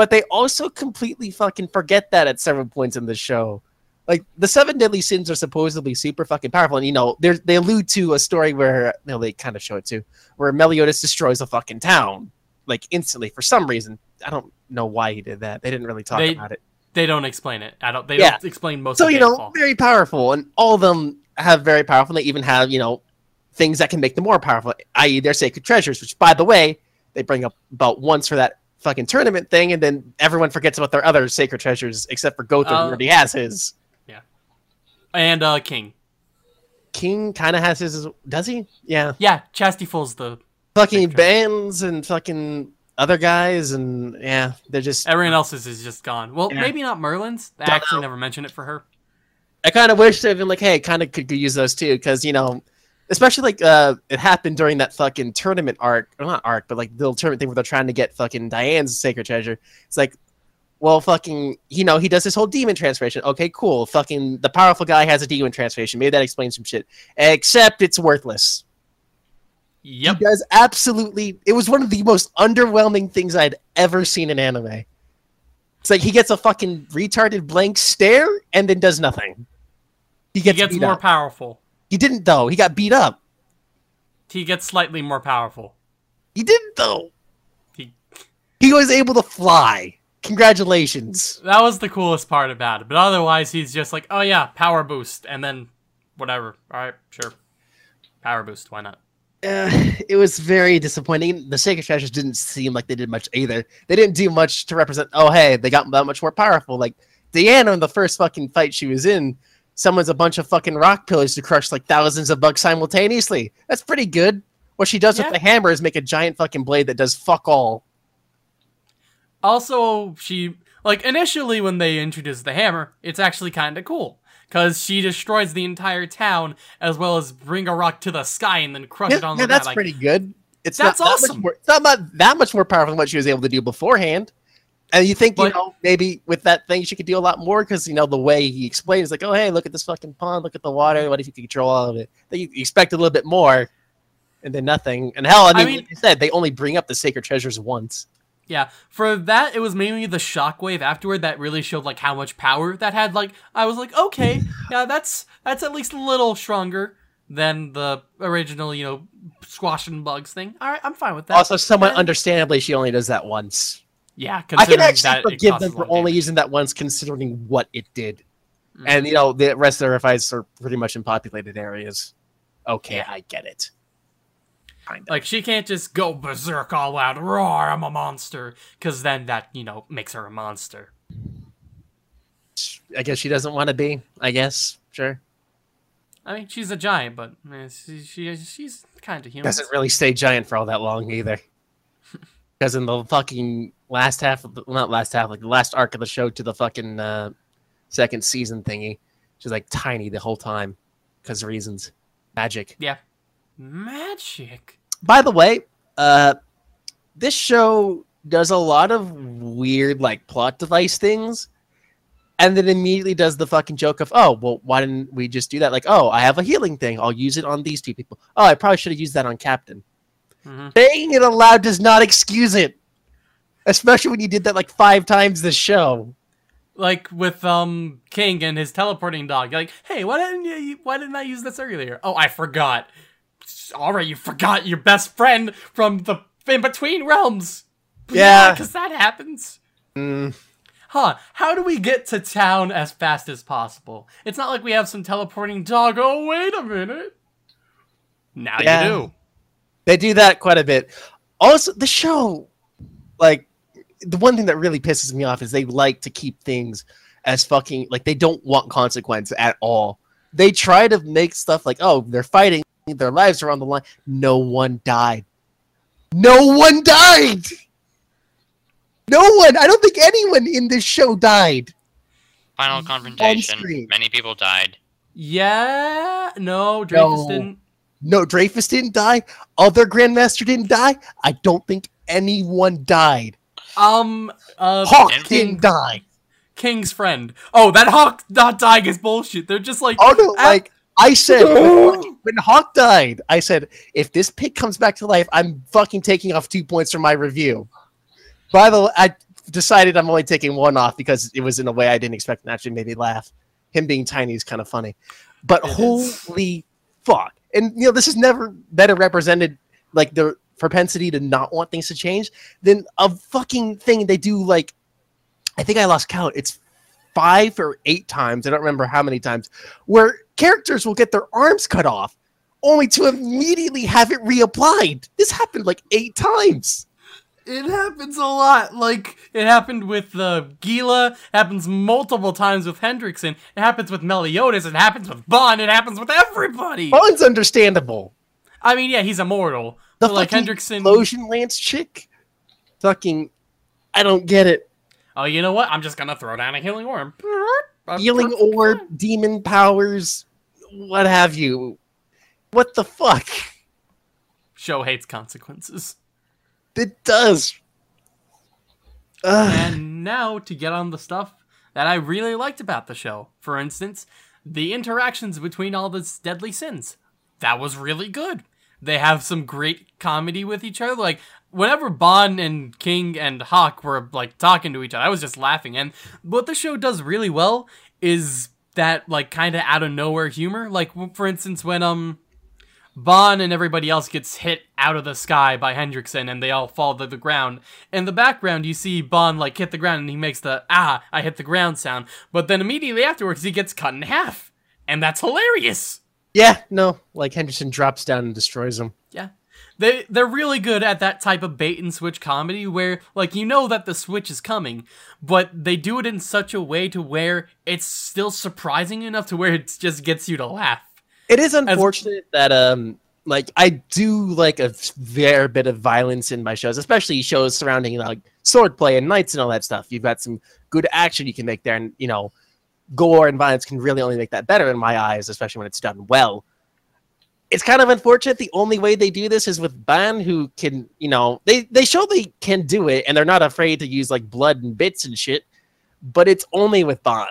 But they also completely fucking forget that at several points in the show. Like the seven deadly sins are supposedly super fucking powerful, and you know they they allude to a story where you know they kind of show it too, where Meliodas destroys a fucking town like instantly for some reason. I don't know why he did that. They didn't really talk They- about it. they don't explain it. I don't. They Yeah. don't explain most. So you know, very powerful, and all of them have very powerful. They even have you know things that can make them more powerful, i.e., their sacred treasures. Which, by the way, they bring up about once for that fucking tournament thing, and then everyone forgets about their other sacred treasures except for Gotham, Uh, who already has his. Yeah, and uh, King. King kind of has his. Does he? Yeah. Yeah, Chastiefol's the. Fucking bands and fucking other guys, and yeah, they're just. Everyone else's is just gone. Well, Yeah. maybe not Merlin's. I Don't actually know. never mentioned it for her. I kind of wish they'd been like, hey, kind of could, could use those too, because you know, especially like uh, it happened during that fucking tournament arc, or not arc, but like the little tournament thing where they're trying to get fucking Diane's sacred treasure. It's like, well, fucking, you know, he does this whole demon transformation. Okay, cool. Fucking the powerful guy has a demon transformation. Maybe that explains some shit. Except it's worthless. Yep. He does absolutely. It was one of the most underwhelming things I'd ever seen in anime. It's like he gets a fucking retarded blank stare and then does nothing. He He gets, gets more up. powerful. He didn't though. He got beat up. He gets slightly more powerful. He didn't though. He He was able to fly. Congratulations. that was the coolest part about it. But otherwise, he's just like, oh yeah, power boost, and then whatever. All right, sure, power boost. Why not? Uh, it was very disappointing. The Sacred Treasures didn't seem like they did much either. They didn't do much to represent, oh, hey, they got that much more powerful. Like, Diana in the first fucking fight she was in, summons a bunch of fucking rock pillars to crush like thousands of bugs simultaneously. That's pretty good. What she does Yeah. with the hammer is make a giant fucking blade that does fuck all. Also, she like initially when they introduced the hammer, it's actually kind of cool because she destroys the entire town as well as bring a rock to the sky and then crush it Yeah, on yeah, the that's ground. Like, pretty good. It's That's not that awesome. more, it's not that, that much more powerful than what she was able to do beforehand. And you think, you know, maybe with that thing she could do a lot more because, you know, the way he explains, like, oh, hey, look at this fucking pond, look at the water, what if you could control all of it? Then you expect a little bit more, and then nothing. And hell, I mean, mean- like you said, they only bring up the sacred treasures once. Yeah, for that it was mainly the shockwave afterward that really showed like how much power that had. Like I was like, okay, (laughs) yeah, that's that's at least a little stronger than the original, you know, squashing bugs thing. All right, I'm fine with that. Also, somewhat And- understandably, she only does that once. Yeah, I can actually forgive them for a lot of only using that once, considering what it did. Mhm. And, you know, the rest of their fights are pretty much in populated areas. Okay, Yeah. I get it. Kind of. Like she can't just go berserk all out, roar, I'm a monster, because then that you know makes her a monster. I guess she doesn't want to be. I guess sure. I mean, she's a giant, but eh, she, she she's kind of human. Doesn't really stay giant for all that long either. Because in the fucking last half of the well, not last half, like the last arc of the show to the fucking uh, second season thingy, she's like tiny the whole time because reasons, magic. Yeah, magic. By the way, uh, this show does a lot of weird like plot device things, and then immediately does the fucking joke of, oh, well, why didn't we just do that? Like, oh, I have a healing thing. I'll use it on these two people. Oh, I probably should have used that on Captain. Mhm. Saying it aloud does not excuse it, especially when you did that like five times this show. like with um King and his teleporting dog. You're like, hey, why didn't you? Why didn't I use this earlier? Oh, I forgot. All right, you forgot your best friend from the in between realms. Yeah. because that happens. Mm, Huh? How do we get to town as fast as possible? It's not like we have some teleporting dog. Oh, wait a minute. Now Yeah. you do. They do that quite a bit. Also, the show, like, the one thing that really pisses me off is they like to keep things as fucking, like, they don't want consequence at all. They try to make stuff like, oh, they're fighting, their lives are on the line. No one died. No one died! No one! I don't think anyone in this show died. Final confrontation. screen. Many people died. Yeah. No, Dreyfus No. didn't. No, Dreyfus didn't die. Other Grandmaster didn't die. I don't think anyone died. Um. Uh. Hawk King- didn't die. King's friend. Oh, that Hawk not dying is bullshit. They're just like, Oh no, like I said when, (laughs) when Hawk died, I said if this pig comes back to life, I'm fucking taking off two points from my review. By the way, I decided I'm only taking one off because it was in a way I didn't expect and actually made me laugh. Him being tiny is kind of funny. But It is. holy fuck. And you know, this is never better represented like the propensity to not want things to change than a fucking thing they do like I think I lost count. It's five or eight times. I don't remember how many times where characters will get their arms cut off only to immediately have it reapplied. This happened like eight times. It happens a lot. Like it happened with uh, Gila. Happens multiple times with Hendrickson. It happens with Meliodas. It happens with Bond. It happens with everybody. Bond's understandable. I mean, yeah, he's immortal. The but, like fucking Hendrickson. Explosion Lance chick? Fucking, I don't get it. Oh, you know what? I'm just gonna throw down a healing orb. Healing orb, demon powers, what have you. What the fuck? Show hates consequences. It does. Ugh. and now to get on the stuff that I really liked about the show. For instance, the interactions between all the deadly sins. That was really good. They have some great comedy with each other. Like whenever Bond and King and Hawk were like talking to each other, I was just laughing. And what the show does really well is that like kind of out of nowhere humor. Like for instance, when um Bond and everybody else gets hit out of the sky by Hendrickson and they all fall to the ground. In the background, you see Bond like hit the ground and he makes the ah, I hit the ground sound. But then immediately afterwards, he gets cut in half. And that's hilarious. Yeah, no, like Henderson drops down and destroys him. Yeah. They they're really good at that type of bait and switch comedy where like you know that the switch is coming, but they do it in such a way to where it's still surprising enough to where it just gets you to laugh. It is unfortunate that um like I do like a fair bit of violence in my shows, especially shows surrounding like swordplay and knights and all that stuff. You've got some good action you can make there, and you know, gore and violence can really only make that better in my eyes, especially when it's done well. It's kind of unfortunate. The only way they do this is with Ban, who can, you know, they they show they can do it, and they're not afraid to use like blood and bits and shit. But it's only with Ban.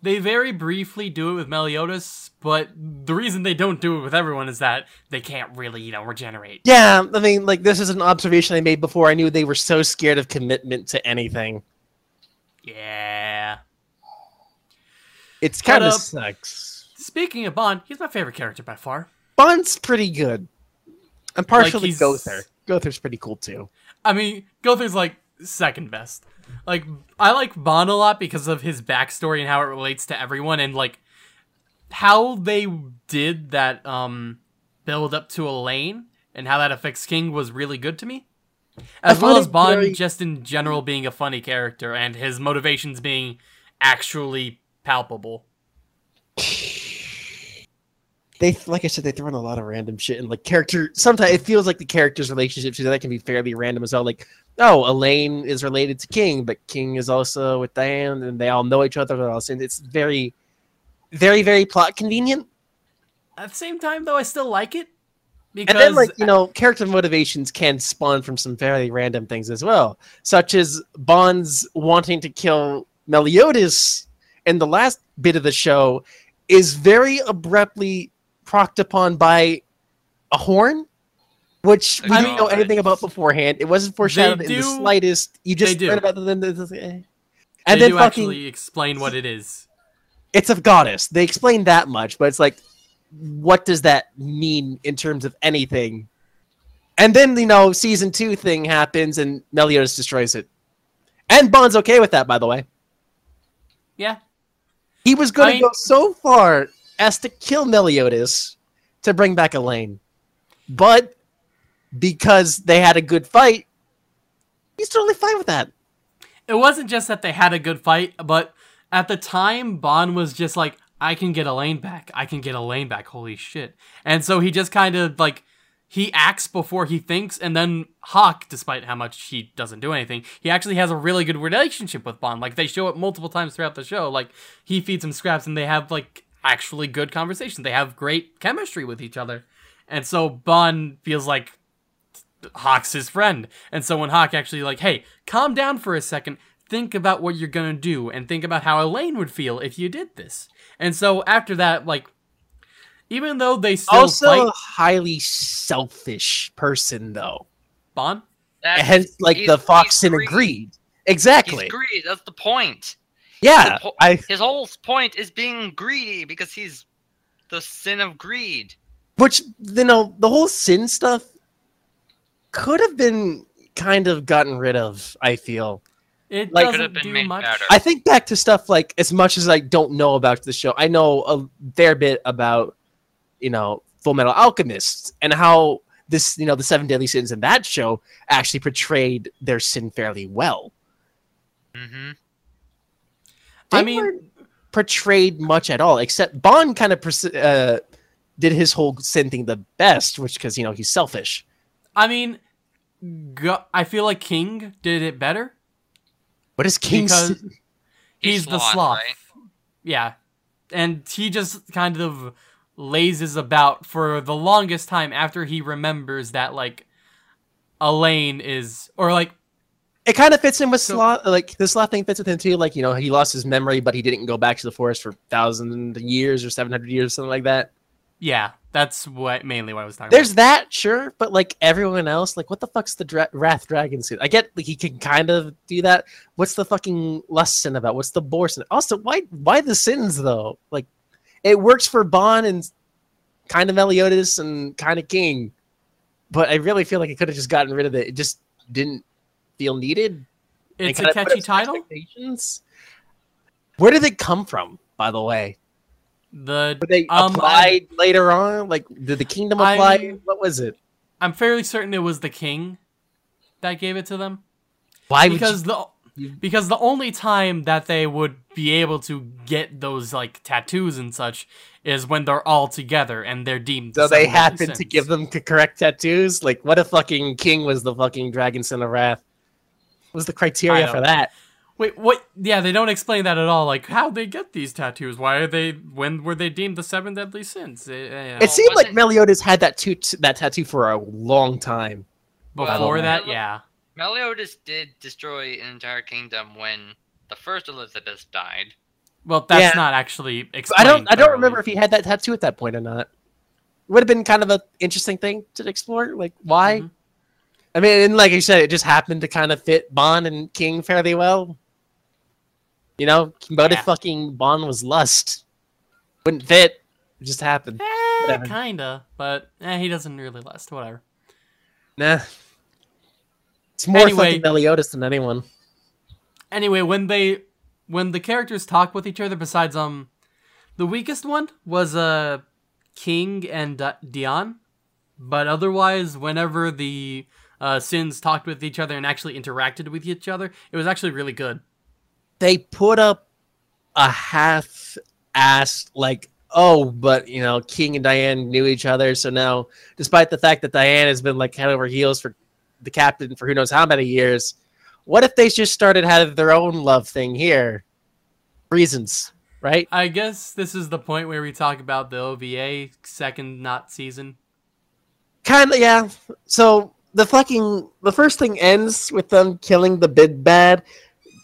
They very briefly do it with Meliodas, but the reason they don't do it with everyone is that they can't really, you know, regenerate. Yeah, I mean, like this is an observation I made before I knew they were so scared of commitment to anything. Yeah. It's kind of uh, sucks. Speaking of Bond, he's my favorite character by far. Bond's pretty good. I'm partially he's- Gowther. Gowther's pretty cool too. I mean, Gowther's like second best. Like I like Bond a lot because of his backstory and how it relates to everyone and like how they did that um build up to Elaine and how that affects King was really good to me. As well as Bond very- just in general being a funny character and his motivations being actually palpable. (laughs) They, like I said, they throw in a lot of random shit and like character. Sometimes it feels like the characters' relationships that can be fairly random as well. Like, oh, Elaine is related to King, but King is also with Diane, and they all know each other. All it's very, very, very plot convenient. At the same time though, I still like it because And then, like, you know, character motivations can spawn from some very random things as well, such as Bond's wanting to kill Meliodas in the last bit of the show is very abruptly procked upon by a horn, which we I didn't know anything about beforehand. It wasn't foreshadowed in the slightest. You just eh. they do. learn about the, the, the, the- and they then do fucking actually explain what it is. it's a goddess. They explain that much, but it's like, what does that mean in terms of anything? And then, you know, season two thing happens and Meliodas destroys it. And Bond's okay with that, by the way. Yeah. He was going to go so far as to kill Meliodas to bring back Elaine. But because they had a good fight, he's totally fine with that. it wasn't just that they had a good fight, but at the time, Bond was just like, I can get Elaine back. I can get Elaine back. Holy shit. And so he just kind of like, he acts before he thinks, and then Hawk, despite how much he doesn't do anything, he actually has a really good relationship with Bond. Like, they show it multiple times throughout the show. Like, he feeds him scraps, and they have, like, actually good conversation. They have great chemistry with each other. And so Bond feels like Hawk's his friend. And so when Hawk actually like, hey, calm down for a second, think about what you're gonna do, and think about how Elaine would feel if you did this. And so after that, like, even though they still also fight a highly selfish person, though. Bond, That's- Hence, like, the Fox he's sin greedy. agreed. He's Exactly. greedy. That's the point. Yeah. The po- I, His whole point is being greedy because he's the sin of greed. which, you know, the whole sin stuff could have been kind of gotten rid of, I feel. it Like- doesn't been do made much. better. I think back to stuff like, as much as I don't know about the show, I know a fair bit about, you know, Full Metal Alchemist and how this, you know, the seven deadly sins in that show actually portrayed their sin fairly well. hmm They I mean- weren't portrayed much at all, except Bond kind of uh, did his whole sin thing the best, which because you know he's selfish. I mean, I feel like King did it better. What is King? Because- sin? He's, the sloth. right? Yeah. And he just kind of lazes about for the longest time after he remembers that, like, Elaine is. Or, like, It kind of fits in with So- Sloth. Like the Sloth thing fits with him too. Like you know he lost his memory, but he didn't go back to the forest for thousand years or seven hundred years, or something like that. yeah, that's what mainly what I was talking There's that, sure, but like everyone else, like what the fuck's the dra- Wrath Dragon suit? I get like he can kind of do that. What's the fucking lust sin about? What's the boar sin? Also, why why the sins though? Like it works for Bond and kind of Meliodas and kind of King, but I really feel like it could have just gotten rid of it. It just didn't feel needed. It's a catchy title. Where did it come from, by the way? The Were they Um, applied later on? Like, did the kingdom apply? I'm- what was it? I'm fairly certain it was the king that gave it to them. Why because the you- because the only time that they would be able to get those like tattoos and such is when they're all together and they're deemed. So they happen to give them the correct tattoos? Like, what if fucking King was the fucking Dragon Son of Wrath? What was the criteria for that? Wait, what? Yeah, they don't explain that at all. Like, how they get these tattoos? Why are they? When were they deemed the seven deadly sins? Eh, eh, It seemed like wasn't- Meliodas had that, toot that tattoo for a long time. before well, that, yeah. Meliodas did destroy an entire kingdom when the first Elizabeth died. Well, that's Yeah. not actually I don't. I don't remember if he had that tattoo at that point or not. Would have been kind of an interesting thing to explore. Like, why? Mhm. I mean, and like you said, it just happened to kind of fit Ban and King fairly well. You know, but Yeah. if fucking Ban was lust, wouldn't fit. It just happened. Eh, kinda, but eh, he doesn't really last. Whatever. Nah. It's more Anyway- fucking Meliodas than anyone. Anyway, when they when the characters talk with each other, besides um, the weakest one was uh, King and uh, Diane, but otherwise, whenever the uh, sins talked with each other and actually interacted with each other, it was actually really good. They put up a half-assed, like, oh, but, you know, King and Diane knew each other, so now, despite the fact that Diane has been, like, head over heels for the captain for who knows how many years, what if they just started having their own love thing here? Reasons, right? I guess this is the point where we talk about the OVA second not season. Kind of, yeah. So the fucking the first thing ends with them killing the big bad.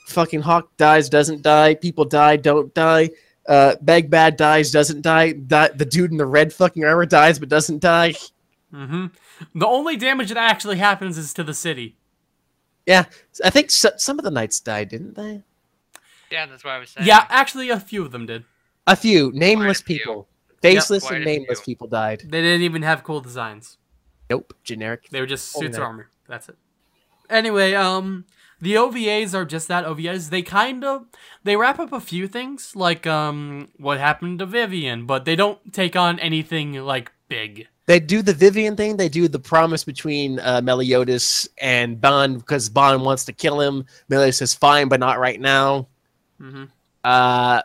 Fucking Hawk dies, doesn't die. People die, don't die. Uh, Big Bad dies, doesn't die. Di- the dude in the red fucking armor dies, but doesn't die. Mm hmm The only damage that actually happens is to the city. Yeah, I think so- some of the knights died, didn't they? Yeah, that's what I was saying. Yeah, actually, a few of them did. A few nameless few. people, faceless quite and nameless people died. They didn't even have cool designs. Nope, generic. They were just suits of armor. That's it. Anyway, um, the OVAs are just that OVAs. They kind of they wrap up a few things like um what happened to Vivian, but they don't take on anything like big. They do the Vivian thing. They do the promise between uh, Meliodas and Ban because Ban wants to kill him. Meliodas says, "Fine, but not right now." hmm Uh,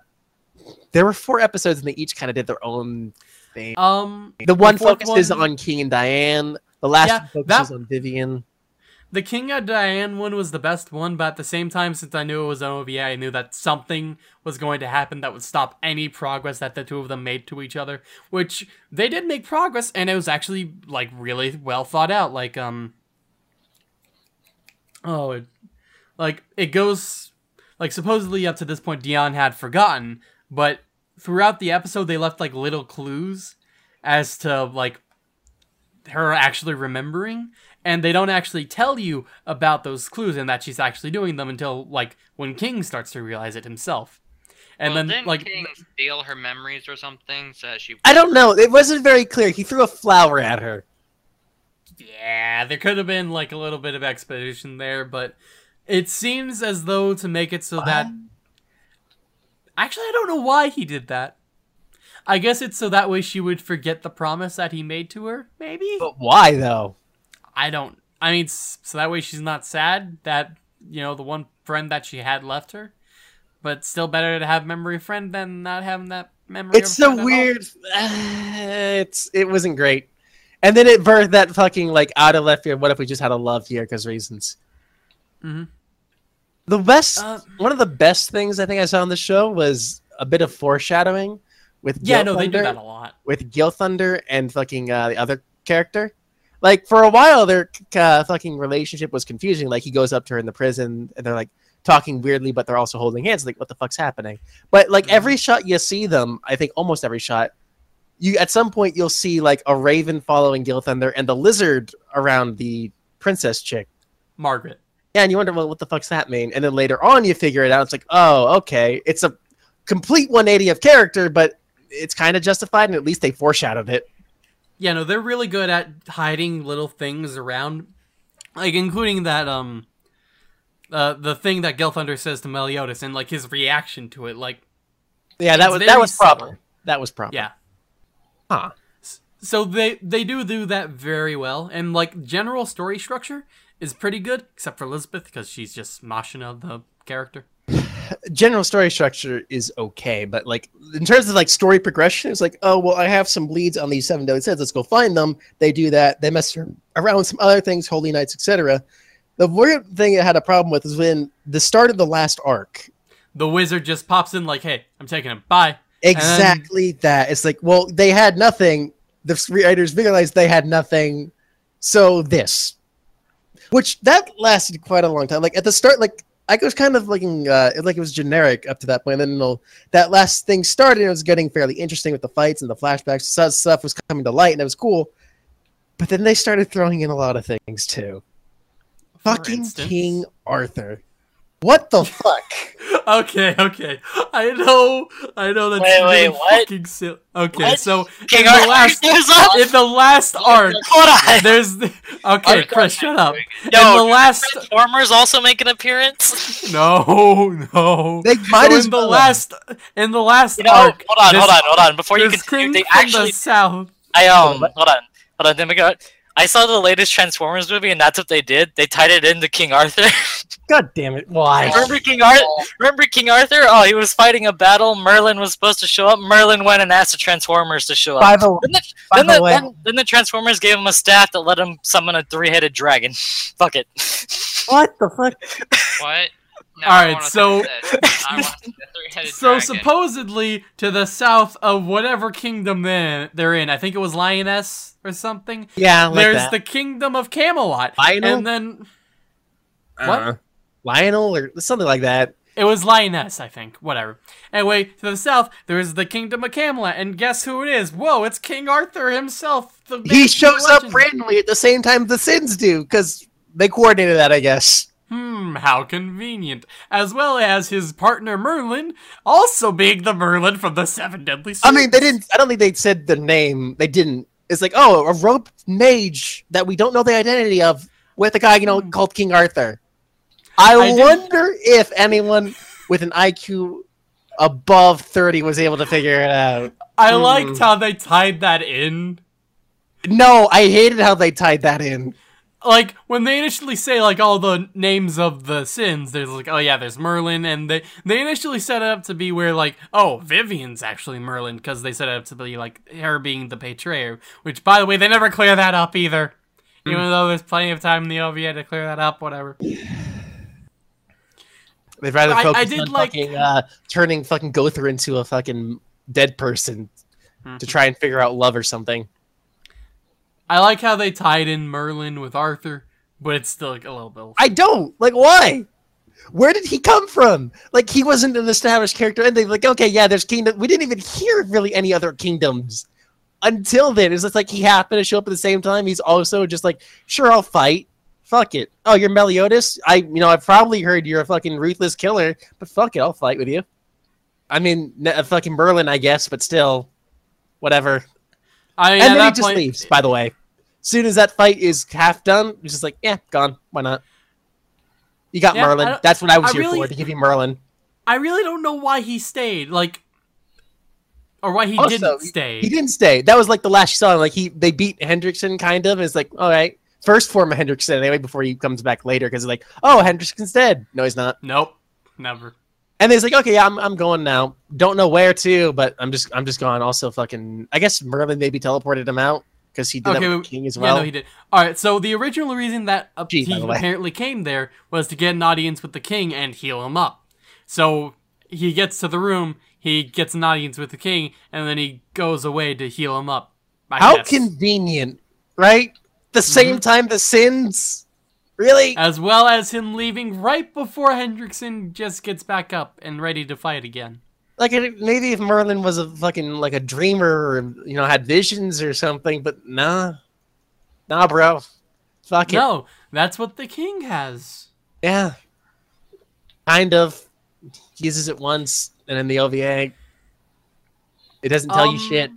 there were four episodes, and they each kind of did their own thing. Um, the one fourth focuses one- on King and Diane. The last Yeah, one focuses that- on Vivian. the King of Diane one was the best one, but at the same time, since I knew it was an OVA, I knew that something was going to happen that would stop any progress that the two of them made to each other. Which they did make progress, and it was actually like really well thought out. Like um, oh, it, like it goes like supposedly up to this point, Diane had forgotten, but throughout the episode, they left like little clues as to like her actually remembering and they don't actually tell you about those clues and that she's actually doing them until like when King starts to realize it himself. And well, then didn't like King steal her memories or something so that she I don't know. It wasn't very clear. He threw a flower at her. yeah, there could have been like a little bit of expedition there, but it seems as though to make it so that actually I don't know why he did that. I guess it's so that way she would forget the promise that he made to her. Maybe But why though? I don't. I mean, so that way she's not sad that you know the one friend that she had left her. But still better to have memory friend than not having that memory. It's so friend at all. weird. (sighs) it's it wasn't great. And then it birthed that fucking like out of left field. What if we just had a love here because reasons? Mhm. The best, Uh, one of the best things I think I saw on the show was a bit of foreshadowing with Yeah, Gil no, they do that a lot. with Gilthunder and fucking uh, the other character. Like for a while, their uh, fucking relationship was confusing. Like he goes up to her in the prison, and they're like talking weirdly, but they're also holding hands. Like what the fuck's happening? But like Mhm. every shot you see them, I think almost every shot, you at some point you'll see like a raven following Gilthunder and the lizard around the princess chick. Margaret. Yeah, and you wonder, well, what the fuck's that mean? And then later on, you figure it out. It's like, oh, okay, it's a complete 180 of character, but it's kind of justified, and at least they foreshadowed it. Yeah, no, they're really good at hiding little things around, like including that um, uh, the thing that Gilthunder says to Meliodas and like his reaction to it. Like, Yeah, that was that was proper. subtle. That was proper. yeah, Huh. so they they do do that very well, and like general story structure is pretty good, except for Elizabeth because she's just Machina the character. General story structure is okay, but like in terms of like story progression, it's like, oh well, I have some leads on these seven deadly sins. Let's go find them. They do that. They mess around with some other things, holy knights, etc. The weird thing I had a problem with is when the start of the last arc. The wizard just pops in like, "Hey, I'm taking him. Bye." Exactly that. It's like, well, they had nothing. The writers realized they had nothing, so this, which that lasted quite a long time. Like at the start, like I was kind of looking, uh, like it was generic up to that point. Then you know, that last thing started, and it was getting fairly interesting with the fights and the flashbacks. So stuff was coming to light, and it was cool. But then they started throwing in a lot of things too. For Fucking instance? King Arthur. What the fuck? (laughs) Okay, okay. I know, I know that's Wait, wait, really what? fucking silly. Okay, What? so King in the last in the last arc, Hold on. there's the, okay, Chris, shut up. in the last Transformers also make an appearance? (laughs) no, no. They might So as in the well. last in the last You know, arc, hold on, this- hold on, hold on. Before you this continue, king they from actually the south. I um hold on. Hold on, let me go. I saw the latest Transformers movie and that's what they did. They tied it into King Arthur. (laughs) God damn it! Why? remember King Arthur? Remember King Arthur? Oh, he was fighting a battle. Merlin was supposed to show up. Merlin went and asked the Transformers to show up. By the Then the, By then, the the, way- then, then the Transformers gave him a staff that let him summon a three-headed dragon. (laughs) Fuck it. what the fuck? What? No, All I right, wanna so- see this. I want to see the three-headed So supposedly to the south of whatever kingdom then they're in, I think it was Liones or something. Yeah, like there's that. the kingdom of Camelot, Lionel? and then What? Uh, Lionel or something like that. It was Liones, I think. Whatever. Anyway, to the south, there is the Kingdom of Camelot, and guess who it is? Whoa, it's King Arthur himself. The He shows from up randomly at the same time the Sins do, because they coordinated that, I guess. Hmm, how convenient. As well as his partner Merlin, also being the Merlin from the Seven Deadly Sins. I mean, they didn't. I don't think they said the name. They didn't. It's like, oh, a rope mage that we don't know the identity of with a guy, you know, called King Arthur. I, I wonder if anyone with an IQ above 30 was able to figure it out. I Hmm. liked how they tied that in. No, I hated how they tied that in. Like when they initially say like all the names of the sins, there's like oh yeah, there's Merlin, and they they initially set it up to be where like oh Vivian's actually Merlin because they set it up to be like her being the betrayer, which by the way they never clear that up either. Hmm. Even though there's plenty of time in the OVA to clear that up, whatever. They'd rather I- I focus did on like- fucking uh, turning fucking Gowther into a fucking dead person Hmm. to try and figure out love or something. I like how they tied in Merlin with Arthur, but it's still like a little bit. I don't like why. Where did he come from? Like he wasn't an established character, and they're like, okay, yeah, there's kingdom. We didn't even hear really any other kingdoms until then. It's just like he happened to show up at the same time. He's also just like, sure, I'll fight. Fuck it. Oh, you're Meliodas. I, you know, I've probably heard you're a fucking ruthless killer, but fuck it, I'll fight with you. I mean, fucking Merlin, I guess, but still, whatever. I mean, and then he just point, leaves. By the way, soon as that fight is half done, he's just like, yeah, gone. Why not? You got Yeah, Merlin. That's what I was I here really- for to give you Merlin. I really don't know why he stayed. Like, or why he Also, didn't stay. He didn't stay. That was like the last you saw. Like he, they beat Hendrickson kind of. It's like, all right, first form of Hendrickson anyway before he comes back later because like, oh, Hendrickson's dead. No, he's not. Nope, never. And he's like, okay, yeah, I'm, I'm going now. Don't know where to, but I'm just, I'm just gone. Also, fucking, I guess Merlin maybe teleported him out because he did Okay, that with King as Yeah, no, he did. All right, so the original reason that uh, Gee, he apparently came there was to get an audience with the king and heal him up. So he gets to the room, he gets an audience with the king, and then he goes away to heal him up. I How guess. convenient, right? The same Mm-hmm. time the sins, really? As well as him leaving right before Hendrickson just gets back up and ready to fight again. Like maybe if Merlin was a fucking like a dreamer, or you know, had visions or something, but nah, nah, bro, fuck it. No, that's what the king has. Yeah. Kind of. Uses it once, and then the OVA. It doesn't tell you Um, shit.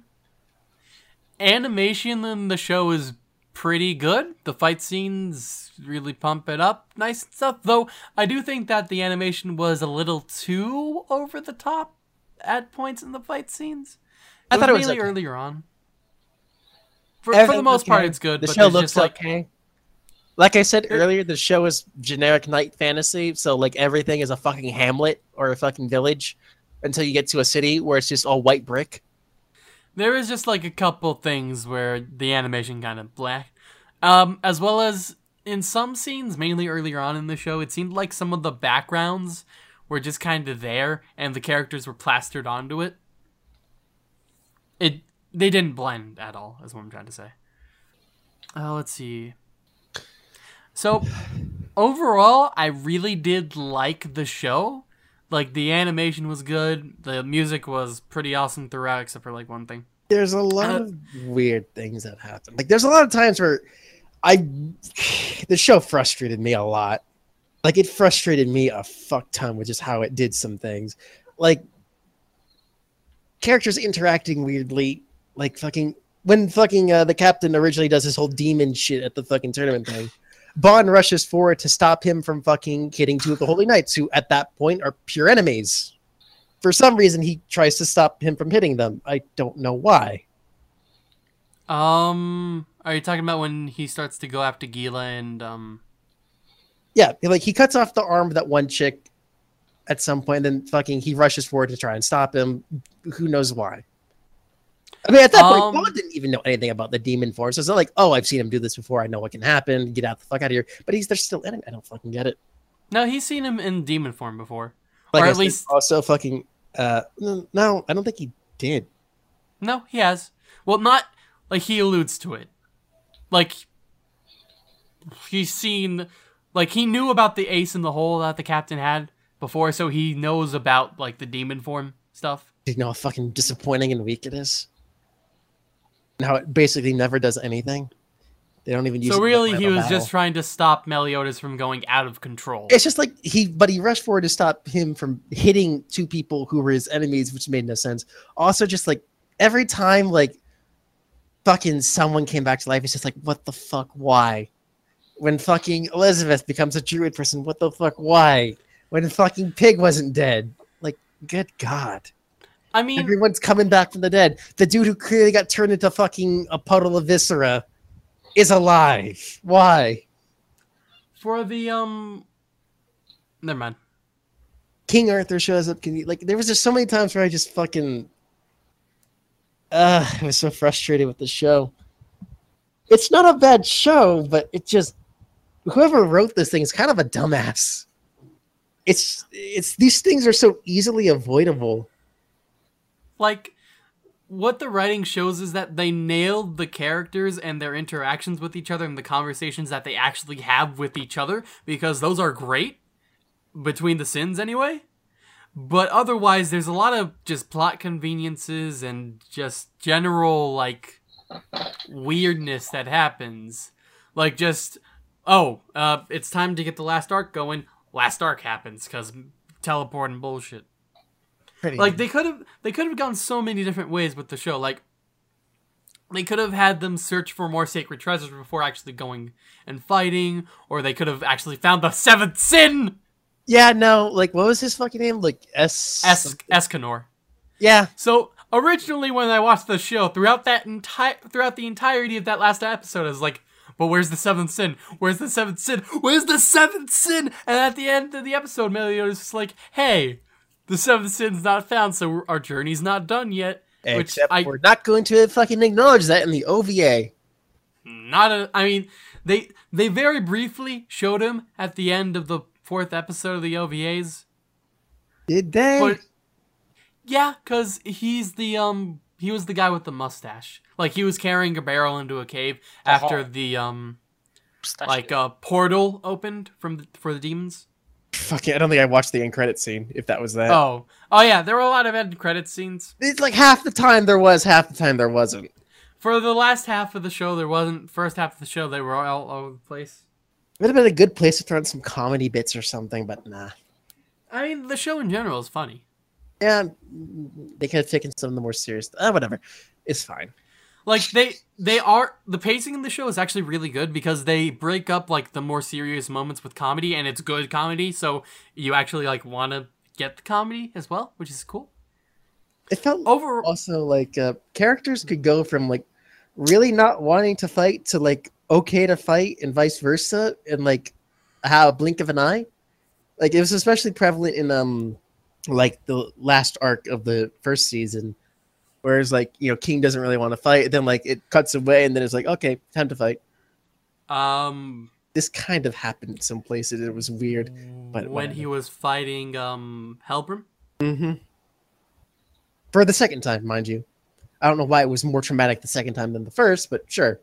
Animation in the show is pretty good. The fight scenes really pump it up. Nice stuff. Though I do think that the animation was a little too over the top at points in the fight scenes. I thought it was mainly okay. earlier on. For, for the most part, it's good. The but show looks just like okay. Like I said earlier, the show is generic knight fantasy, so like everything is a fucking hamlet or a fucking village until you get to a city where it's just all white brick. there is just like a couple things where the animation kind of black, um, as well as in some scenes, mainly earlier on in the show, it seemed like some of the backgrounds were just kind of there and the characters were plastered onto it. It they didn't blend at all, is what I'm trying to say. Uh, let's see. So overall, I really did like the show. Like the animation was good, the music was pretty awesome throughout, except for like one thing. There's a lot Uh, of weird things that happen. Like there's a lot of times where I (sighs) the show frustrated me a lot. Like it frustrated me a fuck ton with just how it did some things. Like characters interacting weirdly, like fucking when fucking uh, the captain originally does his whole demon shit at the fucking tournament thing. Ban rushes forward to stop him from fucking hitting two of the Holy Knights, who at that point are pure enemies. For some reason, he tries to stop him from hitting them. I don't know why. Um, are you talking about when he starts to go after Guila and um? Yeah, like he cuts off the arm of that one chick at some point, and then fucking he rushes forward to try and stop him. Who knows why? I mean, at that Um, point, Ban didn't even know anything about the demon force. It's not like, oh, I've seen him do this before. I know what can happen. Get out the fuck out of here. But he's they're still enemy. I don't fucking get it. No, he's seen him in demon form before. Like Or at least- also fucking. Uh, no, I don't think he did. No, he has. Well, not like he alludes to it. Like he's seen, like he knew about the ace in the hole that the captain had before, so he knows about like the demon form stuff. You know how fucking disappointing and weak it is. And how it basically never does anything. They don't even use. So really, he was battle. just trying to stop Meliodas from going out of control. It's just like he, but he rushed forward to stop him from hitting two people who were his enemies, which made no sense. Also, just like every time, like fucking someone came back to life, it's just like, what the fuck? Why? When fucking Elizabeth becomes a druid person, what the fuck? Why? When fucking Pig wasn't dead, like, good god, I mean, everyone's coming back from the dead. The dude who clearly got turned into fucking a puddle of viscera is alive. Why? for the um, never mind. King Arthur shows up. Can you, like there was just so many times where I just fucking uh I was so frustrated with the show. It's not a bad show, but it just whoever wrote this thing is kind of a dumbass. It's it's these things are so easily avoidable. like what the writing shows is that they nailed the characters and their interactions with each other and the conversations that they actually have with each other because those are great between the sins anyway but otherwise there's a lot of just plot conveniences and just general like weirdness that happens like just oh uh it's time to get the last arc going. Last arc happens because teleport and bullshit. Pretty like they could have they could have gone so many different ways with the show like they could have had them search for more sacred treasures before actually going and fighting or they could have actually found the seventh sin! Yeah, no, like what was his fucking name? Like S es- escanor. Yeah, so originally when I watched the show, throughout that entire throughout the entirety of that last episode, I was like, "But where's the seventh sin? Where's the seventh sin? Where's the seventh sin?" And at the end of the episode, Meliodas is like, "Hey, the seventh sin's not found, so our journey's not done yet." Which Except I we're not going to fucking acknowledge that in the OVA. not a. I mean, they they very briefly showed him at the end of the fourth episode of the OVAs. Did they? But yeah, cause he's the um he was the guy with the mustache. Like he was carrying a barrel into a cave after Uh-huh. the um Pistachio. like uh portal opened from the, for the demons. Fuck yeah, I don't think I watched the end credit scene, if that was that. Oh, oh yeah, there were a lot of end credit scenes. It's like half the time there was, half the time there wasn't. For the last half of the show, there wasn't. First half of the show, they were all over the place. It would have been a good place to throw in some comedy bits or something, but nah. I mean, the show in general is funny. Yeah, they could have taken some of the more serious. Uh, whatever, it's fine. Like they they are the pacing in the show is actually really good because they break up like the more serious moments with comedy and it's good comedy, so you actually like want to get the comedy as well, which is cool. It felt Over also like uh, characters could go from like really not wanting to fight to like okay to fight and vice versa in like how a blink of an eye. Like it was especially prevalent in um like the last arc of the first season, whereas like you know King doesn't really want to fight, then like it cuts away and then it's like okay time to fight. um This kind of happened in some places. It was weird. But when he was fighting um Helbram. Mm-hmm. For the second time, mind you. I don't know why it was more traumatic the second time than the first, but sure.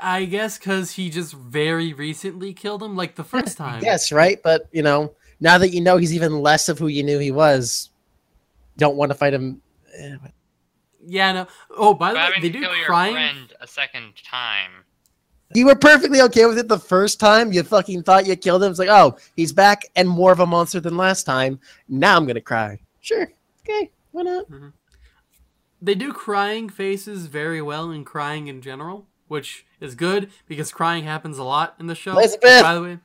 I guess because he just very recently killed him, like the first time. Yes, right? But, you know, now that you know he's even less of who you knew he was, don't want to fight him. Yeah. No. Oh, by the way, they do kill crying. a second time. You were perfectly okay with it the first time. You fucking thought you killed him. It's like, oh, he's back and more of a monster than last time. Now I'm going to cry. Sure. Okay. Why not? Mm-hmm. They do crying faces very well and crying in general, which is good because crying happens a lot in the show. Elizabeth! By the way.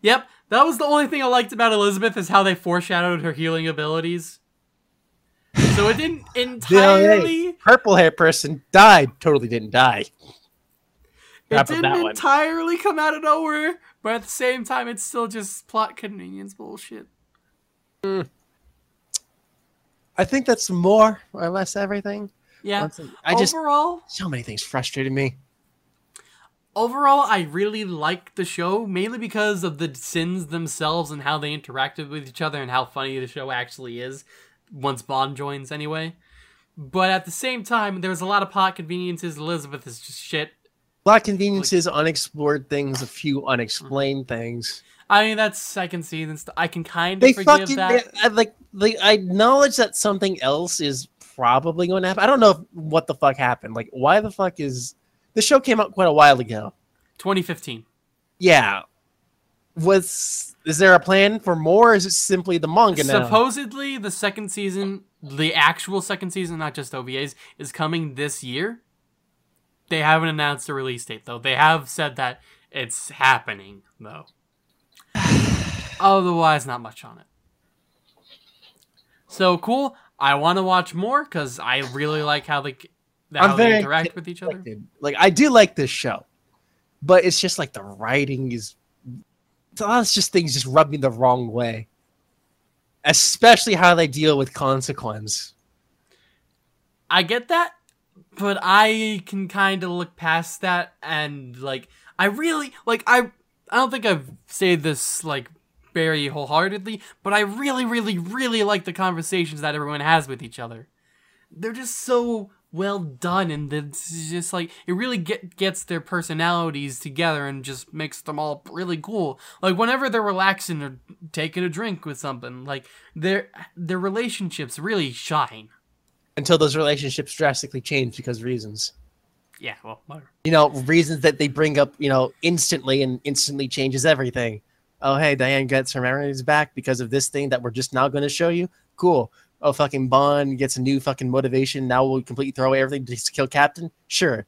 Yep, that was the only thing I liked about Elizabeth is how they foreshadowed her healing abilities. So it didn't (laughs) entirely Purple hair person died. Totally didn't die. it didn't that one. entirely come out of nowhere, but at the same time it's still just plot convenience bullshit. Hmm. I think that's more or less everything. Yeah. I just, overall so many things frustrated me. Overall i really like the show mainly because of the sins themselves and how they interacted with each other and how funny the show actually is once ban joins anyway but at the same time there's a lot of plot conveniences elizabeth is just shit A lot of conveniences, unexplored things, a few unexplained mm-hmm. things. i mean that's second season st- i can kind of They forgive fucking that they- I, like. They, I acknowledge that something else is probably going to happen. I don't know if, what the fuck happened. Like, why the fuck is the show came out quite a while ago? 2015 Yeah. Was is there a plan for more? Or is it simply the manga now? supposedly the second season the actual second season not just ovas is coming this year they haven't announced a release date though they have said that it's happening though (sighs) otherwise not much on it so cool i want to watch more because i really like how they how they interact with each other. Like I do like this show, but it's just like the writing is. It's a lot of just things just rub me the wrong way. Especially how they deal with consequence. I get that, but I can kind of look past that and like I really like I I don't think I've said this like very wholeheartedly, but I really really really like the conversations that everyone has with each other. They're just so well done and it's just like it really get, gets their personalities together and just makes them all really cool like whenever they're relaxing or taking a drink with something like their their relationships really shine Until those relationships drastically change because of reasons. yeah well whatever. You know, reasons that they bring up, you know, instantly and instantly changes everything. Oh, hey, Diane gets her memories back because of this thing that we're just now going to show you. Cool. Oh, fucking Ban gets a new fucking motivation. Now we'll completely throw away everything to kill Captain. Sure.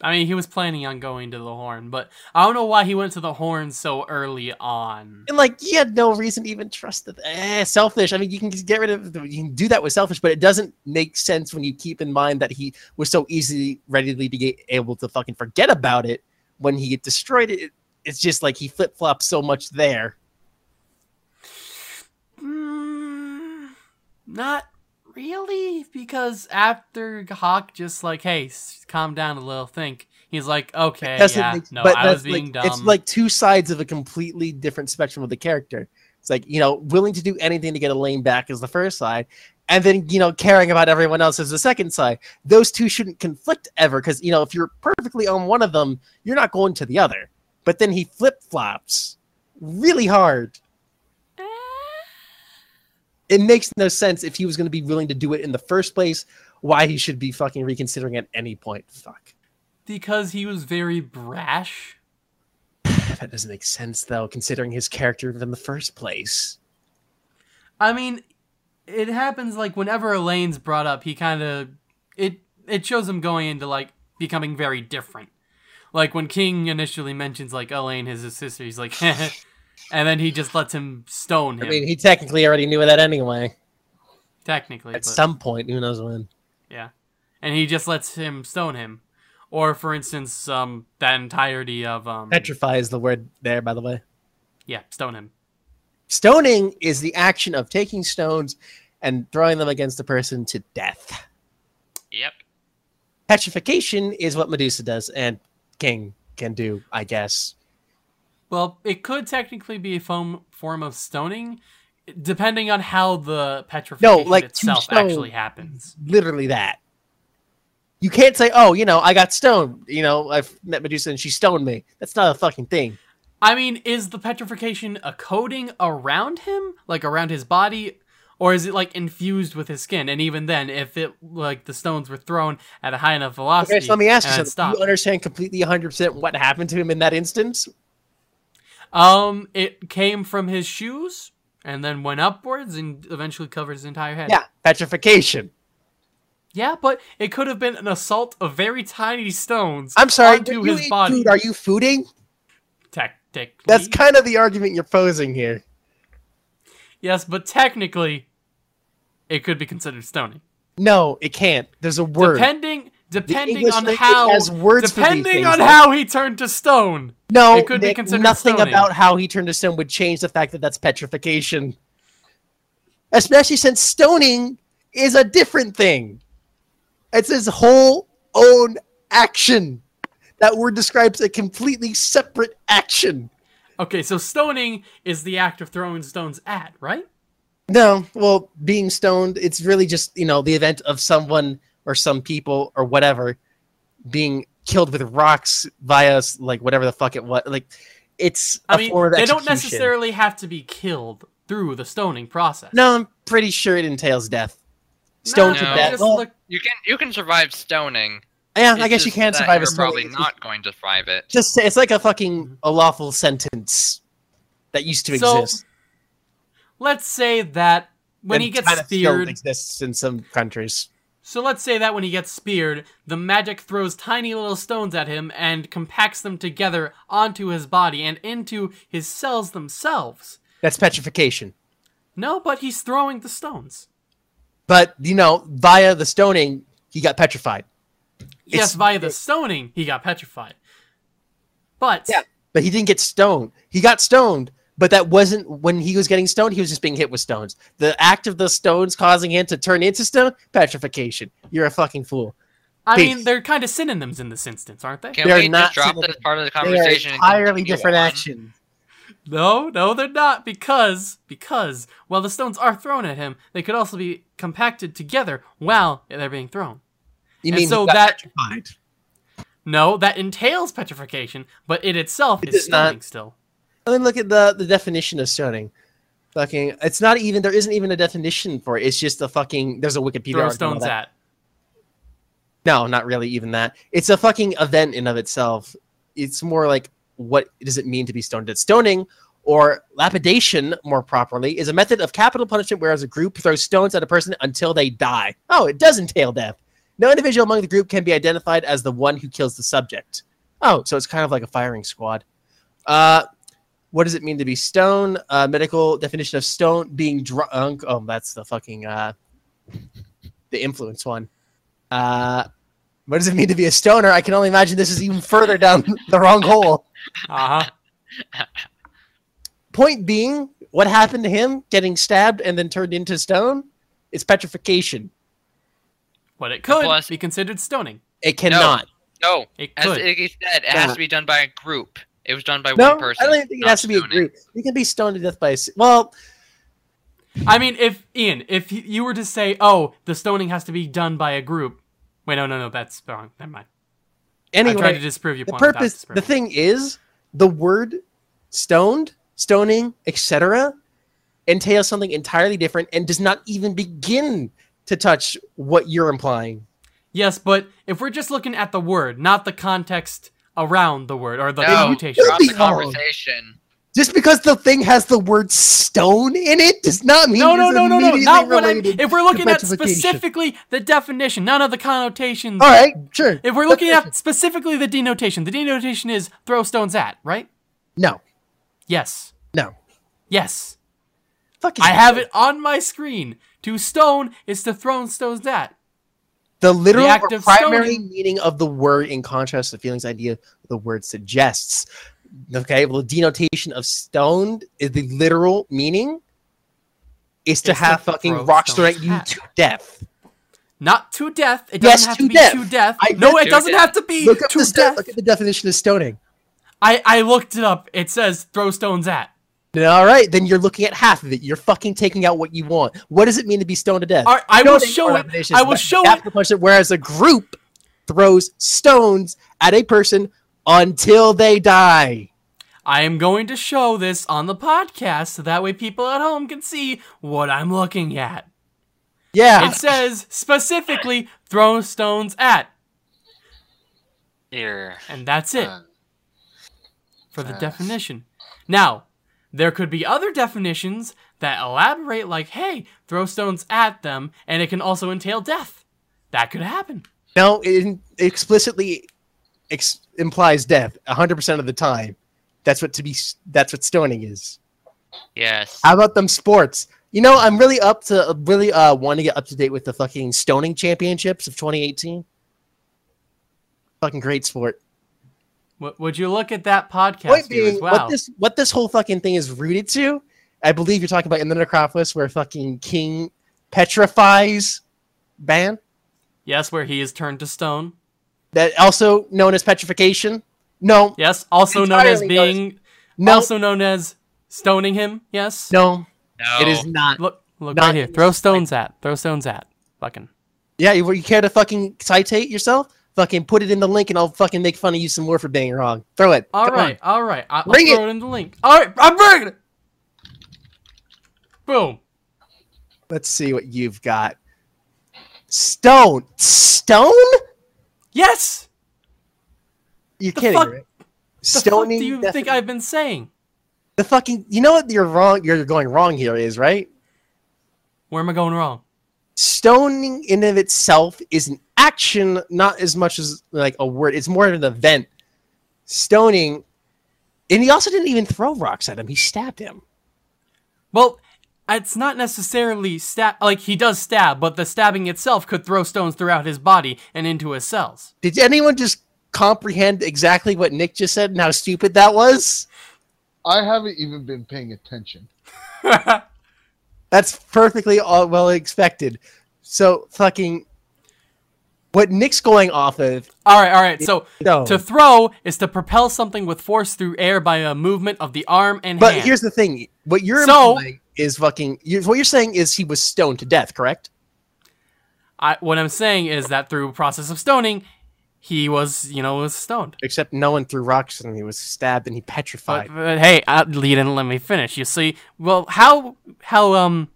I mean, he was planning on going to the horn, but I don't know why he went to the horn so early on. And like, you had no reason to even trust that. Eh, selfish. I mean, you can get rid of. You can do that with selfish, but it doesn't make sense when you keep in mind that he was so easily, readily be able to fucking forget about it when he destroyed it. It's just like he flip flops so much there. Not really, because after Hawk just like, hey, calm down a little, think. He's like, okay, yeah, no, I was being like, dumb. It's like two sides of a completely different spectrum of the character. It's like, you know, willing to do anything to get Elaine back is the first side. And then, you know, caring about everyone else is the second side. Those two shouldn't conflict ever because, you know, if you're perfectly on one of them, you're not going to the other. But then he flip-flops really hard. It makes no sense if he was going to be willing to do it in the first place, why he should be fucking reconsidering at any point. Fuck. because he was very brash. (sighs) That doesn't make sense, though, considering his character in the first place. I mean, it happens like whenever Elaine's brought up, he kind of it it shows him going into like becoming very different. Like when King initially mentions like Elaine is his sister, he's like, (laughs) and then he just lets him stone him. I mean, he technically already knew that anyway. technically, At but, some point, who knows when. yeah, and he just lets him stone him. Or for instance, um, that entirety of um, Petrify is the word there, by the way. yeah, stone him. Stoning is the action of taking stones and throwing them against a person to death. Yep. Petrification is what Medusa does, and King can do, I guess. Well, it could technically be a form form of stoning, depending on how the petrification like, itself actually happens. Literally that. You can't say, oh, you know, I got stoned. You know, I've met Medusa and she stoned me. That's not a fucking thing. I mean, is the petrification a coating around him, like around his body, or is it like infused with his skin? And even then, if it like the stones were thrown at a high enough velocity, Okay, so let me ask you something. Do you understand completely 100% what happened to him in that instance? Um, it came from his shoes and then went upwards and eventually covered his entire head. Yeah, petrification. yeah, but it could have been an assault of very tiny stones. I'm sorry, onto you his eat body. are you fooding? Technically, That's kind of the argument you're posing here. yes, but technically, it could be considered stoning. No, it can't. There's a word. Depending depending on how depending on though. how he turned to stone. no, it could be considered nothing stoning. about how he turned to stone would change the fact that that's petrification. Especially since stoning is a different thing. It's his whole own action. That word describes a completely separate action. Okay, so stoning is the act of throwing stones at, right? No, well, being stoned, it's really just, you know, the event of someone or some people or whatever being killed with rocks via, like, whatever the fuck it was. Like, it's a I mean, form of they don't necessarily have to be killed through the stoning process. No, I'm pretty sure it entails death. Stone No, to No. death. just Well, look- You can you can survive stoning. yeah, I guess you can that survive a You're stoning. probably not going to survive it. Just say- it's like a fucking mm-hmm. a lawful sentence that used to So, exist. Let's say that when and he gets kind of still speared, exists in some countries. So let's say that when he gets speared, the magic throws tiny little stones at him and compacts them together onto his body and into his cells themselves. That's petrification. No, but he's throwing the stones. But you know, via the stoning, he got petrified. Yes, It's- via the stoning, he got petrified. But Yeah. But he didn't get stoned. He got stoned, but that wasn't when he was getting stoned. He was just being hit with stones. The act of the stones causing him to turn into stone, petrification. You're a fucking fool. I Peace. they're they're kind of synonyms in this instance, aren't they? Can They're we not just drop synonyms. this part of the They are conversation? entirely different on? actions. No, no, they're not because because while the stones are thrown at him, they could also be compacted together while they're being thrown. You And mean so that- petrified? No, that entails petrification, but it itself It is does not. still. I mean, look at the the definition of stoning. Fucking, it's not even there isn't even a definition for it. It's just a fucking. There's a Wikipedia Throw article stones that. at. No, not really even that. It's a fucking event in of itself. It's more like what does it mean to be stoned? At stoning or lapidation, more properly, is a method of capital punishment whereas a group throws stones at a person until they die. Oh, it does entail death. No individual among the group can be identified as the one who kills the subject. Oh, so it's kind of like a firing squad. Uh, what does it mean to be stone? Uh, medical definition of stone being drunk. Oh, that's the fucking uh, the influence one. Uh, what does it mean to be a stoner? I can only imagine this is even further down (laughs) the wrong hole. Uh-huh. Point being, what happened to him getting stabbed and then turned into stone? It's petrification. But it could Plus- be considered stoning. It cannot. No, It as could. Iggy said, it has to be done by a group. It was done by No, one person. I don't even think it has to be a stoning. group. You can be stoned to death by a... s- Well, I mean, if Ian, if you were to say, "Oh, the stoning has to be done by a group," wait, no, no, no, that's wrong. Never mind. Anyway, I tried to disprove your the point. purpose, the thing is, the word stoned, stoning, etc. entails something entirely different and does not even begin to touch what you're implying. Yes, but if we're just looking at the word, not the context around the word or the No, connotation. You'll drop be the conversation. Just because the thing has the word stone in it does not mean No, no, it's no, no, no. Not what I. related If we're looking at specifically the definition, none of the connotations. All right, sure. If we're looking at specifically the denotation, the denotation is throw stones at, right? No, Yes. no. Yes. Fucking I have it on my screen. To stone is to throw stones at. The literal The primary meaning of the word in contrast to the feelings idea the word suggests. Okay, well, the denotation of stoned is the literal meaning is to Is to have fucking throw rocks stones thrown at you to death. Not to death. It doesn't have to to be death. to death. I no, it doesn't death. have to be Look up, to the death. look at the definition of stoning. I, I looked it up. It says throw stones at. All right, then you're looking at half of it. You're fucking taking out what you want. What does it mean to be stoned to death? All right, I will show or it. I will show you have it. to punch it, whereas a group throws stones at a person until they die. I am going to show this on the podcast so that way people at home can see what I'm looking at. Yeah. It says specifically throw stones at. Here. And that's it Uh, for the yes. definition. Now, there could be other definitions that elaborate, like, hey, throw stones at them, and it can also entail death. That could happen. No, it explicitly ex- implies death 100% of the time. That's what to be that's what stoning is. Yes. How about them sports? You know, I'm really up to really uh want to get up to date with the fucking stoning championships of 2018. Fucking great sport. W- would you look at that podcast Point view as being, well? what this what this whole fucking thing is rooted to, I believe you're talking about in the Necropolis where fucking King petrifies Ban. yes, where he is turned to stone. That also known as petrification. No, Yes, also known as Entirely known as- being, no, also known as stoning him. Yes. no, No. it is not. Look, look Not right here. Throw this- stones at. Throw stones at. Fucking. Yeah, you, you care to fucking citate yourself? Fucking put it in the link and I'll fucking make fun of you some more for being wrong. Throw it. All Come on. right, all right. I- I'll Bring throw it. in the link. All right, I'm bringing it. Boom. Let's see what you've got. Stone. Stone? Yes. You're The kidding, fuck- right? The fuck Stoning. do you think I've been saying? The fucking. You know what you're wrong. You're going wrong here is right. Where am I going wrong? Stoning in of itself is an action, not as much as like a word. It's more of an event. Stoning, and he also didn't even throw rocks at him. He stabbed him. Well, it's not necessarily stab. Like he does stab, but the stabbing itself could throw stones throughout his body and into his cells. Did anyone just comprehend exactly what Nick just said and how stupid that was? I haven't even been paying attention. (laughs) That's perfectly all well expected. So fucking what Nick's going off of all right, all right. So no. to throw is to propel something with force through air by a movement of the arm and but hand. here's the thing: what you're So- implying is fucking. What you're saying is he was stoned to death, correct? I, what I'm saying is that through a process of stoning, he was, you know, was stoned. Except no one threw rocks and he was stabbed and he But, petrified. but hey, uh, you didn't let me finish. You see, well, how how um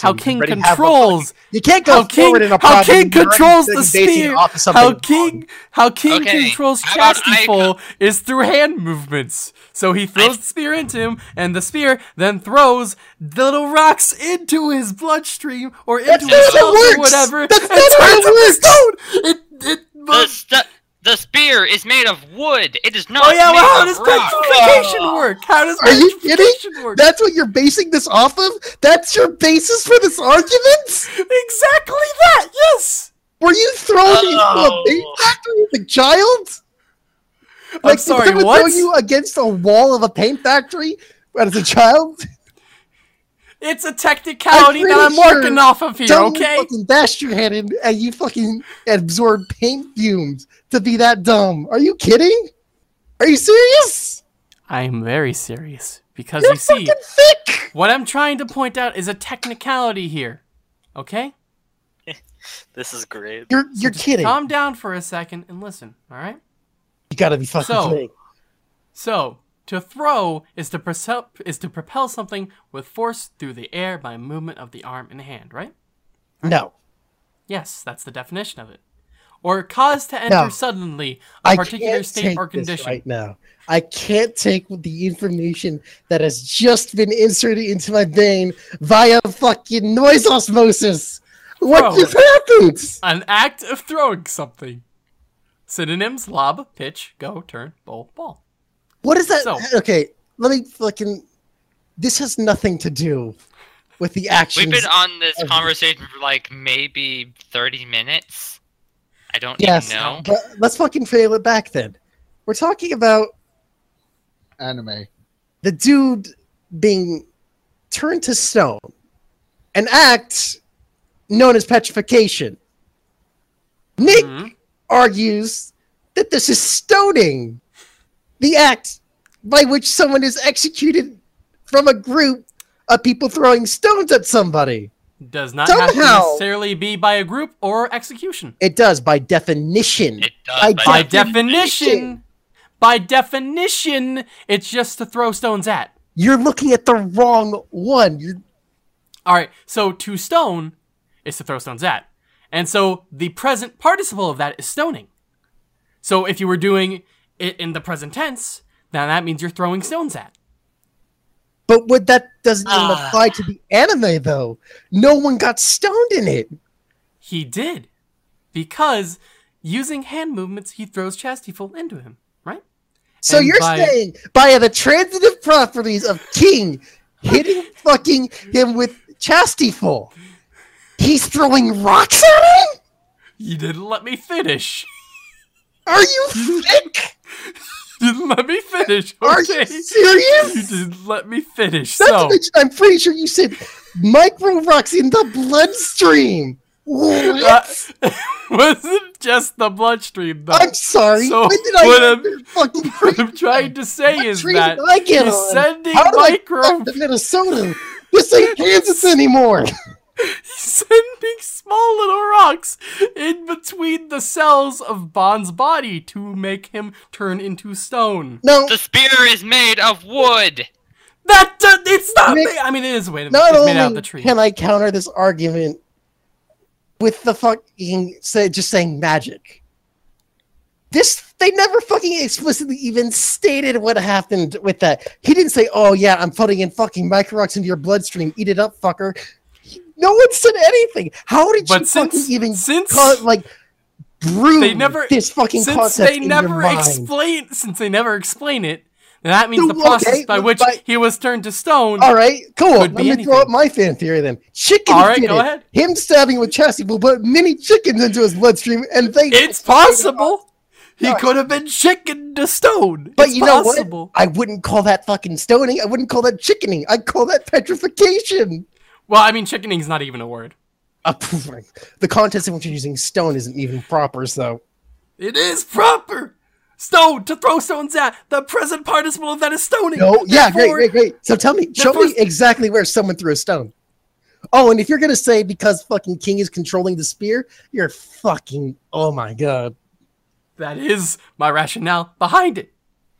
how you King already have controls You can't go how King forward in a how. King controls the basing spear. off of something How wrong. King how King Okay, controls how about is through hand movements. So he throws the spear into him, and the spear then throws the little rocks into his bloodstream or into his not how it cells or whatever. That's not how it works! stone. It it. The, st- the spear is made of wood. It is not Oh yeah, made well, how of does rock. petrification work? How does Are you kidding? work? That's what you're basing this off of? That's your basis for this argument? Exactly that. Yes. Were you thrown into Oh. a paint factory as a child? I'm sorry. Did someone What? throw you against a wall of a paint factory as a child? It's a technicality I'm that I'm pretty working off of here. Someone Okay. fucking bashed your head in and you fucking absorbed paint fumes to be that dumb. Are you kidding? Are you serious? I am very serious because You're you see, thick. what I'm trying to point out is a technicality here. Okay. (laughs) This is great. You're you're Just kidding. Calm down for a second and listen. All right. You gotta be fucking So- kidding. So, to throw is to propel, is to propel something with force through the air by movement of the arm and hand, right? No. Yes, that's the definition of it. Or cause to enter No. suddenly a I particular can't state take or this condition. right now. I can't take the information that has just been inserted into my brain via fucking noise osmosis. What Bro. just happened? An act of throwing something. Synonyms: lob, pitch, go, turn, bowl, ball. What is that? So- okay, let me fucking. This has nothing to do with the actions. We've been on this conversation for like maybe 30 minutes. I don't yes, even know. but let's fucking fail it back then. We're talking about Anime. the dude being turned to stone, an act known as petrification. Nick Mhm. argues that this is stoning, the act by which someone is executed from a group of people throwing stones at somebody. Does not have to necessarily be by a group or execution. It does by definition. It does. I but By Definition. definition, by definition, it's just to throw stones at. You're looking at the wrong one. You're All right, so to stone is to throw stones at. And so the present participle of that is stoning. So if you were doing it in the present tense, then that means you're throwing stones at. But what that doesn't even Ah. apply to the anime though. No one got stoned in it. He did. Because using hand movements, he throws Chastiefol into him, right? So And you're by- saying by the transitive properties of King hitting (laughs) fucking him with Chastiefol, he's throwing rocks at him? You didn't let me finish. Are you (laughs) thick? (laughs) Didn't let me finish. Are you serious? You didn't let me finish. Not so mention, I'm pretty sure you said micro rocks in the bloodstream. What? uh, (laughs) wasn't just the bloodstream though. I'm sorry. So, when did I what, I'm, fucking (laughs) what I'm trying to say What is that I get he's on? sending How did micro come to Minnesota? This ain't Kansas anymore. (laughs) he's sending small little rocks in between the cells of Ban's body to make him turn into stone. No, The spear is made of wood. That uh, it's not. Nick, I mean, it is made. not It's made out of the tree. can I counter this argument with the fucking say just saying magic. This they never fucking explicitly even stated what happened with that. He didn't say, "Oh yeah, I'm putting in fucking micro rocks into your bloodstream. Eat it up, fucker." No one said anything. How did But you since- fucking even since- call, like brew They never- this fucking since concept they in never explain since they never explain it that means the process okay, by which by- he was turned to stone All right, cool. Could Let me throw up my fan theory then. Chicken All right, go it. ahead. Him stabbing with Chastiefol put many chickens into his bloodstream, and they. it's possible he No, could have been chicken to stone But it's you know possible what? I wouldn't call that fucking stoning. I wouldn't call that chickening. I'd call that petrification. Well i mean chickening's not even a word Uh, (laughs) the context in which you're using stone isn't even proper, so. it is proper stone to throw stones at the present participle of that is stoning No, yeah, great, great, great. So tell me, show me exactly where someone threw a stone. Oh, and if you're gonna say because fucking King is controlling the spear, you're fucking. Oh my god. that is my rationale behind it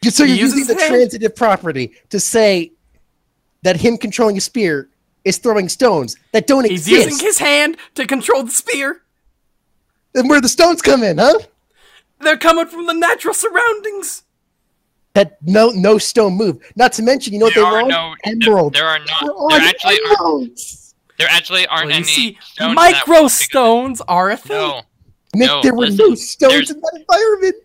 So He you're using the hand. transitive property to say that him controlling a spear is throwing stones that don't He's exist. using his hand to control the spear. And where the stones come in, huh? They're coming from the natural surroundings. That no no stone move. Not to mention, you know what they are on? no Emerald. There are They not. were There on actually aren't. emeralds. There actually aren't Well, you any. see, stones micro stones are a thing. No. Nick, No, there were listen, no stones in that environment.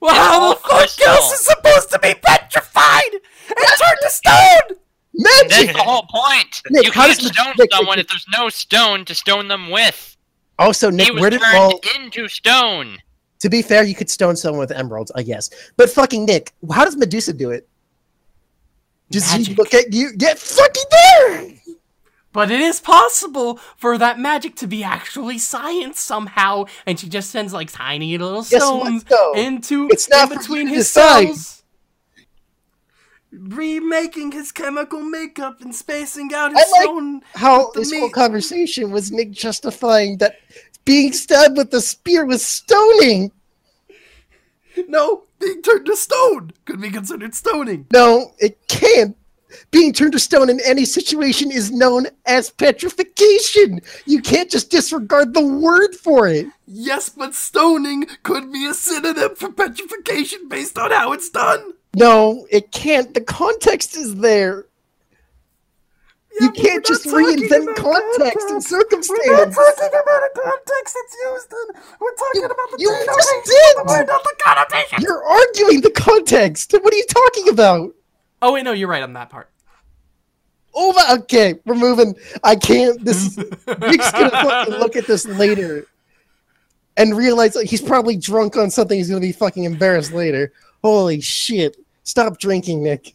Well, how the fuck else is supposed to be petrified and turned to stone? That's the whole point. Nick, you can't stone Nick, Nick, someone Nick. if there's no stone to stone them with. Oh, also, Nick, he was where did turned all? into stone. To be fair, you could stone someone with emeralds, I guess. But fucking Nick, how does Medusa do it? Does he look at you? Get fucking there! But it is possible for that magic to be actually science somehow, and she just sends like tiny little Guess what, stones though? into It's not in between his decide. cells, remaking his chemical makeup and spacing out his I like- own. How this whole conversation was Nick justifying that being stabbed with a spear was stoning. No, being turned to stone could be considered stoning. No, it can't. Being turned to stone in any situation is known as petrification. You can't just disregard the word for it. Yes, but stoning could be a synonym for petrification based on how it's done. No, it can't. The context is there. Yeah, You can't just reinvent about context and circumstance. We're not talking about a context that's used in. We're talking about the you denotation just of did! the word, not the connotation. You're arguing the context. What are you talking about? Oh wait, no, you're right on that part. Oh, my- okay, we're moving. I can't. This is Nick's gonna (laughs) fucking look at this later and realize that he's probably drunk on something. He's gonna be fucking embarrassed later. Holy shit! Stop drinking, Nick.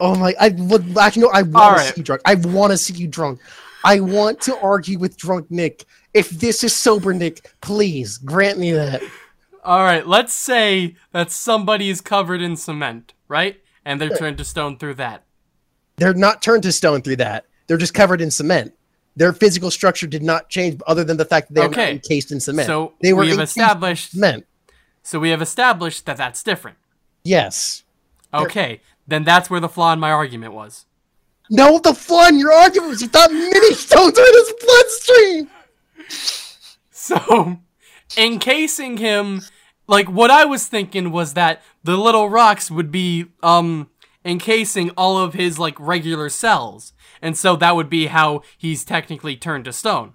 Oh my! I would actually no. I want All to see you drunk. I want to see you drunk. I want to argue with drunk Nick. If this is sober Nick, please grant me that. All right, let's say that somebody is covered in cement, right? And they're turned to stone through that. They're not turned to stone through that. They're just covered in cement. Their physical structure did not change, other than the fact that they're not encased in cement. So they were we have in established. cement. So we have established that that's different. Yes. Okay, then that's where the flaw in my argument was. No, the flaw in your argument was you thought mini (laughs) stones were in his bloodstream. So, encasing him, like what I was thinking was that the little rocks would be um encasing all of his like regular cells, and so that would be how he's technically turned to stone.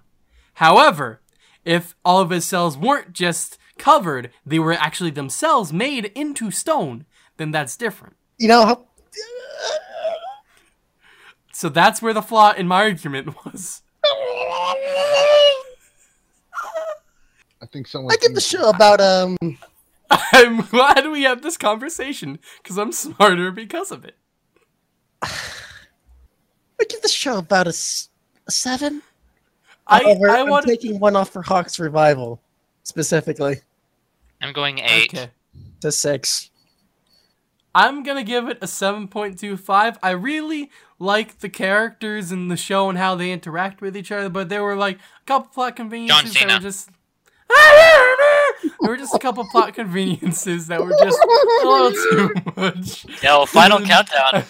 However, if all of his cells weren't just covered, they were actually themselves made into stone, then that's different. You know how? So that's where the flaw in my argument was. I think someone. I give the show about um. (laughs) I'm glad we had this conversation because I'm smarter because of it. I give the show about a, s- a seven. I However, I I'm want taking one off for Hawk's revival, specifically I'm going eight. okay. to six. I'm gonna give it a 7.25. I really like the characters in the show and how they interact with each other, but there were like a couple plot conveniences that were just. (laughs) there were just a couple plot (laughs) conveniences that were just a little too much. Yo, final (laughs) countdown. I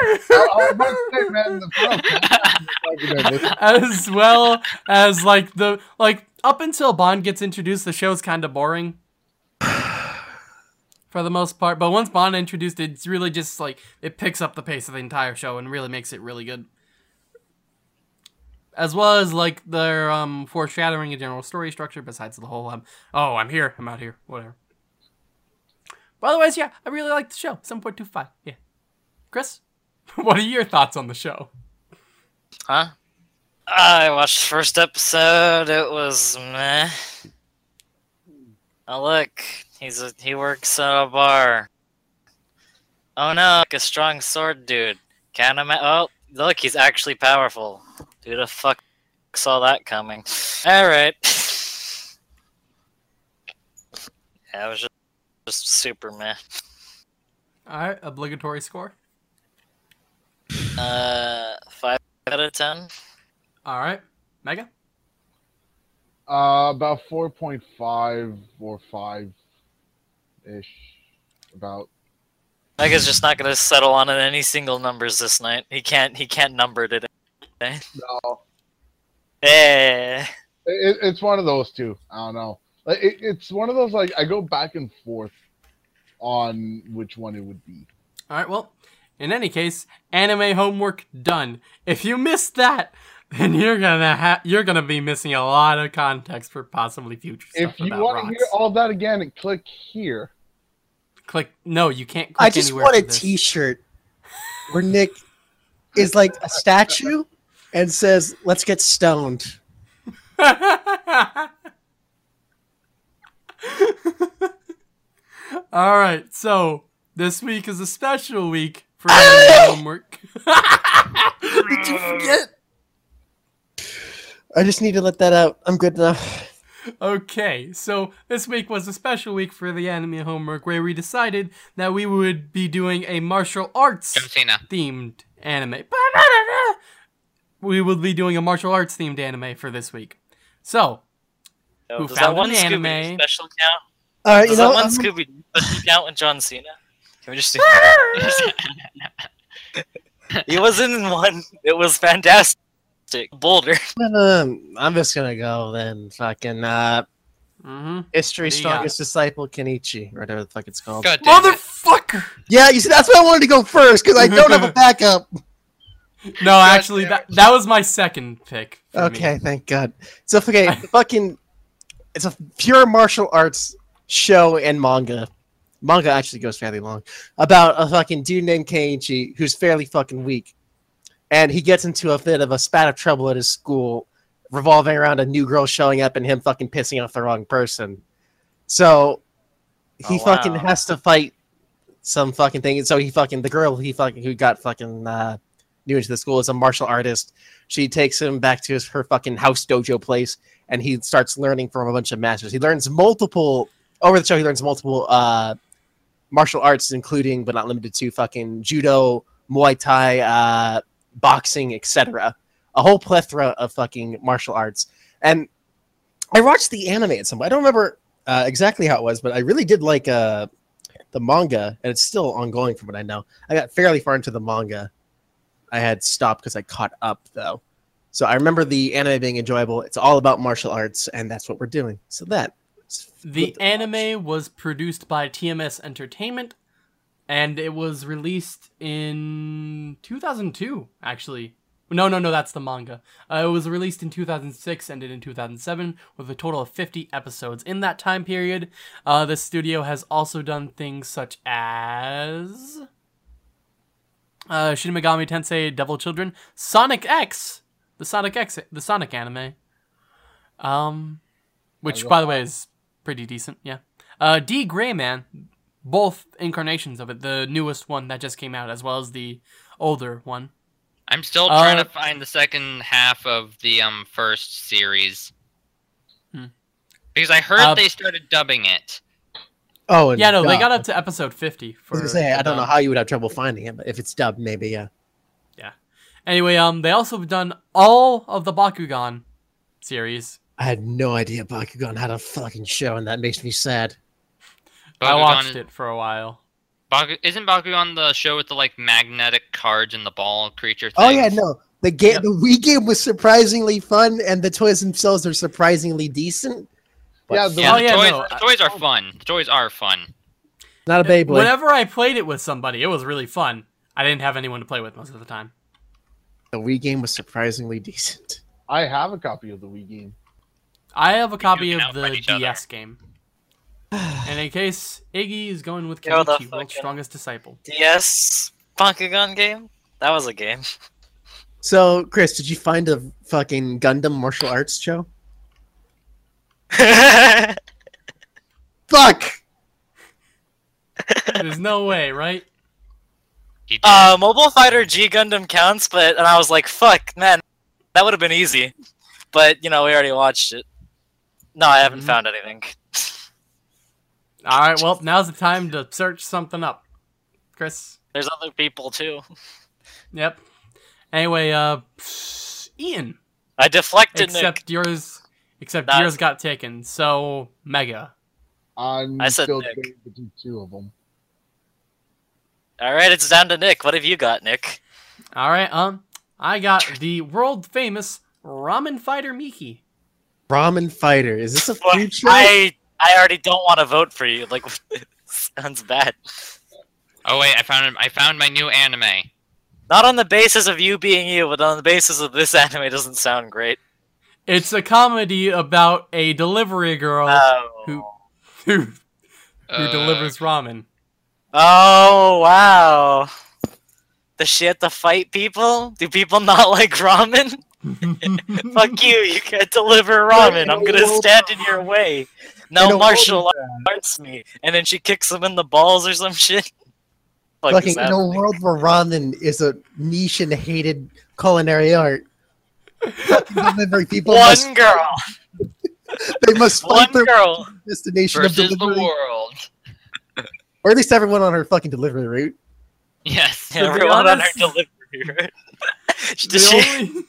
was about to say, man, the final countdown as well as like the like up until Ban gets introduced, the show's kind of boring (sighs) for the most part. But once Ban introduced, it's really just like it picks up the pace of the entire show and really makes it really good. As well as like their um foreshadowing a general story structure, besides the whole um oh I'm here I'm out here whatever. But otherwise, yeah, I really like the show. Seven point two five. Yeah, Chris, (laughs) what are your thoughts on the show? Huh? I watched the first episode. It was meh. Oh look, he's a, he works at a bar. Oh no, like a strong sword dude. Can't ima- Oh, look, he's actually powerful. Who the fuck saw that coming? All right. Yeah, was just, just super meh. All right, obligatory score. Uh, five out of ten. All right, Mega. uh, about four point five or five ish. About Mega's just not gonna settle on any single numbers this night. He can't. He can't number it. No, Eh. it, it's one of those two. I don't know. Like it, it's one of those like I go back and forth on which one it would be. All right, well, in any case, anime homework done. If you missed that, (laughs) then you're gonna ha- you're gonna be missing a lot of context for possibly future stuff. if you want to hear all that again, click here. click no, you can't. Click I just anywhere want a for this. T-shirt where Nick is like a statue and says, "Let's get stoned." (laughs) All right, so this week is a special week for (laughs) homework. Did you forget? I just need to let that out. I'm good enough. Okay, so this week was a special week for the anime homework where we decided that we would be doing a martial arts John Cena. themed anime. (laughs) We will be doing a martial arts themed anime for this week. So, No, Who does found that one an Scooby anime? special count? All right, you Does know, that one I'm- Scooby special count with John Cena? Can we just do (laughs) (laughs) He was in one. It was fantastic. Boulder. (laughs) um, I'm just gonna go then. Fucking uh, hmm history What do you got? strongest disciple Kenichi, or whatever the fuck it's called. God damn it. motherfucker. Yeah, you see, that's why I wanted to go first because I don't have a (laughs) backup. No, actually, that that was my second pick. for me. Okay, thank God. So okay, (laughs) fucking, it's a pure martial arts show and manga. Manga actually goes fairly long about a fucking dude named Kenichi who's fairly fucking weak, and he gets into a bit of a spat of trouble at his school, revolving around a new girl showing up and him fucking pissing off the wrong person. So he Oh, fucking has to fight some fucking thing. And so he fucking the girl he fucking who got fucking uh, new into the school is a martial artist. She takes him back to his, her fucking house dojo place, and he starts learning from a bunch of masters. He learns multiple over the show. He learns multiple uh, martial arts, including but not limited to fucking judo, Muay Thai, uh, boxing, etc. A whole plethora of fucking martial arts. And I watched the anime at some point. I don't remember uh, exactly how it was, but I really did like uh, the manga, and it's still ongoing from what I know. I got fairly far into the manga. I had stopped because I caught up though. So I remember the anime being enjoyable. It's all about martial arts, and that's what we're doing. So that The anime was produced by TMS Entertainment, and it was released in 2002, actually. No, no, no, that's the manga. Uh, it was released in 2006, ended in 2007, with a total of 50 episodes. In that time period, uh, the studio has also done things such as uh, Shin Megami Tensei Devil Children, Sonic X, the Sonic X, the Sonic anime, um, which by the way is pretty decent. Yeah, uh, D Gray Man, both incarnations of it, the newest one that just came out as well as the older one. I'm still trying Uh, to find the second half of the um first series. Hmm. Because I heard Uh, they started dubbing it. oh and Yeah, no, they got up to episode 50. I was gonna say I don't know how you would have trouble finding it, but if it's dubbed, maybe yeah. yeah. Anyway, um, they also have done all of the Bakugan series. I had no idea Bakugan had a fucking show, and that makes me sad. I watched is- it for a while. Baku- isn't Bakugan the show with the like magnetic cards and the ball creature? Thing? Oh yeah, no. The game, Yep. the Wii game was surprisingly fun, and the toys themselves are surprisingly decent. Yeah, the- Yeah, Oh, yeah, toys, no, the toys are fun. The toys are fun. not a Beyblade. Whenever I played it with somebody, it was really fun. I didn't have anyone to play with most of the time. The Wii game was surprisingly decent. I have a copy of the Wii game. I have a copy of the outfight each other. DS game. (sighs) And in case Iggy is going with Yo, the Kenichi, World's Strongest Disciple. DS Bakugan game? That was a game. So, Chris, did you find a fucking Gundam martial arts show? (laughs) Fuck! There's no way, right? You uh, Mobile Fighter G Gundam counts, but and I was like, fuck, man, that would have been easy. But you know, we already watched it. No, I haven't Mhm. found anything. All right, well, now's the time to search something up. Chris. There's other people too. Yep. Anyway, uh, Ian. I deflected Nick. Except yours, except That's- yours got taken. So Mega. I'm I said still Nick. debating between two of them. All right, it's down to Nick. What have you got, Nick? All right. Um, I got the world famous Ramen Fighter Miki. Ramen Fighter. Is this a What? food show? I I already don't want to vote for you. Like, (laughs) sounds bad. Oh wait, I found I found my new anime. Not on the basis of you being you, but on the basis of this (laughs) anime doesn't sound great. It's a comedy about a delivery girl Oh. who who, who Uh, delivers ramen. Oh wow. Does she have to fight people? Do people (laughs) not like ramen? Fuck you, you can't deliver ramen. I'm gonna stand in your way. In a No martial arts me. And then she kicks him in the balls or some shit. (laughs) Fuck Fucking is in a happening? world where ramen is a niche and hated culinary art. Fucking delivery people must, One girl. (laughs) they must One fight their girl. destination of versus the world. or at least everyone on her fucking delivery route. Yes. To be Everyone on her delivery. route. Does (laughs) she, only,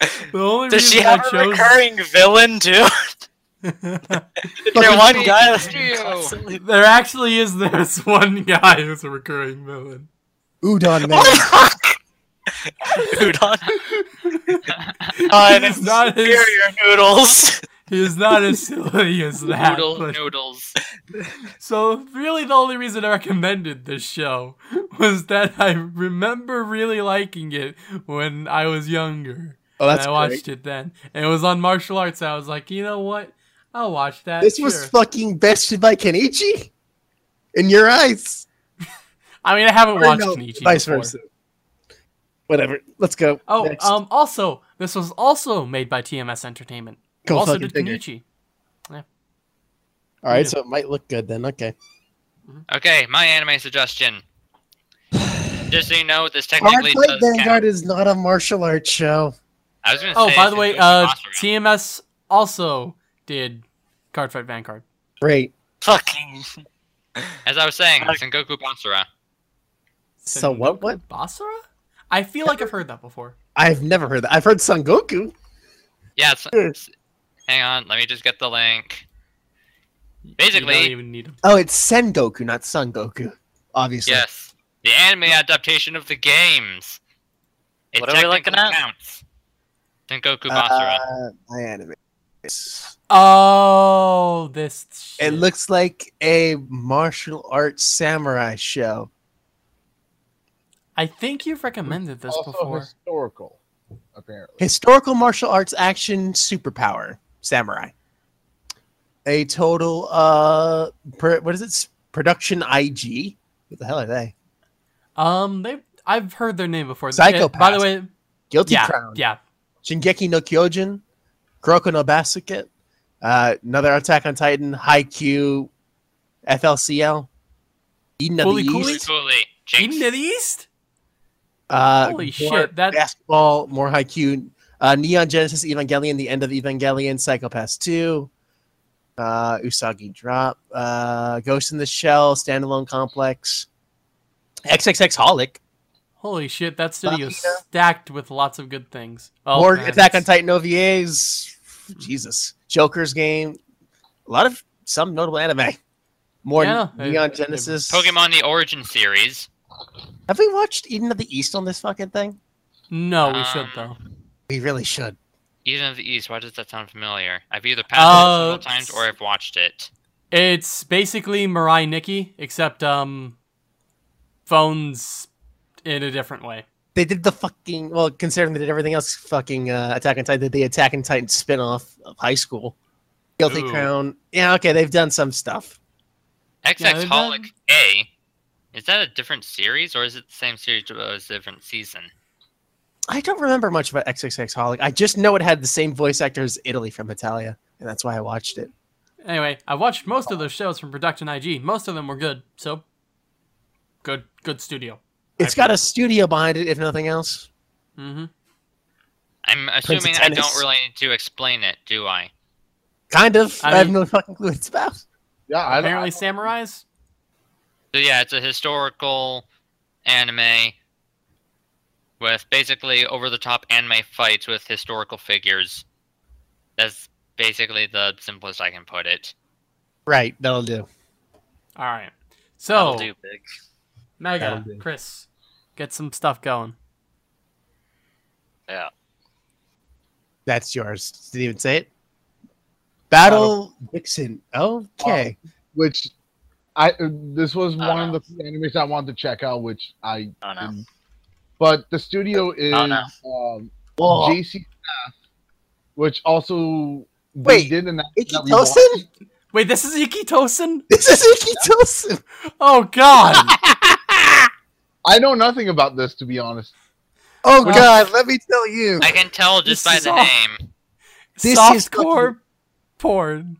(laughs) the only does she have I a chose recurring villain too? Is (laughs) there one guy constantly there actually is this (laughs) one guy who's a recurring villain. Udon man. What the fuck? Udon. Oh, and it's He's not as- superior noodles. He is not as silly as that. Noodle but- noodles. So really, the only reason I recommended this show was that I remember really liking it when I was younger. Oh, and that's I great. watched it then, and it was on martial arts. I was like, you know what? I'll watch that. This was sure. fucking bested by Kenichi? In your eyes. (laughs) I mean, I haven't Or watched no, Kenichi vice before. versa. Whatever. Let's go. Oh, Next. um, also, this was also made by TMS Entertainment. Go also fucking did figure. Kenichi. All right, yeah. so it might look good then. Okay. Okay, my anime suggestion. (sighs) Just so you know, this technically Cardfight does Vanguard count. is not a martial arts show. I was gonna Oh, say by the way, uh, TMS also did Cardfight Vanguard. Great. Fucking. As I was saying, Okay. Sengoku Basara. So what? What? Basara? I feel like I've heard that before. I've never heard that. I've heard Son Goku. Yeah, it's, it's- hang on, let me just get the link. You don't Basically, even need 'em. Oh, it's Sen Goku, not Son Goku. Obviously. yes, the anime adaptation of the games. It What are we looking at? Counts. Sengoku Basara. Uh, my anime. Oh, this. It looks like a martial arts samurai show. I think you've recommended this also before. historical, apparently. Historical martial arts action superpower samurai. A total uh per, what is it? Production IG. What the hell are they? Um, they. I've heard their name before. Psycho-Pass. By the way, Guilty yeah, Crown. yeah. Shingeki no Kyojin, Kuroko no Basket, uh, another Attack on Titan, Haikyuu, FLCL, Eden of Fully the Cooley? East, Coolly. Eden of the East. uh, Holy more shit, that- basketball, more Haikyuu, uh, Neon Genesis Evangelion, The End of Evangelion, Psycho-Pass 2, uh, Usagi Drop, uh, Ghost in the Shell, Standalone Complex, XXX Holic, Holy shit, that studio is stacked with lots of good things. Oh, more man, Attack on Titan OVAs, Jesus, Joker's game, a lot of some notable anime. More Yeah, Neon it- Genesis. Pokemon the Origin series. Have we watched Eden of the East on this fucking thing? No, we should Um, though. We really should. Eden of the East. Why does that sound familiar? I've either passed Uh, it several times or I've watched it. It's basically Mirai Nikki, except um, phones in a different way. They did the fucking well, considering they did everything else. Fucking uh, Attack on Titan did the Attack on Titan spin-off of High School. Guilty Ooh. Crown. Yeah, okay, they've done some stuff. XX Yeah, they've Holic done- A. Is that a different series or is it the same series but a different season? I don't remember much about XXX Holic. I just know it had the same voice actor as Italy from Hetalia, and that's why I watched it. Anyway, I watched most of those shows from Production IG. Most of them were good, so good, good studio. It's got a studio behind it, if nothing else. Mm-hmm. I'm assuming I don't really need to explain it, do I? Kind of. I, I have mean- no fucking clue what it's about. Yeah, I, Apparently, I, samurais. So yeah, it's a historical anime with basically over-the-top anime fights with historical figures. That's basically the simplest I can put it. Right, that'll do. All right. So, do big. Mega, That'll. Chris, get some stuff going. Yeah. That's yours. Didn't even say it. Battle Vixen. Okay. which I uh, this was Oh, one no. of the animes I wanted to check out, which I Oh no. But the studio is Oh, no. um, JC Staff, which also Wait, did an Iki that we Tosin? Wait, this is Ikki Tousen? This is Ikki Tousen. Oh god. (laughs) I know nothing about this to be honest. Oh Well- god, let me tell you. I can tell just by the all- name. This is Softcore porn.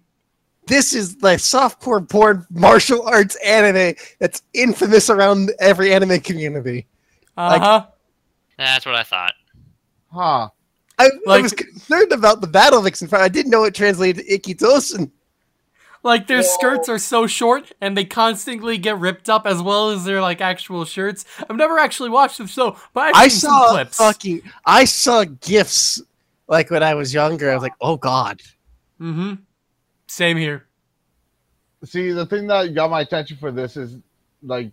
This is like softcore porn martial arts anime that's infamous around every anime community. Uh-huh. That's what I thought. Huh. I, I was concerned about the battle vixen. part. I didn't know it translated to Ikki Tousen. Like their skirts are so short and they constantly get ripped up as well as their like actual shirts. I've never actually watched the show, but I've I seen some saw clips. fucking. I saw gifs like when I was younger. I was like, oh god. Mm-hmm. Same here. See, the thing that got my attention for this is like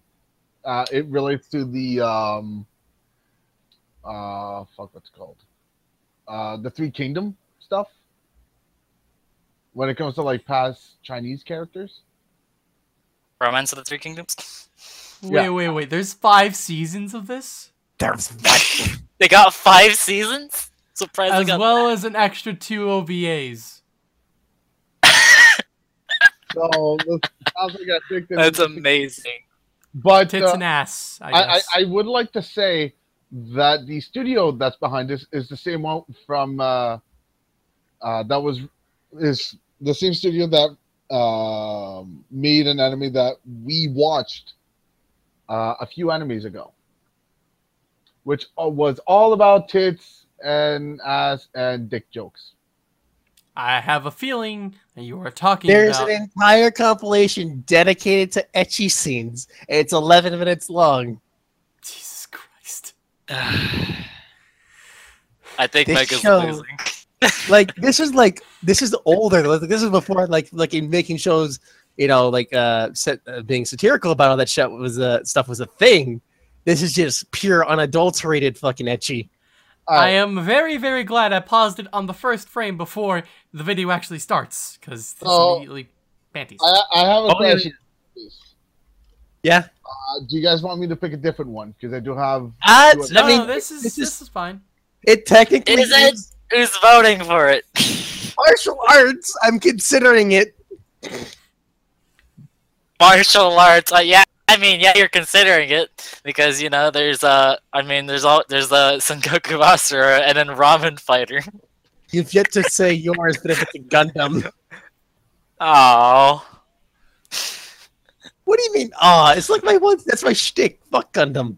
uh it relates to the um uh fuck what's it called? Uh the Three Kingdom stuff. When it comes to like past Chinese characters. Romance of the Three Kingdoms. Wait, Yeah. wait, wait. There's five seasons of this, There's (laughs) they got five seasons. Surprisingly, as got well as an extra two OVAs. So (laughs) this sounds like I think that- That's amazing. But Tits uh, and ass. I I, I. I would like to say that the studio that's behind this is the same one from uh, uh, that was is the same studio that um, made an anime that we watched uh, a few animes ago, which uh, was all about tits and ass and dick jokes. I have a feeling that you are talking There's about. an entire compilation dedicated to ecchi scenes. It's 11 minutes long. Jesus Christ. (sighs) I think This Mega's show- losing. Like this is like this is older. This is before like like in making shows, you know, like uh, set, uh being satirical about all that shit was uh, stuff was a thing. This is just pure unadulterated fucking ecchi. All I am very, very glad I paused it on the first frame before the video actually starts, because it's Oh. immediately panties. I, I have a Oh, question. Yeah. Uh, do you guys want me to pick a different one? Because I do have. Uh, Do it. no, I mean, no, this is this this is- is fine. it technically Is it? Who's voting for it? (laughs) martial arts. I'm considering it. Martial arts. Uh, yeah, I mean, yeah, you're considering it because you know there's uh, I mean, there's all there's the (laughs) Sengoku Basara and then Ramen Fighter. You've yet to say yours, but if it's a Gundam. Oh, What do you mean? Ah, it's like my one. That's my shtick. Fuck Gundam.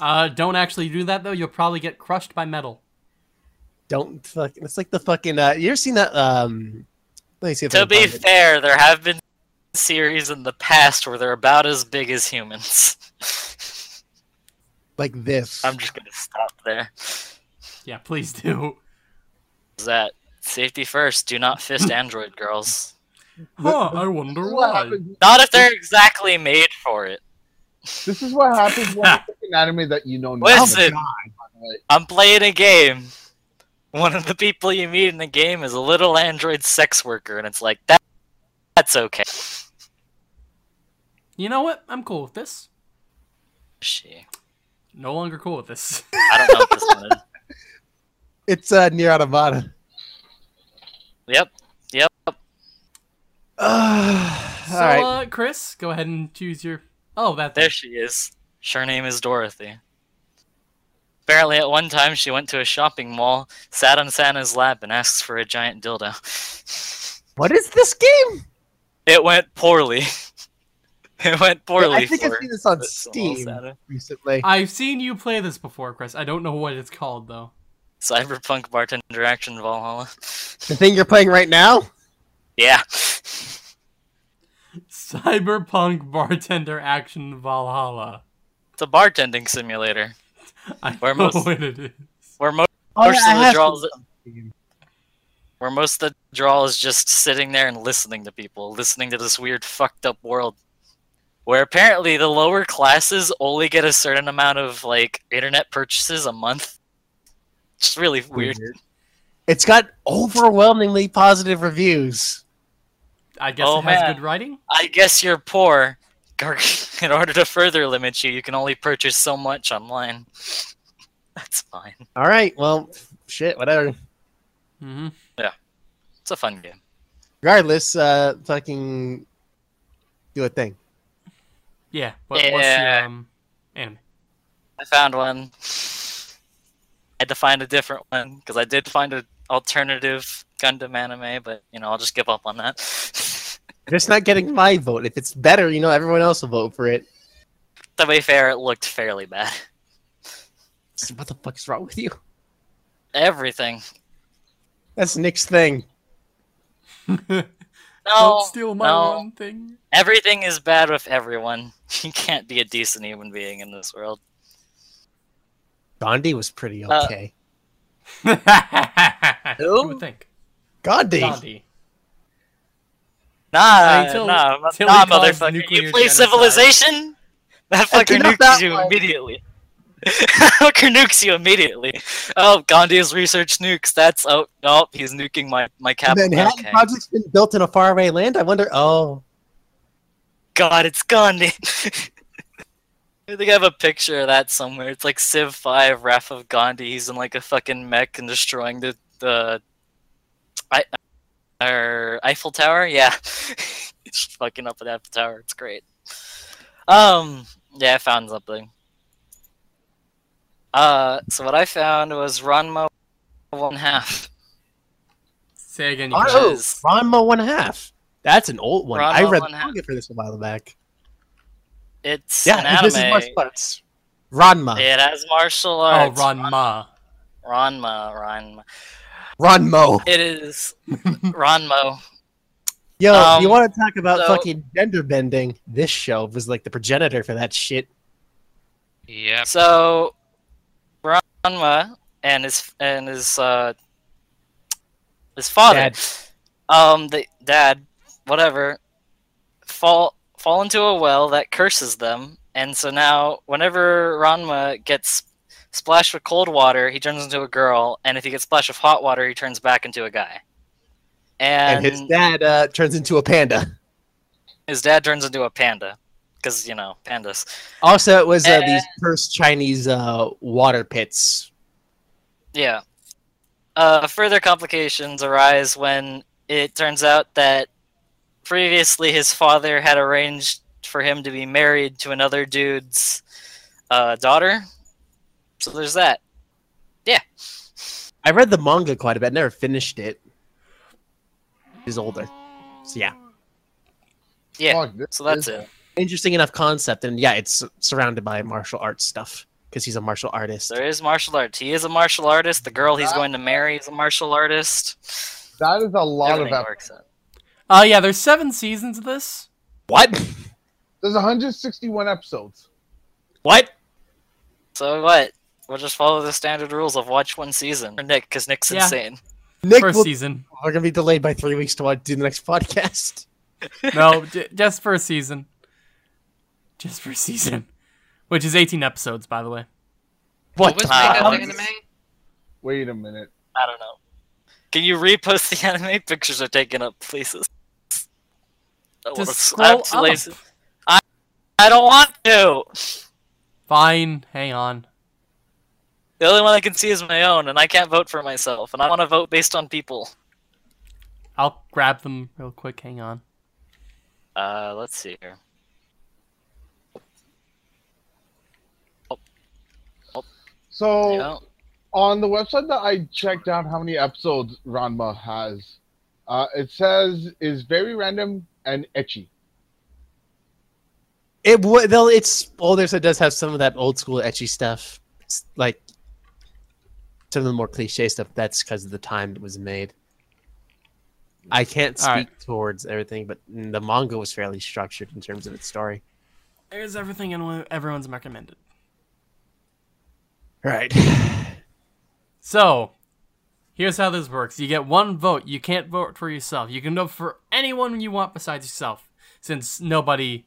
Uh, don't actually do that though. You'll probably get crushed by metal. Don't fuck. It's like the fucking. Uh, you ever seen that? Um, let me see if I to can be find it. fair, there have been series in the past where they're about as big as humans. (laughs) like this. I'm just gonna stop there. Yeah, please do. Is that safety first? Do not fist android girls. Huh? I wonder This is what why. Not if they're exactly made for it. This is what happens when you (laughs) pick an anime that you know nothing Listen, about. Like, I'm playing a game. One of the people you meet in the game is a little android sex worker, and it's like that. That's okay. You know what? I'm cool with this. She. No longer cool with this. I don't know what this one is. (laughs) It's uh, NieR Automata. Yep. Yep. (sighs) Uh, so, all right. uh, Chris, go ahead and choose your. Oh, that. There she is. Her name is Dorothy. Apparently, at one time, she went to a shopping mall, sat on Santa's lap, and asks for a giant dildo. what is this game? It went poorly. (laughs) it went poorly I think for I've seen this on Steam recently. I've seen you play this before, Chris. I don't know what it's called though. Cyberpunk Bartender Action Valhalla. The thing you're playing right now? Yeah. Cyberpunk Bartender Action Valhalla. It's a bartending simulator I Where know most- what it is. where oh, most Oh, Most yeah, of the draws- where most of the draw is just sitting there and listening to people, listening to this weird fucked up world. where apparently the lower classes only get a certain amount of like internet purchases a month. It's really weird. It's got overwhelmingly positive reviews. I guess Oh, it has man. good writing. I guess you're poor. (laughs) In order to further limit you, you can only purchase so much online. (laughs) That's fine. All right, well, shit, whatever. hmm Yeah. It's a fun game. Regardless, uh, fucking do a thing. Yeah. What, What's your um, anime? I found one. I had to find a different one because I did find an alternative Gundam anime, but you know I'll just give up on that. (laughs) Just not getting my vote. If it's better, you know, everyone else will vote for it. to be fair, it looked fairly bad. So What the fuck is wrong with you? Everything. That's Nick's thing. (laughs) No, Don't steal my no. one thing. everything is bad with everyone. (laughs) You can't be a decent human being in this world. Gandhi was pretty okay. Uh, okay. (laughs) You would think. Gandhi. Gandhi. Nah, Until- nah, until nah, he caused motherfucker. nuclear You play genocide. Civilization? That And fucker get off nukes (laughs) that you one. immediately. fucker nukes you immediately. Oh, Gandhi has researched nukes. That's oh no, he's nuking my my The capital. Manhattan Okay. Project's been built in a faraway land. I wonder. Oh, God, it's Gandhi. (laughs) I think I have a picture of that somewhere. It's like Civ 5, Wrath of Gandhi. He's in like a fucking mech and destroying the the I or Eiffel Tower. Yeah, (laughs) he's fucking up at Eiffel Tower. It's great. Um, yeah, I found something. Uh, so what I found was Ranma one half. Say again. You oh, can- is- Ranma one half. That's an old one. I Ranma read one the half. manga for this a while back. It's Yeah, an this is martial arts. Ranma. It has martial arts. Oh, arts. Ranma. Ranma, Ranma. Ranmo. It is Ranmo. Yo, Um, you want to talk about so- fucking gender bending? This show was like the progenitor for that shit. Yeah. So Ranma and his and his uh his father, Dad. um, the dad, whatever, fall fall into a well that curses them, and so now whenever Ranma gets splashed with cold water, he turns into a girl, and if he gets splashed with hot water, he turns back into a guy. And, And, his dad uh, turns into a panda. his dad turns into a panda, because you know pandas. Also, it was uh, Eh. these first Chinese uh, water pits. Yeah. Uh, further complications arise when it turns out that previously his father had arranged for him to be married to another dude's uh, daughter. So there's that. Yeah. I read the manga quite a bit. Never finished it. He's older. So yeah, Yeah. Fuck, this So that's it. interesting enough concept, and yeah, it's surrounded by martial arts stuff because he's a martial artist. There is martial arts. He is a martial artist. The girl he's going to marry is a martial artist. That is a lot Everything of. ep- works out. Uh, yeah, there's seven seasons of this. What? There's 161 episodes. What? So what? We'll just follow the standard rules of watch one season. For Nick, because Nick's Yeah. insane. Nick, First will, season. we're gonna be delayed by three weeks to watch, do the next (laughs) podcast. No, j- just for a season. Just for a season. Which is 18 episodes, by the way. What What? was Uh, Mega anime? Wait a minute. I don't know. Can you repost the (laughs) anime? Pictures are taking up places. I wanna Just scroll up. lazy. I, I don't want to. Fine, hang on. The only one I can see is my own, and I can't vote for myself, and I want to vote based on people. I'll grab them real quick, hang on. Uh, let's see here. Oh. Oh. So Yeah. on the website that I checked out how many episodes Ranma has, uh, it says is very random and ecchi. It would. Though it's older, so it does have some of that old school ecchi stuff. It's like some of the more cliche stuff. That's because of the time it was made. I can't speak All right. towards everything, but the manga was fairly structured in terms of its story. There's everything in everyone's recommended. Right. (sighs) So, here's how this works. You get one vote. You can't vote for yourself. You can vote for anyone you want besides yourself. since nobody,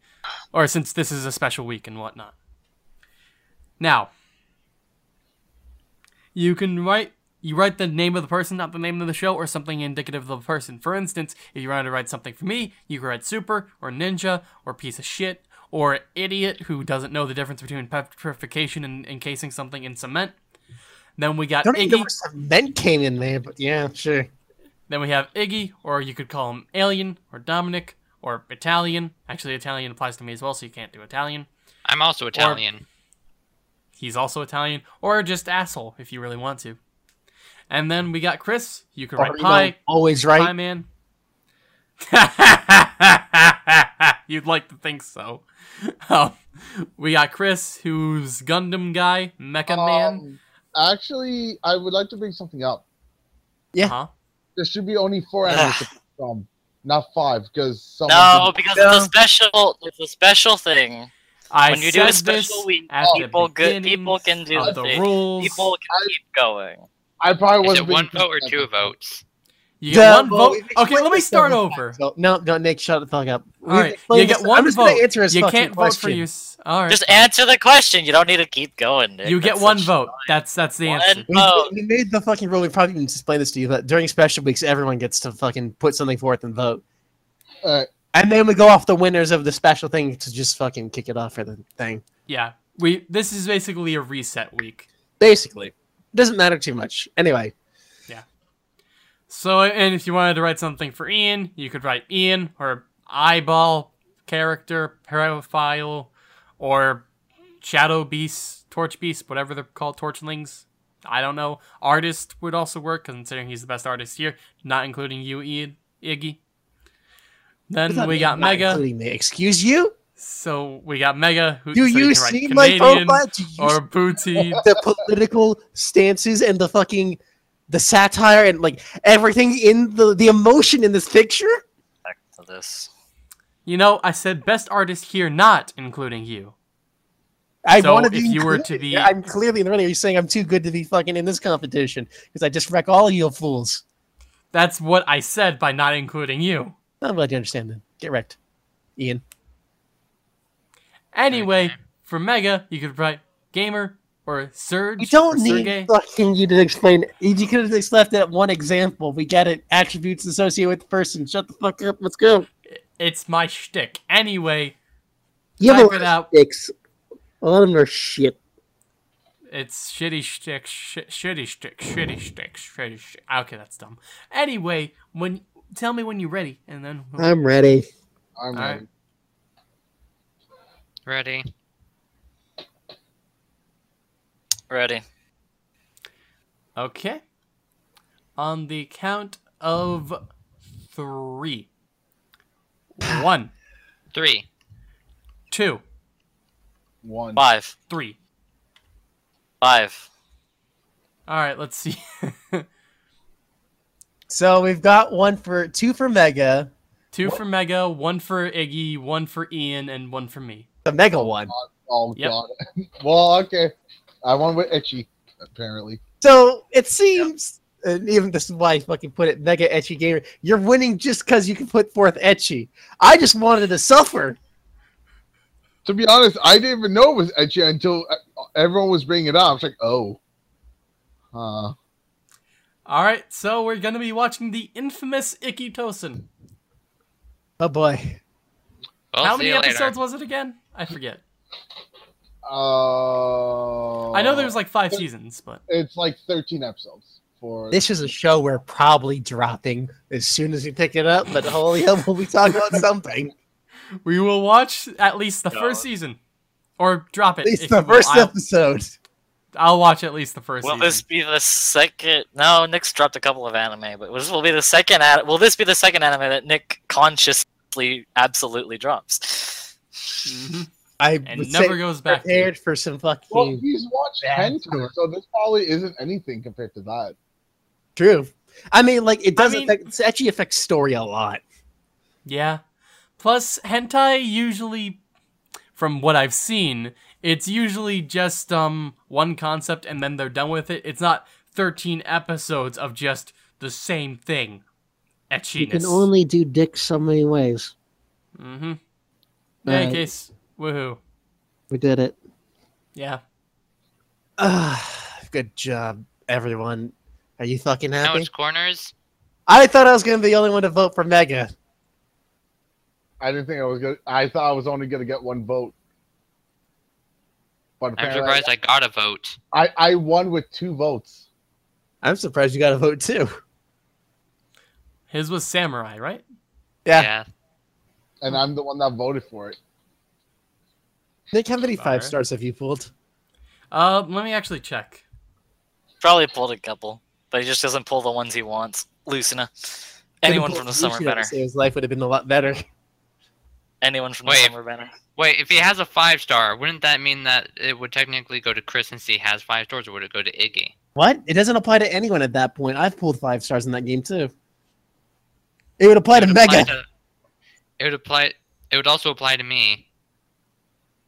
or since this is a special week and whatnot. Now, you can write you write the name of the person, not the name of the show, or something indicative of the person. For instance, if you wanted to write something for me, you could write super, or ninja, or piece of shit, or idiot who doesn't know the difference between petrification and encasing something in cement. Then we got I don't even know Iggy. where cement came in there, but yeah, sure. Then we have Iggy, or you could call him Alien, or Dominic, or Italian. Actually, Italian applies to me as well, so you can't do Italian. I'm also Italian. He's also Italian, or just asshole if you really want to. And then we got Chris. You could Or, write you Pie, know, always Pie right. Man. (laughs) You'd like to think so. (laughs) Um, we got Chris, who's Gundam guy, Mecha Man. Um, actually, I would like to bring something up. yeah. Huh? There should be only four animals from, not five, because someone. No, because No. it's a special. It's a special thing. I when you do a special week, people good. People can do the thing. rules. People can keep going. I probably Is wasn't. it one vote or two votes? You get one vote. Okay, let me start over. times, so- no, no, Nick, shut the fuck up. All right, you get one I'm vote. answer his You can't vote for question. you. All right. Just answer the question. You don't need to keep going. Nick. You get That's one such- vote. That's that's the One answer. We, vote. we made the fucking rule. We probably didn't explain this to you, but during special weeks, everyone gets to fucking put something forth and vote. Alright. And then we go off the winners of the special thing to just fucking kick it off for the thing. Yeah. We this is basically a reset week. Basically. Doesn't matter too much. Anyway, Yeah. So and if you wanted to write something for Ian, you could write Ian or eyeball character profile or shadow beast, torch beast, whatever they're called, torchlings. I don't know. Artist would also work considering he's the best artist here, not including you, Ian, Iggy. Then we got Mega. me. Excuse you? So we got Mega. Who Do so you can write see my Canadian profile? Or booty? (laughs) the political stances and the fucking the satire and like everything in the the emotion in this picture. Back to this. You know, I said best artist here, not including you. I So want to if be. you were to included. be- I'm clearly in the running. Are you saying I'm too good to be fucking in this competition because I just wreck all of you fools? That's what I said by not including you. I'm glad you understand. Then get wrecked, Ian. Anyway, Okay. for Mega, you could write gamer or Surge. We don't need Sergey. fucking you to explain. You could have just left that one example. We get it. Attributes associated with the person. Shut the fuck up. Let's go. It's my shtick. Anyway, You Type it out. sticks. A lot of them are shit. it's shitty shtick, sh- shitty shtick, shitty shtick, shitty shtick. Okay, that's dumb. Anyway, when tell me when you're ready, and then I'm ready. I'm All right. ready. Ready? Ready. okay. On the count of three. One, Three. two, One. Five. three. Five. All right, let's see. (laughs) So we've got one for two for Mega, Two for Mega, one for Iggy, one for Ian, and one for me. the Mega one. Oh Yep. god. well, okay. I won with ecchi, apparently. So it seems, and even this is why I fucking put it Mega Ecchi Gamer. You're winning just because you can put forth Ecchi. I just wanted to suffer. To be honest, I didn't even know it was ecchi until uh, everyone was bringing it up. I was like, oh. Uh, All right, so we're gonna be watching the infamous Ikki Tousen. Oh boy. Well, How many you later. episodes was it again? I forget. uh, I know there was like five seasons, but It's like 13 episodes. For This is a show we're probably dropping as soon as we pick it up, but holy hell, we'll be talking about (laughs) something. we will watch at least the No. first season, or drop it. At least the you will. first I'll, episode. I'll watch at least the 1st Will season. this be the second? No, Nick's dropped a couple of anime, but this will be the second. Ad- will this be the second anime that Nick consciously absolutely drops? Mhm. I And would never say goes back. to prepared for some fucking well, he's watched Hentai, so this probably isn't anything compared to that. true. I mean, like it I does mean- affect. It actually affects story a lot. Yeah. Plus, hentai usually, from what I've seen, it's usually just um one concept and then they're done with it. It's not thirteen episodes of just the same thing. Etchiness. You can only do dick so many ways. Mm-hmm. In any Uh, case, woohoo. We did it. Yeah. Ah, good job, everyone. Are you fucking Now happy? it's corners. I thought I was going to be the only one to vote for Mega. I didn't think I was gonna. I thought I was only gonna get one vote. But I'm surprised I got a vote. I, I won with two votes. I'm surprised you got a vote too. His was Samurai, right? Yeah. Yeah. and I'm the one that voted for it. Nick, how many five stars have you pulled? Uh, let me actually check. Probably pulled a couple, but he just doesn't pull the ones he wants. Lucina. Anyone from the summer banner. His life would have been a lot better. Anyone from the summer banner. Wait, if he has a five star, wouldn't that mean that it would technically go to Chris since he has five stars, or would it go to Iggy? What? It doesn't apply to anyone at that point. I've pulled five stars in that game too. It would apply It to would Mega. to- it would apply. It would also apply to me.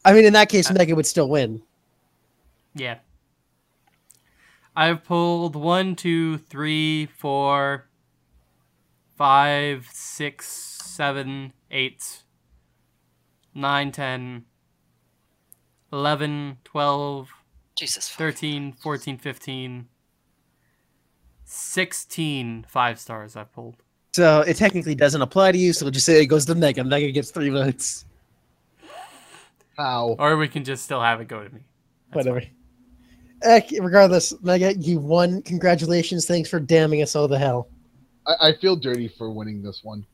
I mean, in that case, Mega would still win. Yeah. I've pulled one, two, three, four, five, six, seven, eight, nine, ten, eleven, twelve, Jesus. 13, 14, 15, 16 five stars I've pulled. So it technically doesn't apply to you. So we'll just say it goes to Mega. Mega gets three votes. How? Or we can just still have it go to me. That's Whatever. Eh, regardless, Mega, you won. Congratulations. Thanks for damning us all to hell. I, I feel dirty for winning this one.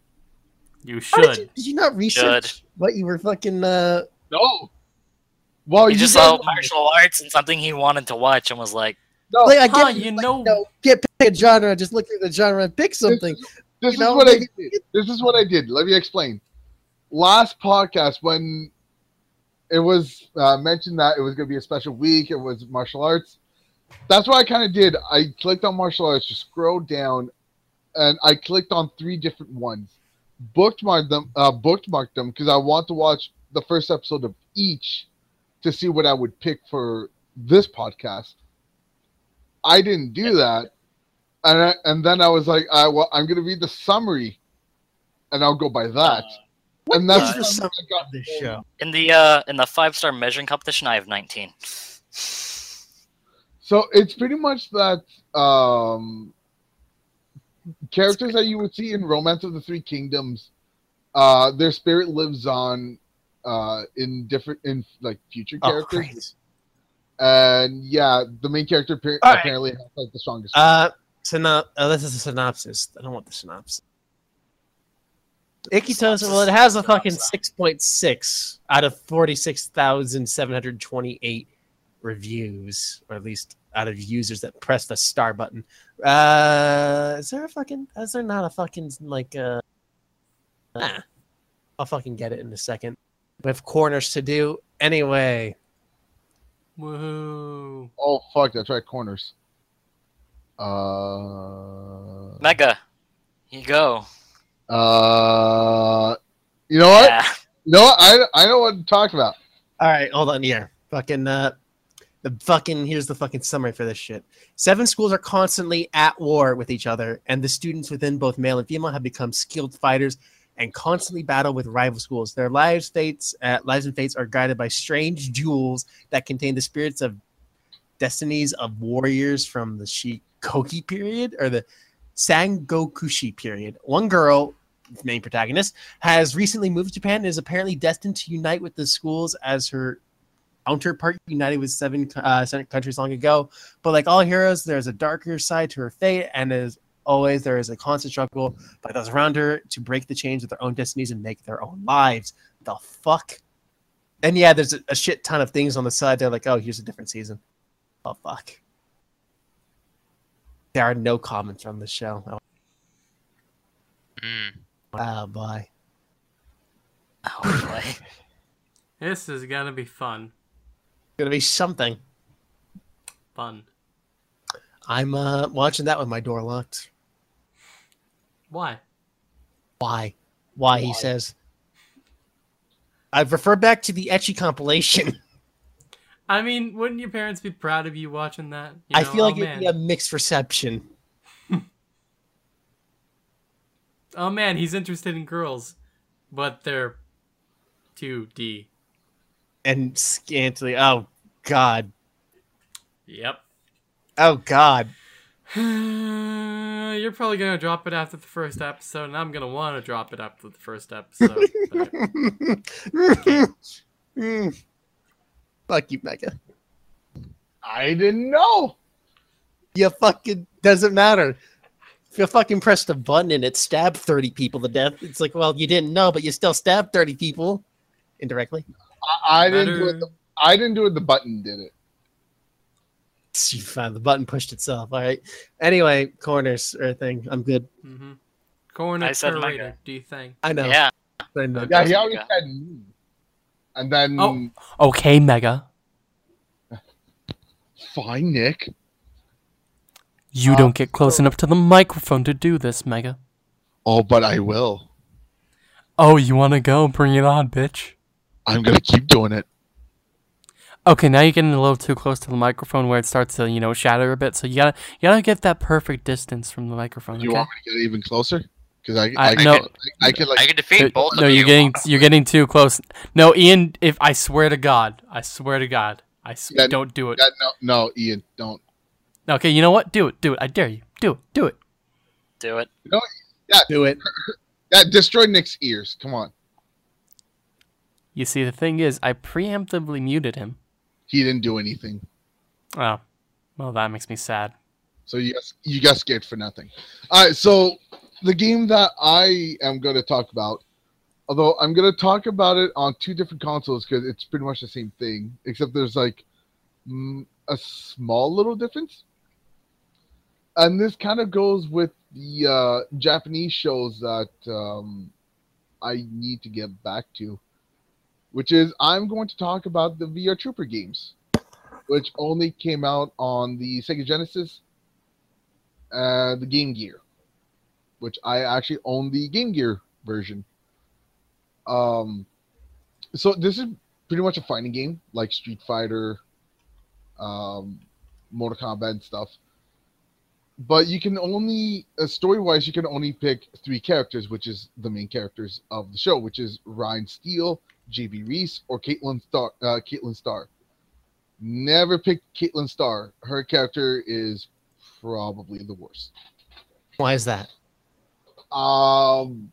You How did should. you, did you not research what you were fucking? Uh, No. Well, He you just guys- saw martial arts and something he wanted to watch and was like, no, like, I Huh, get you like, know- no, get pick a genre. Just look at the genre and pick something. This You know, is what I did. This is what I did. Let me explain. Last podcast, when it was uh, mentioned that it was going to be a special week, it was martial arts. That's what I kind of did. I clicked on martial arts, just scrolled down, and I clicked on three different ones. Bookmarked them, uh, bookmarked them because I want to watch the first episode of each to see what I would pick for this podcast. I didn't do that and I, and then I was like, I, well, I'm gonna read the summary, and I'll go by that. and that's the the summary I got of this show. in the uh in the five star measuring competition, I have 19. So it's pretty much that um, characters that you would see in Romance of the Three Kingdoms, uh, their spirit lives on uh, in different in like future Oh, characters, great. and yeah, the main character appa- All right. apparently has like the strongest. Uh, synop- uh, this is a synopsis. I don't want the synopsis. Icky tells well, it has a fucking six point six out of forty six thousand seven hundred twenty eight reviews, or at least out of users that press the star button. Uh, is there a fucking? Is there not a fucking like? Uh, nah, I'll fucking get it in a second. We have corners to do anyway. Woohoo. oh fuck, that's right, corners. Uh, Mega, you go. uh, you know what? Yeah. You know what? I I know what to talk about. All right, hold on here. Fucking uh fucking here's the fucking summary for this shit. Seven schools are constantly at war with each other, and the students within both male and female have become skilled fighters and constantly battle with rival schools. Their lives, fates, uh, lives and fates are guided by strange jewels that contain the spirits of destinies of warriors from the Shikoki period or the Sangokushi period. One girl, main protagonist, has recently moved to Japan and is apparently destined to unite with the schools as her counterpart united with seven uh, countries long ago. But like all heroes, there's a darker side to her fate, and as always, there is a constant struggle by those around her to break the chains of their own destinies and make their own lives. The fuck? And yeah, there's a, a shit ton of things on the side. They're like, oh, here's a different season. Oh fuck. There are no comments on the show. Oh, Mm. wow, boy. Oh boy. (laughs) This is gonna be fun. Gonna be something. Fun. I'm uh watching that with my door locked. Why? Why? Why, he says. I've referred back to the ecchi compilation. (laughs) I mean, wouldn't your parents be proud of you watching that? You I feel like oh, it'd man. be a mixed reception. (laughs) oh man, he's interested in girls, but they're two D. and scantily. Oh God. Yep. Oh God. (sighs) You're probably gonna drop it after the first episode, and I'm gonna want to drop it after the first episode. Mm. (laughs) Fuck you, Mega. I didn't know. You fucking doesn't matter. If you fucking pressed a button and it stabbed 30 people to death, it's like, well, you didn't know, but you still stabbed 30 people indirectly. I, I didn't do it. The, I didn't do it. The button did it. You found the button pushed itself. All right. Anyway, corners or thing. I'm good. mm-hmm. Corner I said curator, do you think? I know. Yeah. I know. Yeah, he Doesn't already said me. And then Oh. Okay, Mega. (laughs) fine, Nick. You Uh, don't get close enough to the microphone to do this, Mega. Oh, but I will. Oh, you want to go? Bring it on, bitch. I'm gonna keep doing it. Okay, now you're getting a little too close to the microphone where it starts to, you know, shatter a bit. So you gotta, you gotta get that perfect distance from the microphone. You okay? want me to get even closer? Because I, I- I, no. could, I, could like I could defeat No, both no, of you're you. getting, you're getting too close. No, Ian, if I swear to God, I swear to God, I s- Yeah, don't do it. that, no, no, Ian, don't. Okay, you know what? Do it, do it. I dare you. Do it, do it. Do it. Do it. (laughs) That destroyed Nick's ears. Come on, You see, the thing is, I preemptively muted him. he didn't do anything. Oh, well, that makes me sad. So you got, you got scared for nothing. All right, so the game that I am going to talk about, although I'm going to talk about it on two different consoles because it's pretty much the same thing, except there's like mm, a small little difference. And this kind of goes with the uh, Japanese shows that um, I need to get back to, which is I'm going to talk about the VR Trooper games, which only came out on the Sega Genesis uh, the Game Gear, which I actually own the Game Gear version. Um, so this is pretty much a fighting game like Street Fighter, um, Mortal Kombat and stuff. But you can only, uh, story wise, you can only pick three characters, which is the main characters of the show, which is Ryan Steele, JB Reese, or Kaitlin Star. Uh, Kaitlin Star. Never pick Kaitlin Star. Her character is probably the worst. Why is that? Um,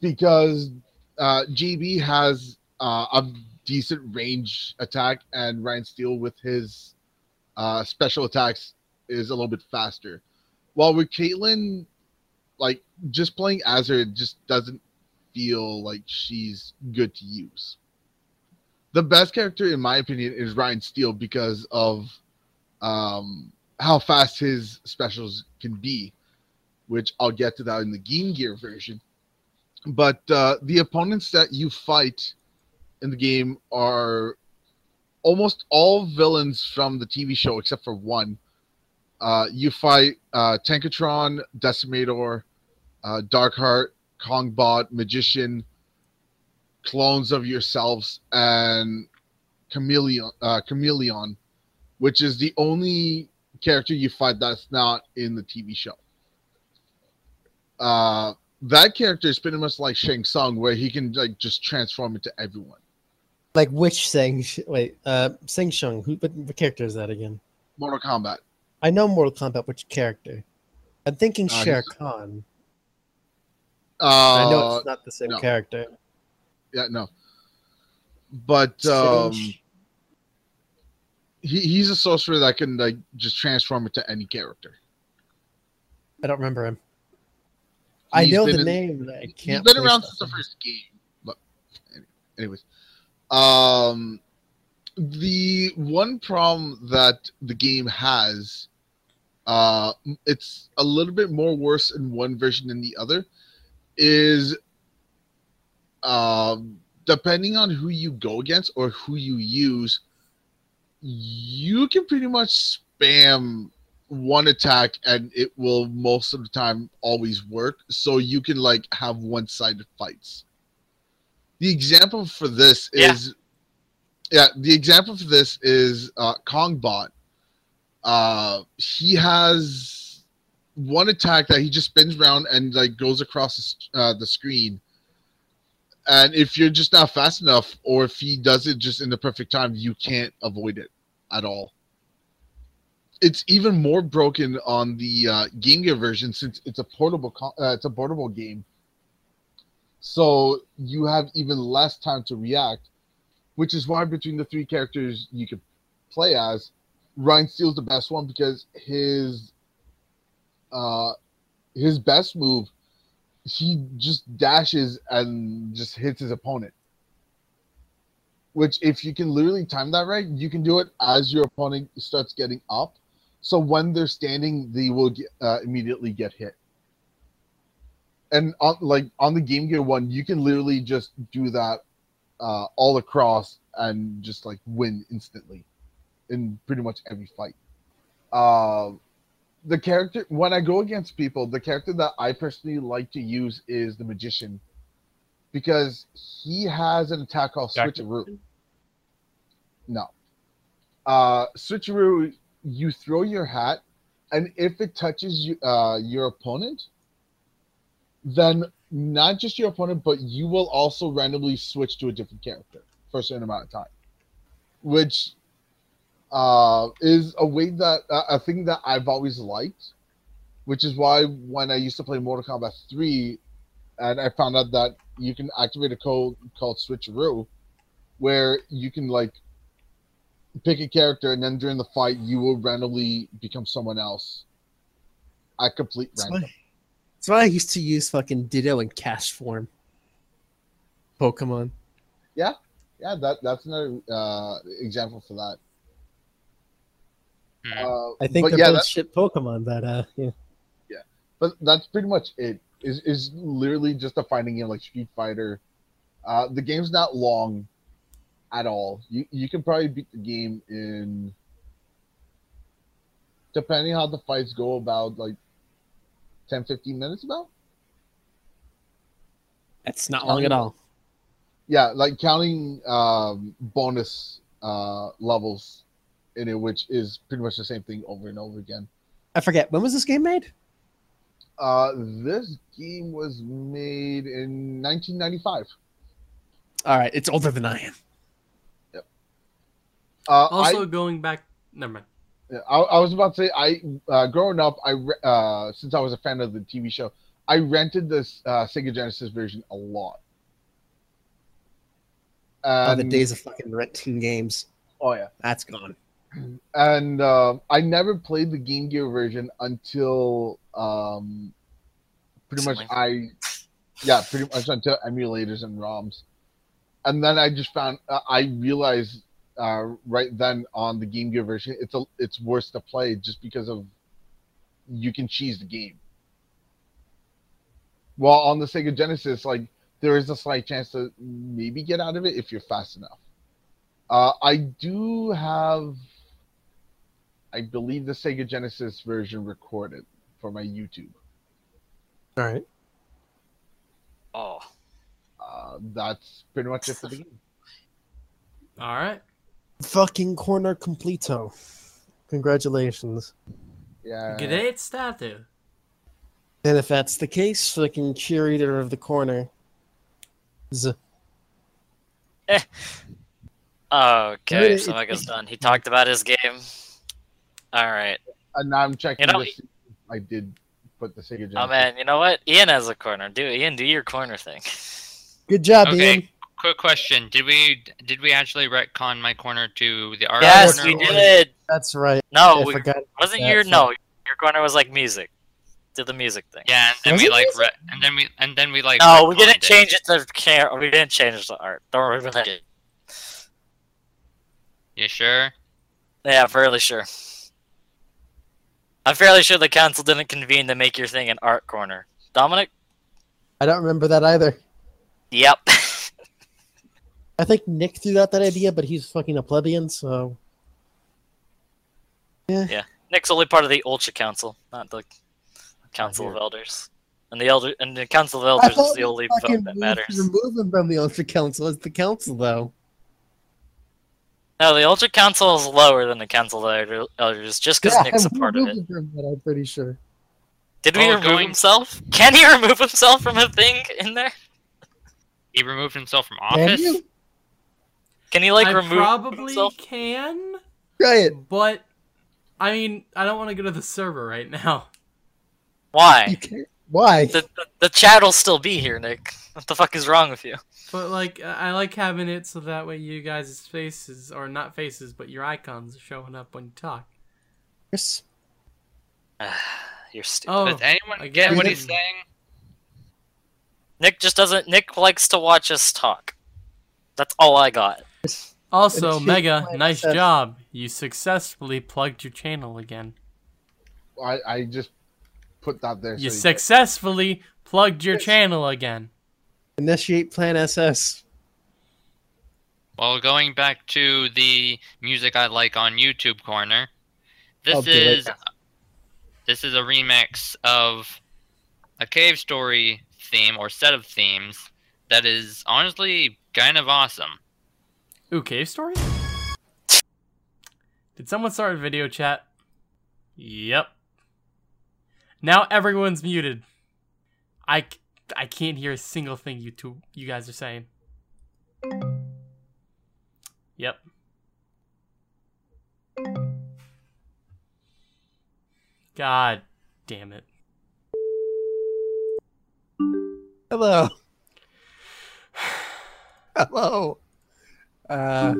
because uh, GB has uh, a decent range attack, and Ryan Steele with his uh, special attacks is a little bit faster. While with Kaitlin, like just playing as her just doesn't feel like she's good to use. The best character, in my opinion, is Ryan Steele because of um, how fast his specials can be which I'll get to that in the Game Gear version. But uh, the opponents that you fight in the game are almost all villains from the TV show except for one. Uh, you fight uh, Tankatron, Decimator, uh, Darkheart, Kongbot, Magician, clones of yourselves, and Chameleon, uh, Chameleon, which is the only character you fight that's not in the TV show uh that character is pretty much like Shang Tsung, where he can like just transform into everyone. Like which Sang? Wait, uh, Sing Shung. Who? What, what character is that again? Mortal Kombat. I know Mortal Kombat. Which character? I'm thinking Uh, Shere Khan. Uh, I know it's not the same no. character. yeah, no. But um, he, he's a sorcerer that can like just transform into any character. I don't remember him. I know the in- name. but I He's can't. been around since the first game. But any- anyways, um, the one problem that the game has, uh, it's a little bit more worse in one version than the other, is um, depending on who you go against or who you use, you can pretty much spam one attack and it will most of the time always work. So you can like have one-sided fights. The example for this Yeah. is yeah the example for this is uh kongbot. Uh he has one attack that he just spins around and like goes across the, uh, the screen and if you're just not fast enough, or if he does it just in the perfect time, you can't avoid it at all. It's even more broken on the uh, Game Gear version since it's a portable. Uh, it's a portable game, so you have even less time to react, which is why between the three characters you could play as, Ryan Steele's the best one because his uh his best move he just dashes and just hits his opponent. Which, if you can literally time that right, you can do it as your opponent starts getting up. So when they're standing, they will get, uh, immediately get hit. And on like on the Game Gear one, you can literally just do that uh, all across and just like win instantly in pretty much every fight. Uh, the character when I go against people, the character that I personally like to use is the magician because he has an attack called switcheroo. No. Uh switcheroo, you throw your hat, and if it touches you uh your opponent, then not just your opponent, but you will also randomly switch to a different character for a certain amount of time. Which uh, is a way that uh, a thing that I've always liked, which is why when I used to play Mortal Kombat 3, and I found out that you can activate a code called Switcheroo, where you can like pick a character and then during the fight you will randomly become someone else at complete That's random. why, that's why I used to use fucking Ditto in Castform. Pokemon. Yeah, yeah, that that's another uh, example for that. Hmm. Uh, I think but they're yeah, both shit Pokemon, but uh, yeah. but that's pretty much it. Is is literally just a fighting game like Street Fighter. Uh, the game's not long at all. You you can probably beat the game in depending how the fights go about like 10 15 minutes about. That's not long at all. Yeah, like counting um bonus uh levels in it which is pretty much the same thing over and over again. I forget when was this game made? Uh this game was made in 1995. All right, it's older than I am. Uh, Also, I, going back. Never mind. Yeah, I, I was about to say I uh, growing up I uh, since I was a fan of the TV show I rented this uh, Sega Genesis version a lot. Oh, the days of fucking renting games. Oh yeah, That's gone. And um, I never played the Game Gear version until um, pretty much I yeah pretty much until emulators and ROMs, and then I just found uh, I realized uh, right then on the Game Gear version it's a it's worse to play just because of you can cheese the game. While on the Sega Genesis, like there is a slight chance to maybe get out of it if you're fast enough. Uh, I do have, I believe, the Sega Genesis version recorded for my YouTube. All right. Oh, Uh, that's pretty much it for the (laughs) game. All right. Fucking corner completo. Congratulations. Yeah. Great statue. And if that's the case, fucking curator of the corner. Z- okay. Really, So it- Mega's done. He talked about his game. All right. And now I'm checking. You know- this. I did put the Sega Genesis. Oh man, you know what? Ian has a corner. Do Ian, do your corner thing. (laughs) Good job, Okay. Ian. Quick question: Did we did we actually retcon my corner to the art yes, corner? we or- did. That's right. No, I we, forgot. wasn't your from- no. Your corner was like music. Did the music thing. Yeah, and then Was we like music? re- and then we and then we like. No, we didn't retconned it. change it to care. We didn't change it to art. Don't worry about that. You sure? Yeah, fairly sure. I'm fairly sure the council didn't convene to make your thing an art corner. Dominic? I don't remember that either. Yep. (laughs) I think Nick threw out that idea, but he's fucking a plebeian, so Yeah. Yeah. Nick's only part of the Ultra Council, not the Council of Elders. And the elder and the Council of Elders is the only vote that matters. Remove him from the Ultra Council. It's the council, though. No, the Ultra Council is lower than the Council of Elder- Elders, just because Yeah, Nick's a I'm part of it. removing him, I'm pretty sure. Did we Oh, remove going- himself? Can he (laughs) remove himself from a thing in there? He removed himself from Can office. you? Can he like I remove probably himself? can, Try it. but I mean, I don't want to go to the server right now. Why? You can't. Why? The, the the chat'll still be here, Nick. What the fuck is wrong with you? But like, I I like having it so that way you guys' faces, or not faces, but your icons are showing up when you talk. Chris? (sighs) You're stupid. Oh, Does anyone I get get what it. he's saying? Nick just doesn't. Nick likes to watch us talk. That's all I got. Also, Mega, nice like- job. You successfully plugged your channel again. I, I just put that there. You so successfully plugged your Yes. channel again. Initiate Plan SS. Well, going back to the music I like on YouTube Corner, this do it. is this is a remix of a cave story theme or set of themes that is honestly kind of awesome. Ooh, cave story? Did someone start a video chat? Yep. Now everyone's muted. I, c- I can't hear a single thing you two you guys are saying. Yep. God damn it. Hello. (sighs) Hello. Uh,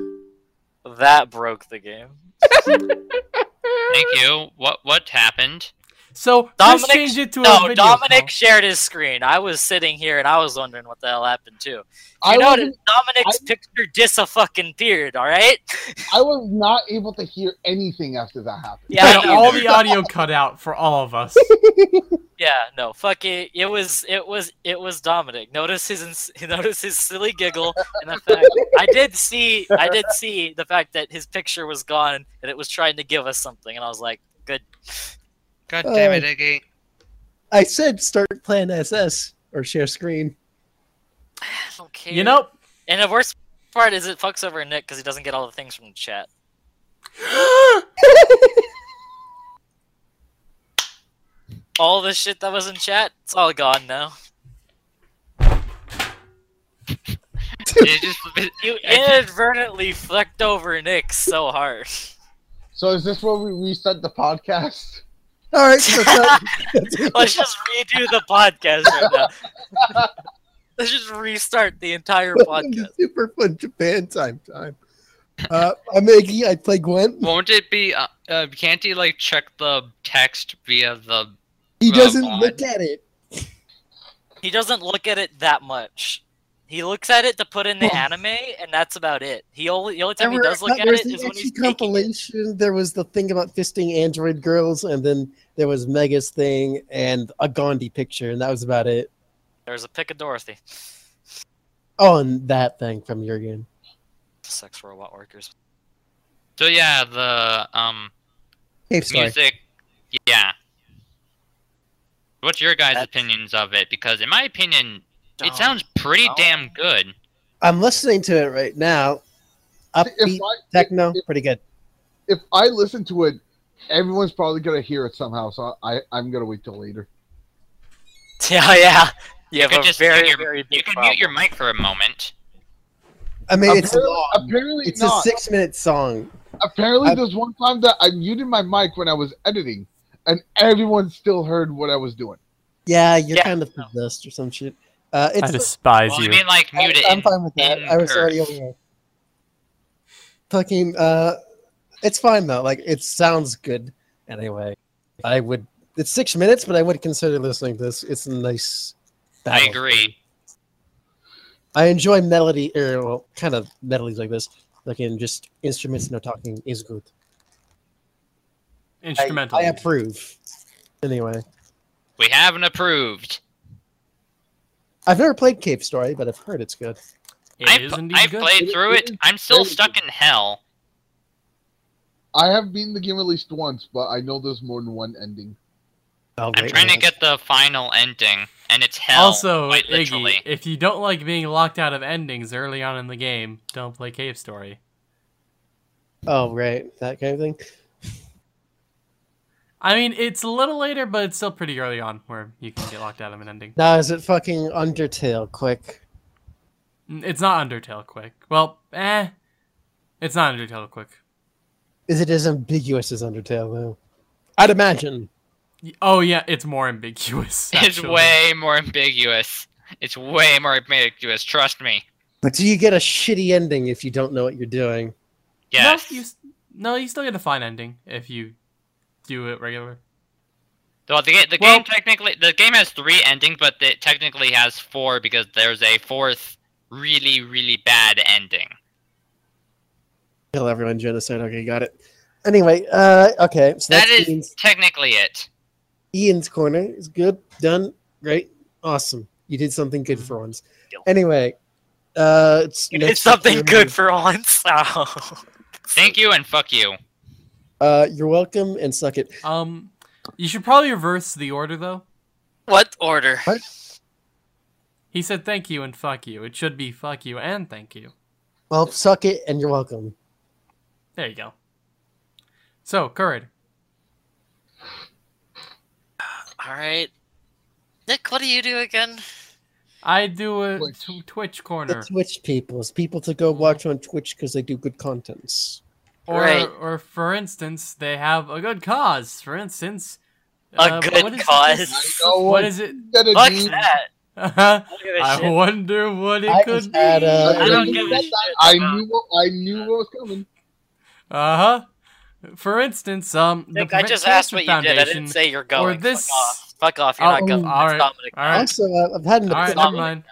That broke the game. (laughs) Thank you. What what happened? So Chris Dominic- changed it to a No, Dominic call. shared his screen. I was sitting here and I was wondering what the hell happened too. I You know wasn't- Dominic's picture dis a fucking beard, all right? I was not able to hear anything after that happened. Yeah, Had all the audio cut out for all of us. (laughs) Yeah, no, fuck it. It was, it was, it was Dominic. Notice his, ins- (laughs) notice his silly giggle, and the fact I did see, I did see the fact that his picture was gone and it was trying to give us something, and I was like, good. God damn it, uh, Iggy. I said start playing SS or share screen. I don't care. You know, and the worst part is it fucks over Nick because he doesn't get all the things from the chat. (gasps) All the shit that was in chat, it's all gone now. (laughs) It just (laughs) You inadvertently flicked over Nick so hard. So is this where we reset the podcast? All right. So start- (laughs) Let's just redo the podcast right now. (laughs) Let's just restart the entire Welcome podcast. Super fun Japan time time. Uh, I'm Iggy. I play Gwent. won't it be? Uh, uh, can't he like check the text via the? He doesn't God. look at it. He doesn't look at it that much. He looks at it to put in the (laughs) anime, and that's about it. He only the only time he does were- look at there was it the is when he's making it. compilation. There was the thing about fisting android girls, and then there was Mega's thing and a Gandhi picture, and that was about it. There's a pic of Dorothy. Oh, and that thing from your game. Sex robot workers. So yeah, the um Cave story. music. Yeah. What's your guys' That's- opinions of it? Because in my opinion, it sounds pretty no. damn good. I'm listening to it right now. Upbeat If I, techno, if, pretty good. if I listen to it, everyone's probably gonna hear it somehow. So I I'm gonna wait till later. (laughs) Yeah, yeah. You have could just very, mute your- very You can problem. mute your mic for a moment. I mean, it's apparently, long. apparently It's not. a six-minute song. Apparently, I- there's one time that I muted my mic when I was editing, and everyone still heard what I was doing. Yeah, you're Yeah. kind of possessed or some shit. Uh, I it's despise Well, I you. mean, like I, mute. I'm fine with that. I was already curse. over there. Fucking, uh, it's fine though. Like, it sounds good anyway. I would. It's six minutes, but I would consider listening to this. It's a nice. I agree. I enjoy melody, or well, kind of melodies like this. Like in just instruments, no talking is good. I, Instrumental. I approve. Anyway, We haven't approved. I've never played Cave Story, but I've heard it's good. It I, is pl- indeed I good. played It- through it it. is I'm still stuck good. in hell. I have beaten the game at least once, but I know there's more than one ending. Oh, I'm trying to get the final ending, and it's hell. Also, quite Iggy, literally. if you don't like being locked out of endings early on in the game, don't play Cave Story. Oh, right, that kind of thing. I mean, it's a little later, but it's still pretty early on where you can get locked out of an ending. Now, is it fucking Undertale? Quick. It's not Undertale quick. Well, eh. It's not Undertale quick. Is it as ambiguous as Undertale, though? I'd imagine. Oh yeah, it's more ambiguous. (laughs) It's way more ambiguous. It's way more ambiguous. Trust me. But do you get a shitty ending if you don't know what you're doing? Yes. No, you, no, you still get a fine ending if you do it regular. Well, the, the Well- game technically the game has three endings, but it technically has four because there's a fourth really really bad ending. Kill everyone, genocide. Okay, got it. Anyway, uh, okay. So that's Ian's, technically it. Ian's corner. Is good. Done. Great. Awesome. You did something good for once. Anyway, uh, it's, It's next something good for once. (laughs) Oh. Thank you and fuck you. Uh, you're welcome and suck it. Um, you should probably reverse the order though. What order? What? He said thank you and fuck you. It should be fuck you and thank you. Well, suck it and you're welcome. There you go. So, Courage. All right. Nick, what do you do again? I do a Twitch. tw- Twitch The corner, Twitch people. It's people to go watch on Twitch because they do good contents. Or Right. or for instance, they have a good cause. For instance, A uh, good what is it? I cause. What what is it? you gotta Fuck that. I I don't give a shit. wonder what it I could just had, be. uh, I don't give a shit I knew what I knew what was coming. Uh huh. For instance, um, the Nick, I just asked what you did. I didn't say you're going. this- Fuck off. Fuck off. You're Oh, not going. all That's right. Dominic. All right. Also, uh, I've had an All right, epi- never mind.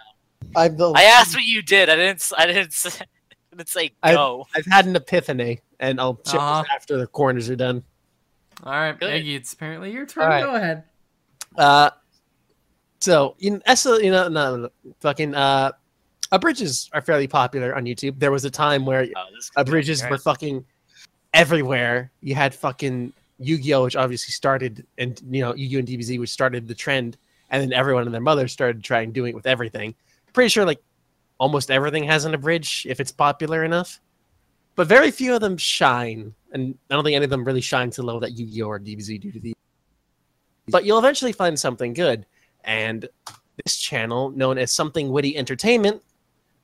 I've, I asked what you did. I didn't. s- I didn't. Say, (laughs) I didn't say I've- go. I've had an epiphany, and I'll check Uh-huh. this after the corners are done. All right, Good. Iggy, it's apparently your turn. All right. Go ahead. Uh, so in SL, you know, no, no, fucking uh, abridges are fairly popular on YouTube. There was a time where Oh, abridges were fucking everywhere. You had fucking Yu-Gi-Oh, which obviously started, and you know, Yu-Gi-Oh and DBZ, which started the trend, and then everyone and their mother started trying doing it with everything. Pretty sure like almost everything has an abridge if it's popular enough, but very few of them shine, and I don't think any of them really shine to the level that Yu-Gi-Oh or DBZ do to the. But you'll eventually find something good, and this channel, known as Something Witty Entertainment,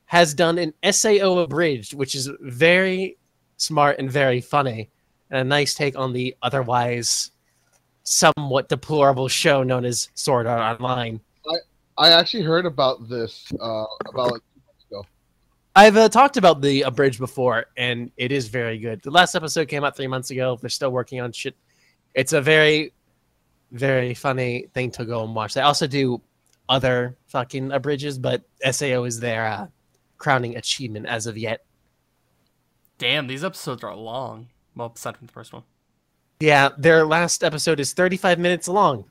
has done an SAO abridged, which is very smart and very funny, and a nice take on the otherwise somewhat deplorable show known as Sword Art Online. I I actually heard about this uh, about like. I've uh, talked about the abridged before, and it is very good. The last episode came out three months ago. They're still working on shit. It's a very, very funny thing to go and watch. They also do other fucking abridges, but SAO is their uh, crowning achievement as of yet. Damn, these episodes are long. Well, aside from the first one. Yeah, their last episode is 35 minutes long.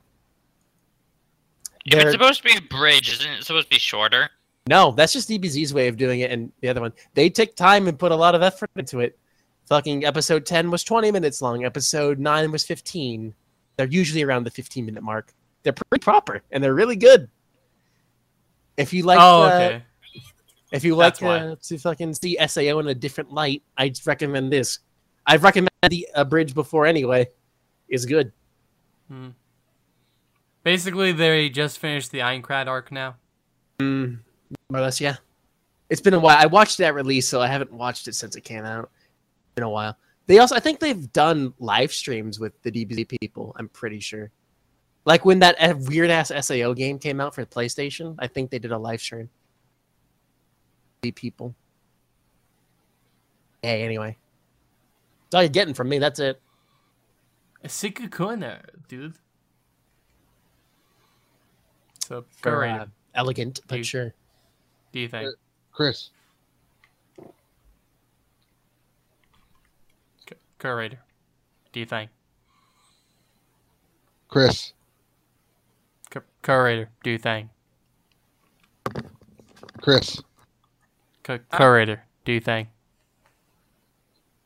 If They're- it's supposed to be a bridge, isn't it supposed to be shorter? No, that's just DBZ's way of doing it, and the other one. They take time and put a lot of effort into it. Fucking episode 10 was 20 minutes long. Episode 9 was 15. They're usually around the 15-minute mark. They're pretty proper, and they're really good. If you like, oh, uh, okay. if you like uh, to fucking see SAO in a different light, I'd recommend this. I've recommended the bridge before anyway. It's good. Hmm. Basically, they just finished the Aincrad arc now. Mm, more or less, yeah. It's been a while. I watched that release, so I haven't watched it since it came out. It's been a while. They also, I think they've done live streams with the DBZ people. I'm pretty sure. Like when that weird ass SAO game came out for the PlayStation, I think they did a live stream. The people. Hey, anyway. That's all you're getting from me. That's it. Sikakuna, dude. So, For, Courage, uh, elegant, but sure. Do you think? Chris, Courage, do you think? Chris, Courage, do you think? Chris, Courage, do you think?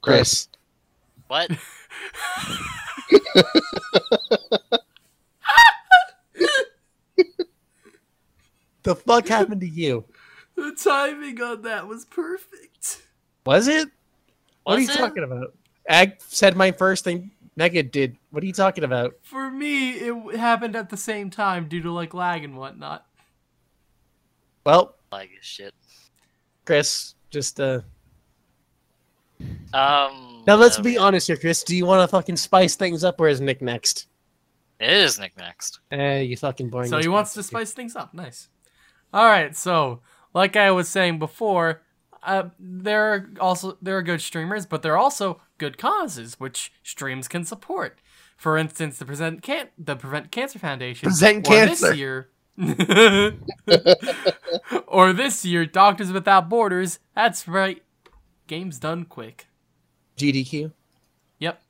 Chris. What? (laughs) The fuck happened to you? The timing on that was perfect. Was it? What are you it? talking about? Ag said my first thing. Mega did. What are you talking about? For me, it happened at the same time due to like lag and whatnot. Well, Like shit. Chris. Just uh. Um. Now let's uh, be honest here, Chris. Do you want to fucking spice things up, or is Nick next? It is Nick next. Eh, you fucking boring. So he wants to spice things up. Nice. All right. So, like I was saying before, uh, there are also there are good streamers, but there are also good causes which streams can support. For instance, the present can the Prevent Cancer Foundation. Present or Cancer. This year. (laughs) or this year, Doctors Without Borders. That's right. Games Done Quick. GDQ. Yep.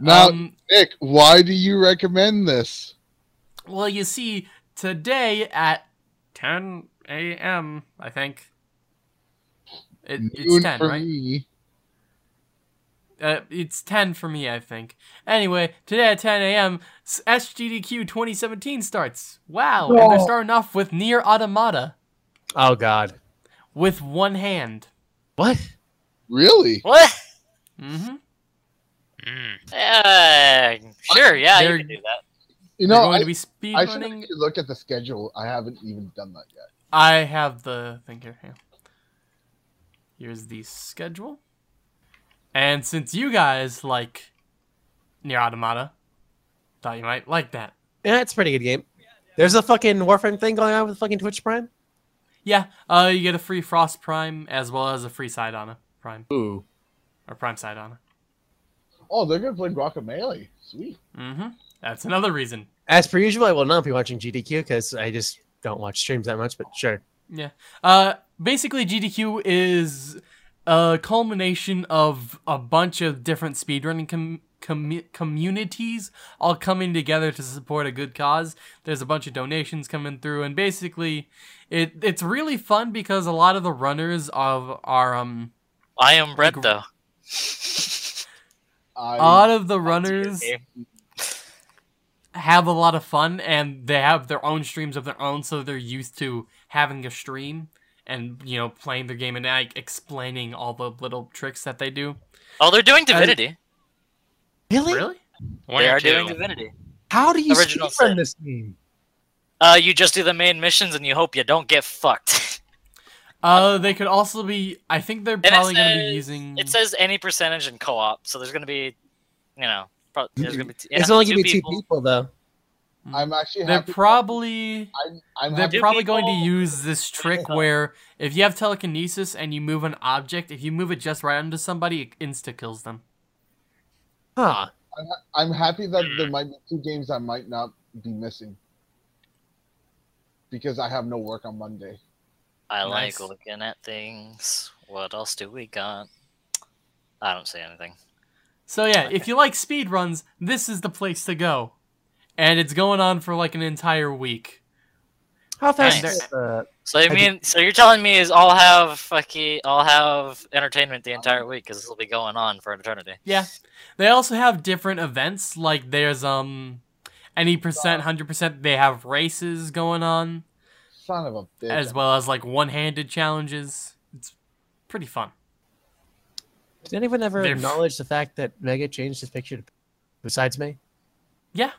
Now, Um, Nick, why do you recommend this? Well, you see, today at 10 a.m., I think. It, it's 10, for right? me. Uh, it's 10 for me, I think. Anyway, today at 10 a.m., SGDQ 2017 starts. Wow, and they're starting off with NieR Automata Oh God. with one hand. What? Really? What? Mm-hmm. Mm. Uh, sure. Yeah, you They're- can do that. You They're know, going I, to be I should speedrunning. look at the schedule. I haven't even done that yet. I have the thing here. yeah. Here's the schedule. And since you guys like NieR Automata, thought you might like that. Yeah, it's a pretty good game. There's a fucking Warframe thing going on with fucking Twitch Prime. Yeah, uh, you get a free Frost Prime as well as a free Sidona Prime Ooh. or Prime Sidona. Oh, they're gonna play Guacamelee. Sweet. Mm-hmm. That's another reason. As per usual, I will not be watching GDQ because I just don't watch streams that much. But sure. Yeah. Uh, basically, GDQ is a culmination of a bunch of different speedrunning com- com- communities all coming together to support a good cause. There's a bunch of donations coming through, and basically, it it's really fun because a lot of the runners of are um I am red Like- though. I, (laughs) a lot of the runners game. Have a lot of fun and they have their own streams of their own so they're used to having a stream and you know playing their game and like explaining all the little tricks that they do Oh, they're doing Divinity. Really? really One they are two. doing Divinity. How do you Original speedrun this game? Uh, you just do the main missions and you hope you don't get fucked. uh they could also be i think they're probably going to be using It says any percentage in co-op, so there's gonna be, you know, pro- there's gonna be. T- it's only two gonna be two people. people though. Mm. I'm actually they're happy. probably I'm, I'm they're happy. probably going to use this trick where if you have telekinesis and you move an object if you move it just right onto somebody it insta kills them Huh. I'm, I'm happy that hmm. there might be two games I might not be missing because I have no work on Monday. I Nice. like looking at things. What else do we got? I don't see anything. So yeah, if you like speed runs, this is the place to go. And it's going on for like an entire week. How fast? Nice. is uh, So you I mean so you're telling me is I'll have fucking I'll have entertainment the entire week because this will be going on for eternity. Yeah. They also have different events like there's um any percent, 100% they have races going on Son of a bitch. as well as like one-handed challenges. It's pretty fun. Did anyone ever They're- acknowledge the fact that Mega changed his picture to besides me? Yeah.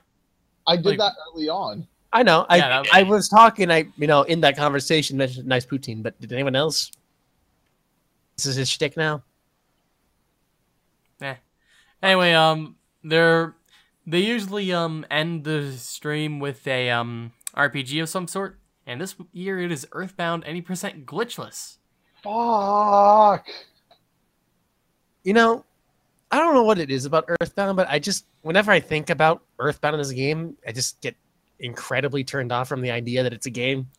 I did like- that early on. I know. I Yeah, that- I was talking. I you know in that conversation mentioned nice poutine, but did anyone else? This is his shtick now. Anyway, um they're they usually um end the stream with a um RPG of some sort. And this year it is Earthbound any percent glitchless. Fuck. You know, I don't know what it is about Earthbound, but I just whenever I think about Earthbound as a game, I just get incredibly turned off from the idea that it's a game.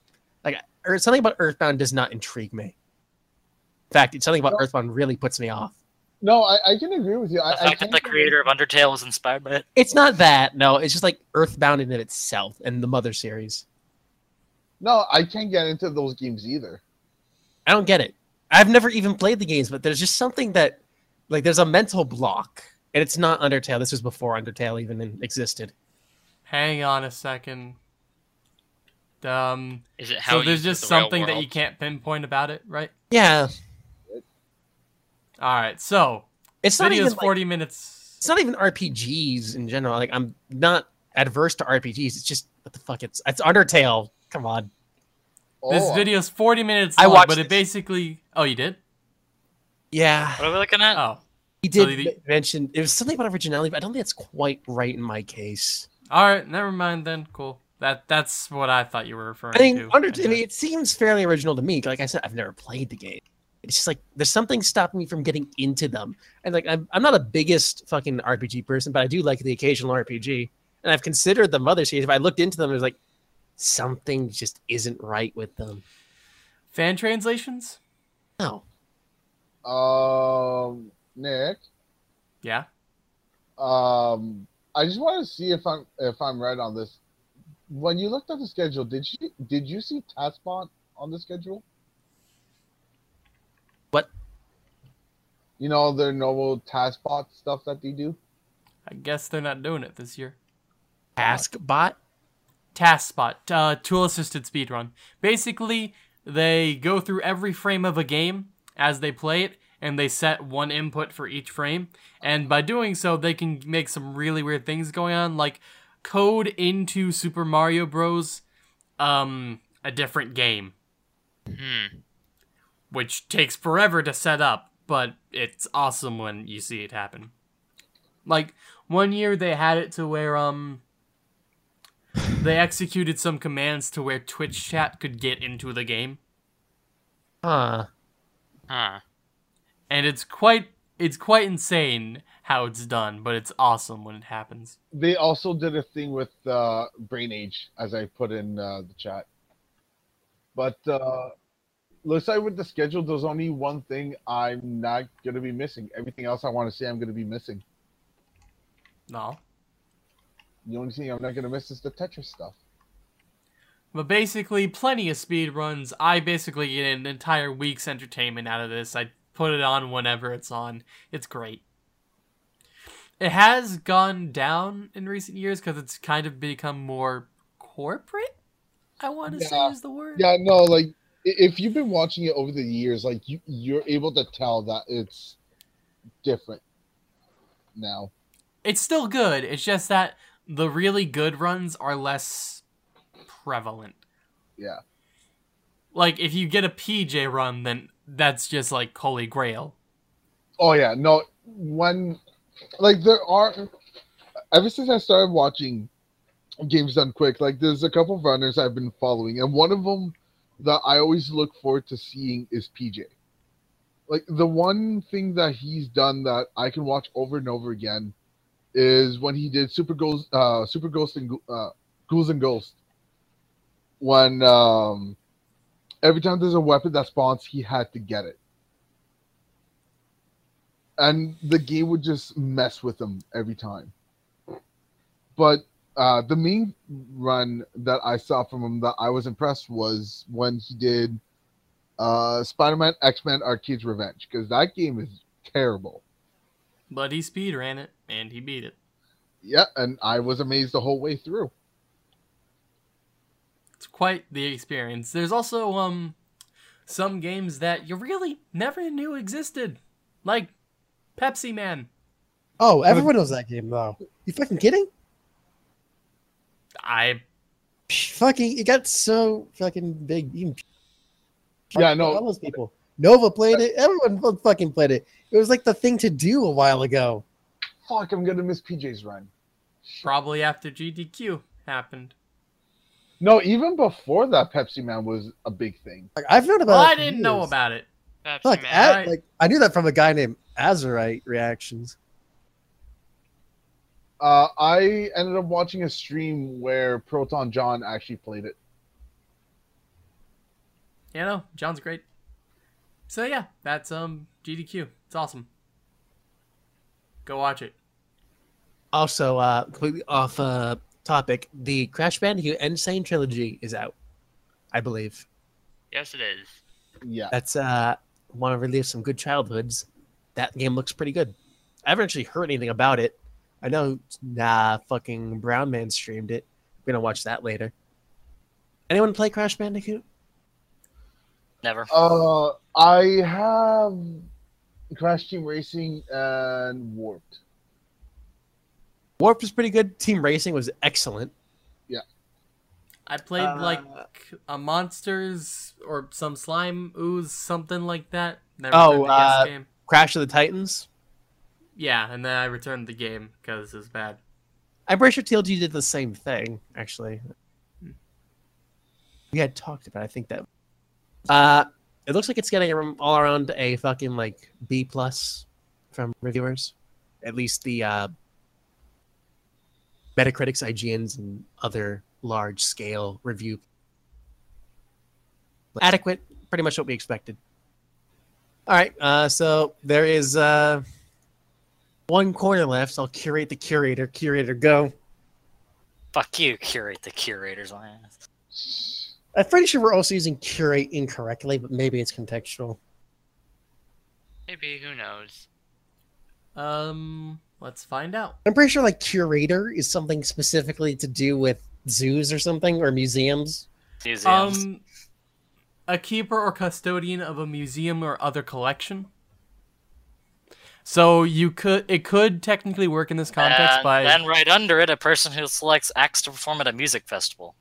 Like, or something about Earthbound does not intrigue me. In fact, it's something about No. Earthbound really puts me off. No, I, I can agree with you. The I, I fact that the creator of Undertale was inspired by it. It's not that. No, it's just like Earthbound in itself and the Mother series. No, I can't get into those games either. I don't get it. I've never even played the games, but there's just something that, like, there's a mental block, and it's not Undertale. This was before Undertale even existed. Hang on a second. Um Is it how so there's just the something that you can't pinpoint about it, right? Yeah, All right. So, it's not video's even like, 40 minutes. it's not even RPGs in general. Like, I'm not adverse to RPGs. It's just what the fuck? It's it's Undertale. Come on. This Oh, video's 40 minutes I long, watched but it this. basically. Oh, you did? Yeah, What are we looking at? Oh. he So did mention it was something about originality, but I don't think that's quite right in my case. All right, never mind then. Cool. That that's what I thought you were referring I mean, to. under, I mean, it seems fairly original to me. Like I said, I've never played the game. It's just like there's something stopping me from getting into them. And like I'm, I'm not a biggest fucking RPG person, but I do like the occasional RPG. And I've considered the mother series. If I looked into them, there's like something just isn't right with them. Fan translations? No, Um, Nick, Yeah. um, I just want to see if I'm if I'm right on this. When you looked at the schedule, did you did you see Taskbot on the schedule? What? You know their normal Taskbot stuff that they do. I guess they're not doing it this year. Taskbot. Taskbot, uh, tool assisted speedrun. Basically, they go through every frame of a game as they play it, and they set one input for each frame. And by doing so, they can make some really weird things going on, like code into Super Mario Bros. Um, a different game, Hmm. which takes forever to set up, but it's awesome when you see it happen. Like one year, they had it to where um they executed some commands to where Twitch chat could get into the game, Huh. Huh. and it's quite it's quite insane how it's done, but it's awesome when it happens. They also did a thing with uh, Brain Age, as I put in uh, the chat. But uh, looks like with the schedule, there's only one thing I'm not gonna be missing. Everything else I want to see, I'm gonna be missing. No, The only thing I'm not gonna miss is the Tetris stuff. But basically, plenty of speed runs. I basically get an entire week's entertainment out of this. I put it on whenever it's on. It's great. It has gone down in recent years because it's kind of become more corporate. I want to say is the word. Yeah, no, like if you've been watching it over the years, like you you're able to tell that it's different now. It's still good. It's just that the really good runs are less prevalent. Yeah. Like if you get a PJ run, then that's just like holy grail. Oh yeah, no when like there are ever since I started watching games done quick, like there's a couple of runners I've been following, and one of them that I always look forward to seeing is PJ. Like the one thing that he's done that I can watch over and over again is when he did Super Ghost, uh, Super Ghost and uh, Ghouls and Ghosts. When um, every time there's a weapon that spawns, he had to get it and the game would just mess with him every time. But uh, the main run that I saw from him that I was impressed was when he did uh, Spider-Man X-Men Arcade's Revenge because that game is terrible. But he speed ran it and he beat it. Yeah, and I was amazed the whole way through. It's quite the experience. There's also um some games that you really never knew existed. Like Pepsi Man. Oh, everyone knows that game though. You fucking kidding? I Fucking, it got so fucking big. Even Yeah, no. all those people. Nova played it. Everyone fucking played it. It was like the thing to do a while ago. Fuck, I'm gonna miss PJ's run. probably after GDQ happened. No, even before that, Pepsi Man was a big thing. Like I've known about. Well, it I didn't know about it. Pepsi Fuck, Man. A- Right. like I knew that from a guy named Azurite Reactions. Uh, I ended up watching a stream where ProtonJon actually played it. Yeah, no, Jon's great. So yeah, that's um GDQ. It's awesome. Go watch it. Also, uh, completely off uh, topic, the Crash Bandicoot N. Sane trilogy is out, I believe. Yes, it is. Yeah. That's uh, want to relive some good childhoods. That game looks pretty good. I haven't actually heard anything about it. I know, nah, fucking Brown Man streamed it. We're gonna watch that later. Anyone play Crash Bandicoot? Never. Uh, I have Crash Team Racing and Warped. Warped was pretty good. Team Racing was excellent. Yeah. I played like Uh, a monsters or some slime ooze, something like that. Never Oh, uh, game. Crash of the Titans. Yeah, and then I returned the game because it was bad. I'm pretty sure TLG did the same thing, actually. We had talked about. it, I think that. Uh, it looks like it's getting all around a fucking like B plus from reviewers, at least the uh, Metacritic's, IGN's, and other large scale review. Adequate, pretty much what we expected. All right, uh, so there is uh, one corner left. I'll curate the curator. Curator, go. Fuck you, curate the curators. ass. I'm pretty sure we're also using curate incorrectly, but maybe it's contextual. Maybe who knows? Um, let's find out. I'm pretty sure like curator is something specifically to do with zoos or something or museums. Museums. Um, a keeper or custodian of a museum or other collection. So you could, it could technically work in this context and by then right under it, a person who selects acts to perform at a music festival.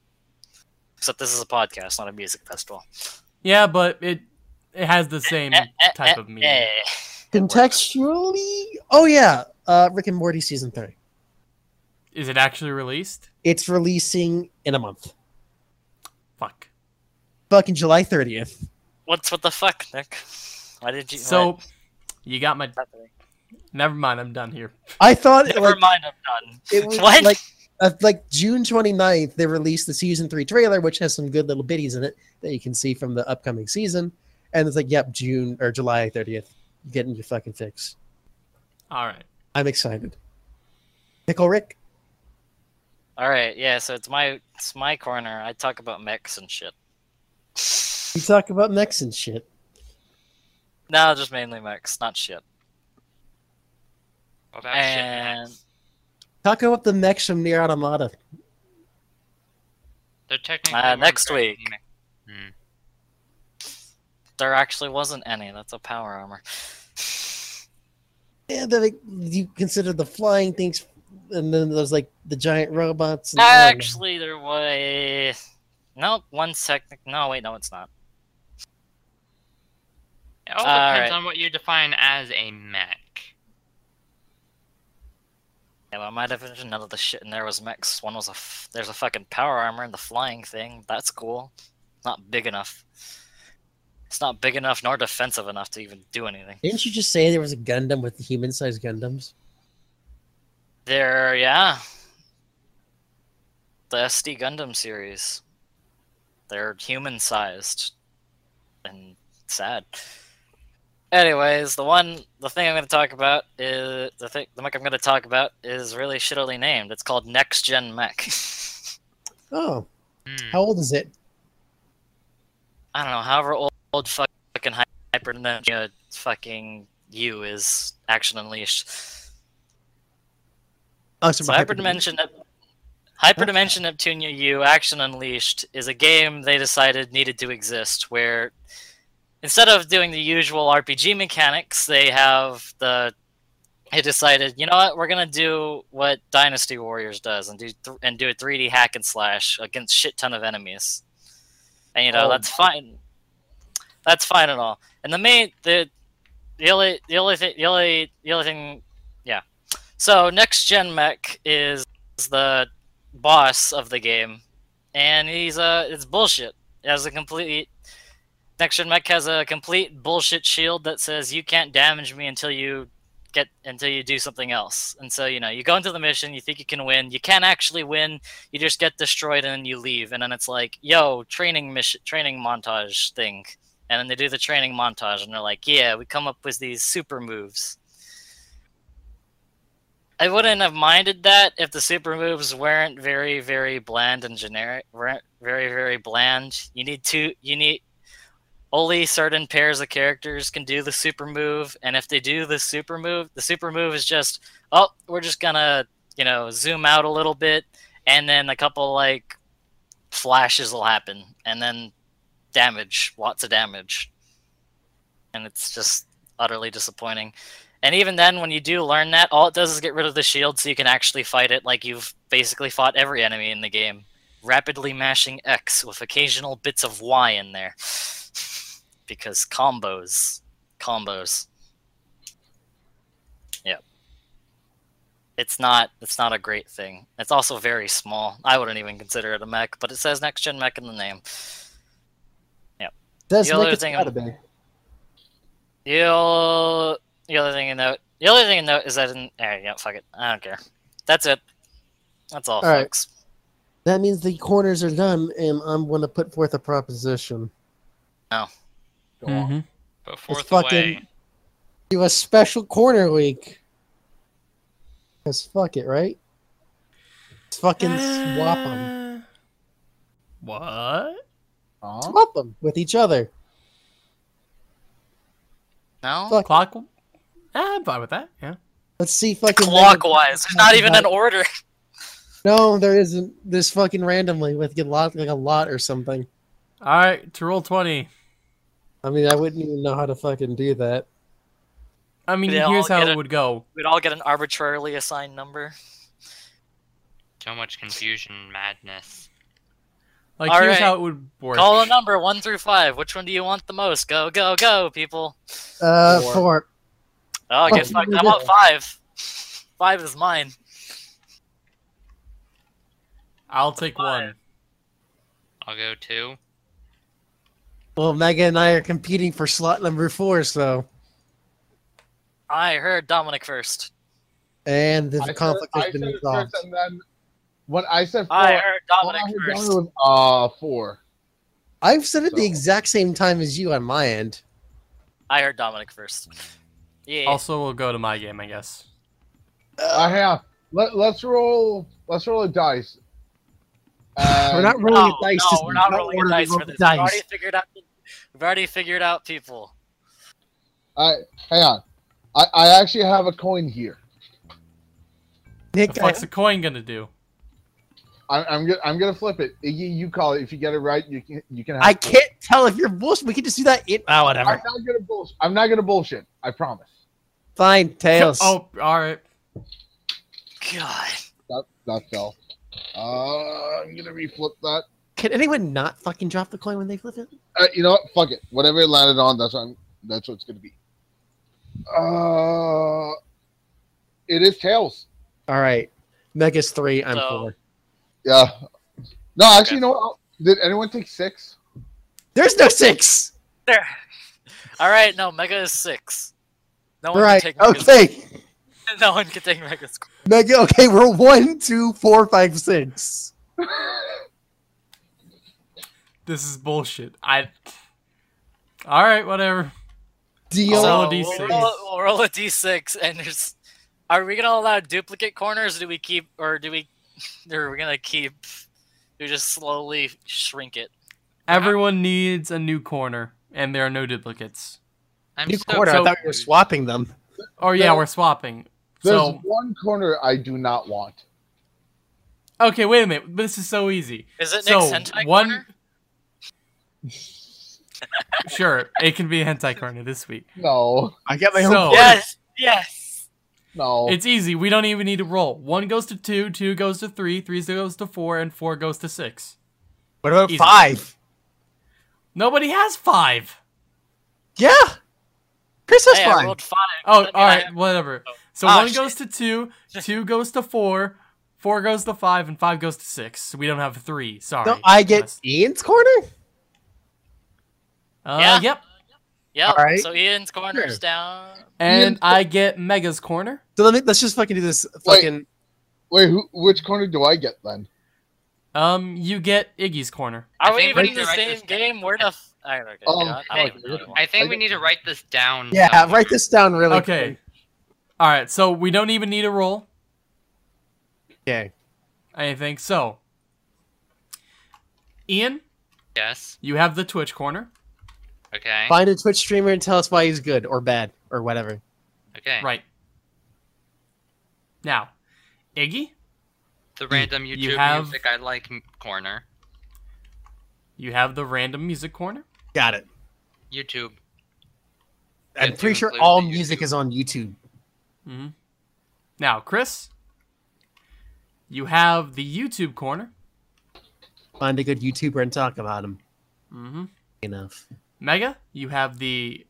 Except this is a podcast, not a music festival. yeah, but it it has the same Eh, eh, type eh, of meaning. eh. Contextually, oh yeah, uh, Rick and Morty season three. Is it actually released? It's releasing in a month, Fuck. fucking July 30th. What's what the fuck, Nick? Why did you? So what- you got my. Never mind. I'm done here. I thought Never like mind, I'm done. it was what? like uh, like June 29th, they released the season three trailer, which has some good little biddies in it that you can see from the upcoming season. And it's like, yep, June or July 30th, you're getting your fucking fix. All right. I'm excited. Pickle Rick. All right, yeah. So it's my it's my corner. I talk about mechs and shit. You talk about mechs and shit. No, just mainly mechs, not shit. What about And shit Talk about the mechs from NieR Automata. They're technically Uh, next week. Hmm. there actually wasn't any. That's a power armor. (laughs) Yeah, the, you consider the flying things, and then there's like the giant robots. And, uh, Actually, there was. Nope, one second. No, wait, no, it's not. It all All depends right. on what you define as a mech. Yeah, well, my definition, none of the shit in there was mechs. One was a. F- there's a fucking power armor and the flying thing. That's cool. Not big enough. It's not big enough nor defensive enough to even do anything. Didn't you just say there was a Gundam with human-sized Gundams? There, yeah. The SD Gundam series. They're human sized. And sad. Anyways, the one, the thing I'm going to talk about is the thing, the mech I'm going to talk about is really shittily named. It's called Next Gen Mech. (laughs) Oh, Hmm. how old is it? I don't know, however old, old fucking Hyper Ninja fucking you is Action Unleashed. Oh, So Hyperdimension, Hyperdimension Neptunia U Action Unleashed is a game they decided needed to exist, where instead of doing the usual RPG mechanics, they have the they decided, you know what, we're gonna do what Dynasty Warriors does and do th- and do a 3D hack and slash against shit ton of enemies, and you know Oh. that's fine. That's fine and all. And the main the the only the only thing the only the only thing yeah. So next gen mech is the boss of the game, and he's uh it's bullshit. It has a complete next gen mech has a complete bullshit shield that says you can't damage me until you get until you do something else. And so you know you go into the mission, you think you can win, you can't actually win, you just get destroyed and then you leave, and then it's like yo training mission training montage thing. And then they do the training montage, and they're like, "Yeah, we come up with these super moves." I wouldn't have minded that if the super moves weren't very, very bland and generic. weren't very, very bland. You need to. You need only certain pairs of characters can do the super move, and if they do the super move, the super move is just, oh, we're just gonna, you know, zoom out a little bit, and then a couple like flashes will happen, and then damage, lots of damage, and it's just utterly disappointing. And even then, when you do learn that, all it does is get rid of the shield so you can actually fight it like you've basically fought every enemy in the game. rapidly mashing X with occasional bits of Y in there. (laughs) because combos. Combos. Yep. It's not it's not a great thing. It's also very small. I wouldn't even consider it a mech, but it says next gen mech in the name. That's The other make it thing gotta be. The, o- the other thing to note the other thing to note is that in there you go, fuck it. I don't care. That's it. That's all, All right. folks. That means the corners are done, and I'm going to put forth a proposition. Go on. Mm-hmm. Put forth fucking- away. Do a special corner week. Cause fuck it, right? Let's fucking swap them. What? Huh? Swap them with each other. No? Fuck. Clock? Ah, I'm fine with that. Yeah. Let's see fucking Clockwise. There's not even an order. No, there isn't. This fucking randomly with a lot, like a lot or something. All right, to roll twenty. I mean, I wouldn't even know how to fucking do that. I mean, They all here's how it it. would go. We'd all get an arbitrarily assigned number. So much confusion, madness. Like, All here's right. how it would work. Call a number one through five. Which one do you want the most? Go, go, go, people. Uh, Four. four. Oh, get Oh, fucked. I did want five. Five is mine. I'll take Five. one. I'll go two. Well, Mega and I are competing for slot number four, so I heard Dominic first. and the I conflict I has been resolved. and then when I said four, I heard all I Dominic heard first. down was uh four. I've said it the exact same time as you on my end. I heard Dominic first. Yeah. Also, we'll go to my game, I guess. I have. Let, let's roll. Let's roll a dice. We're not rolling no, a dice. no, system. we're not No rolling order a to dice roll for the this. We've already figured out. We've already figured out people. I hang on. I, I actually have a coin here. Nick, The I, fuck's a coin gonna do? I, I'm gonna I'm gonna flip it. Iggy, you call it. If you get it right, you can you can. Have I can't tell if you're bullshit. We can just do that. In, oh, I'm not gonna bullshit. I'm not gonna bullshit. I promise. Fine, tails. Oh, all right. God. That that fell. Uh, I'm gonna reflip that. Can anyone not fucking drop the coin when they flip it? Uh, you know what? Fuck it. Whatever it landed on, that's what I'm, that's what it's gonna be. Uh, it is tails. All right, Mega's three. I'm So- four. Yeah. No, actually, Okay. you know what? Did anyone take six? There's no six. There. All right. No, Mega is six. No one Right. can take Mega's. Okay. (laughs) No one can take Mega's. Mega. Okay, we're one, two, four, five, six. This is bullshit. I. All right, whatever. Deal. So- roll a we'll D6. roll, we'll roll a d6, and there's. Are we gonna allow duplicate corners? Or do we keep, or do we, or are gonna keep? Do we just slowly shrink it? Everyone needs a new corner, and there are no duplicates. I'm New so quarter. I thought we were swapping them. Oh yeah, No. we're swapping. There's So one corner I do not want. okay, wait a minute. This is so easy. Is it So Nick's hentai one. corner? sure, it can be a (laughs) hentai corner this week. No, I got my So- own. corner. Yes, yes. No. It's easy. We don't even need to roll. One goes to two, two goes to three, three goes to four, and four goes to six. What about Easy. five? Nobody has five. Yeah. Chris has Hey, I five. rolled five. Oh, That mean all I right, have- whatever. So Ah, one shit. goes to two, two goes to four, four goes to five, and five goes to six. We don't have three. Sorry. So I get Ian's corner. Uh, Yeah. Yep. Yep. All right. So Ian's corner's Sure. down. And Ian- I get Mega's corner. So let me let's just fucking do this. Fucking Wait, who? Which corner do I get then? Um, you get Iggy's corner. Are I we even in the same this game? Where the? F- I don't, okay, Um, I don't hey, like really want- I think we need to write this down. yeah, somewhere. write this down really. Okay. quick. All right, so we don't even need a roll. Okay. I think So, Ian, Yes. you have the Twitch corner. Okay. Find a Twitch streamer and tell us why he's good or bad or whatever. Okay. Right. Now, Iggy, The random You YouTube have- music I like corner. you have the random music corner. Got it. YouTube. I'm Good pretty sure all music YouTube. is on YouTube. hmm Now, Chris, you have the YouTube corner. Find a good YouTuber and talk about him. Mm-hmm. Enough. Mega, you have the.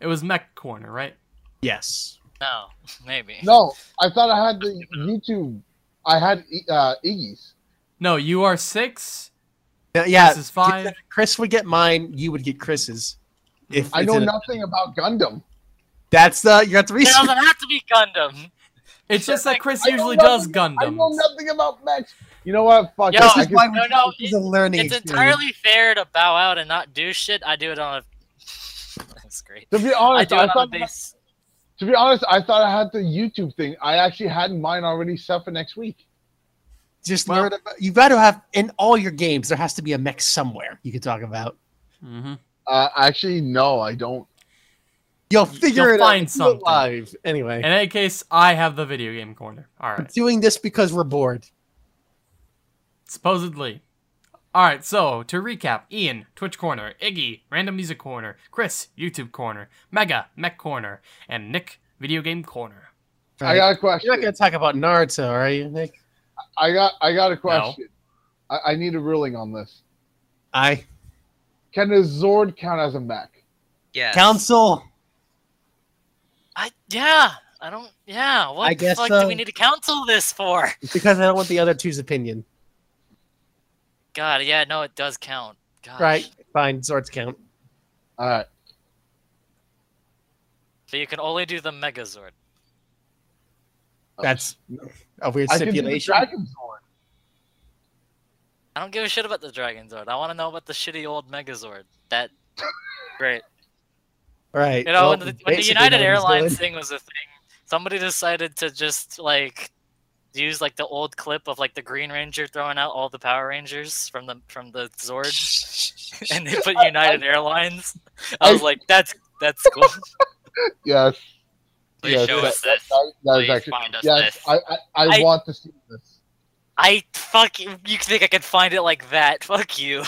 It was Mech Corner, right? Yes. No, (laughs) maybe. No, I thought I had the YouTube. I had uh, Iggy's. No, you are six. Yeah, yeah. This is five. Chris would get mine. You would get Chris's. If I know in a- nothing about Gundam. That's the you got to It doesn't have to be Gundam. It's just that Chris I usually does Gundam. I know nothing about mechs. You know what? Fuck Yo. This is can- why we No, no, this is a learning It's experience. entirely fair to bow out and not do shit. I do it on a. (laughs) That's great. to be I honest, do I, it on a thought. base. To be honest, I thought I had the YouTube thing. I actually had mine already set for next week. Just Well- learn about. You got to have in all your games. There has to be a mech somewhere you could talk about. Mm -hmm. Uh, actually, no, I don't. You'll figure You'll it find out. Do something. live. Anyway, In any case, I have the video game corner. All right. doing this because we're bored. Supposedly. Alright, so to recap Ian, Twitch Corner, Iggy, Random Music Corner, Chris, YouTube Corner, Mega, Mech Corner, and Nick, Video Game Corner. I got a question. You're not going to talk about Naruto, are you, Nick? I got. I got a question. No. I, I need a ruling on this. I Can a Zord count as a mech? Yes. council. I yeah. I don't. Yeah. What I guess the fuck so. do we need to counsel this for? Because I don't want the other two's opinion. God. Yeah. No, it does count. Gosh. Right. Fine. Zords count. All right. But you can only do the Megazord. Oh. That's a weird I can do the stipulation. Dragon Zord. I don't give a shit about the Dragon Zord. I want to know about the shitty old Megazord. That (laughs) great. Right. You know, well, when the, when the United Airlines doing- thing was a thing, somebody decided to just like use like the old clip of like the Green Ranger throwing out all the Power Rangers from the from the Zord, (laughs) and they put United Airlines. I was like, that's that's cool. (laughs) Yes. Please yes, show that- us this. that- that is Please actually- find us yes, this. I, I, I, I- want to see this. I fuck you. You think I could find it like that? Fuck you.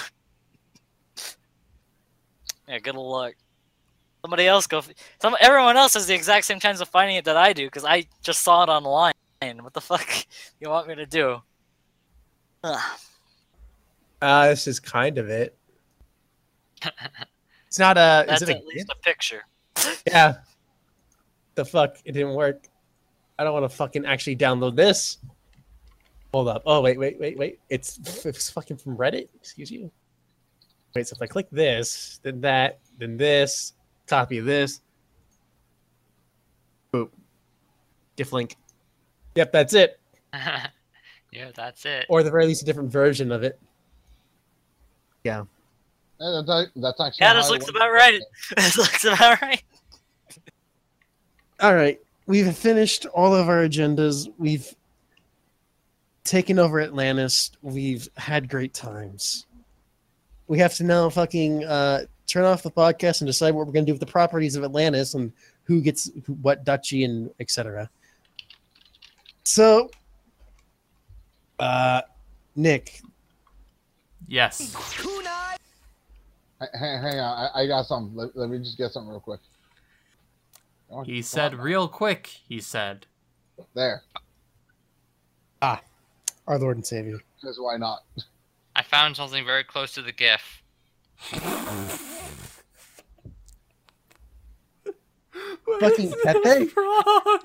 Yeah, good luck. Somebody else go. f- Some everyone else has the exact same chance of finding it that I do because I just saw it online. What the fuck (laughs) you want me to do? Ah, Uh, this is kind of it. It's not a. That's is it a at least a picture. (laughs) Yeah. The fuck? It didn't work. I don't want to fucking actually download this. Hold up. Oh wait, wait, wait, wait. It's it's fucking from Reddit. Excuse you. Wait. So if I click this, then that, then this, copy this. Boop. Diff link. Yep, that's it. (laughs) yeah, that's it. Or the very least, a different version of it. Yeah, that's, that's actually. Yeah, this looks about right. (laughs) this looks about right. All right. We've finished all of our agendas. We've taken over Atlantis. We've had great times. We have to now fucking uh, turn off the podcast and decide what we're going to do with the properties of Atlantis and who gets what duchy and etc. So, uh, Nick, Yes. H- Hang, hang on, I, I got something. Let, let me just get something real quick. Come on, He said on. real quick, he said. there. Ah, our Lord and Savior. Because why not? I found something very close to the GIF. (laughs) Fucking Pepe? Frog.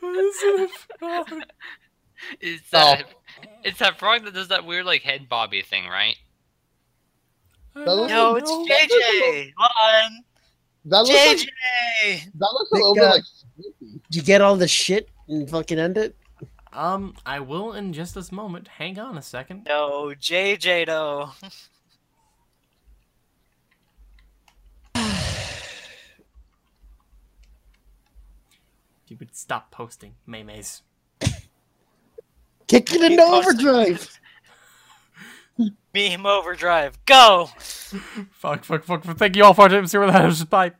What is it, a frog? It's that, it's that frog that does that weird like head bobby thing, right? I That looks- don't it's know. JJ. Hold on. That looks JJ. like that looks a little bit uh, like Snoopy. Did you get all the shit and fucking end it? Um, I will in just this moment. Hang on a second. No, JJ though. (laughs) You would stop posting memes. Kick it into overdrive. Meme overdrive. Go. Fuck, (laughs) fuck, fuck, fuck. Thank you all for watching. See you later. Bye.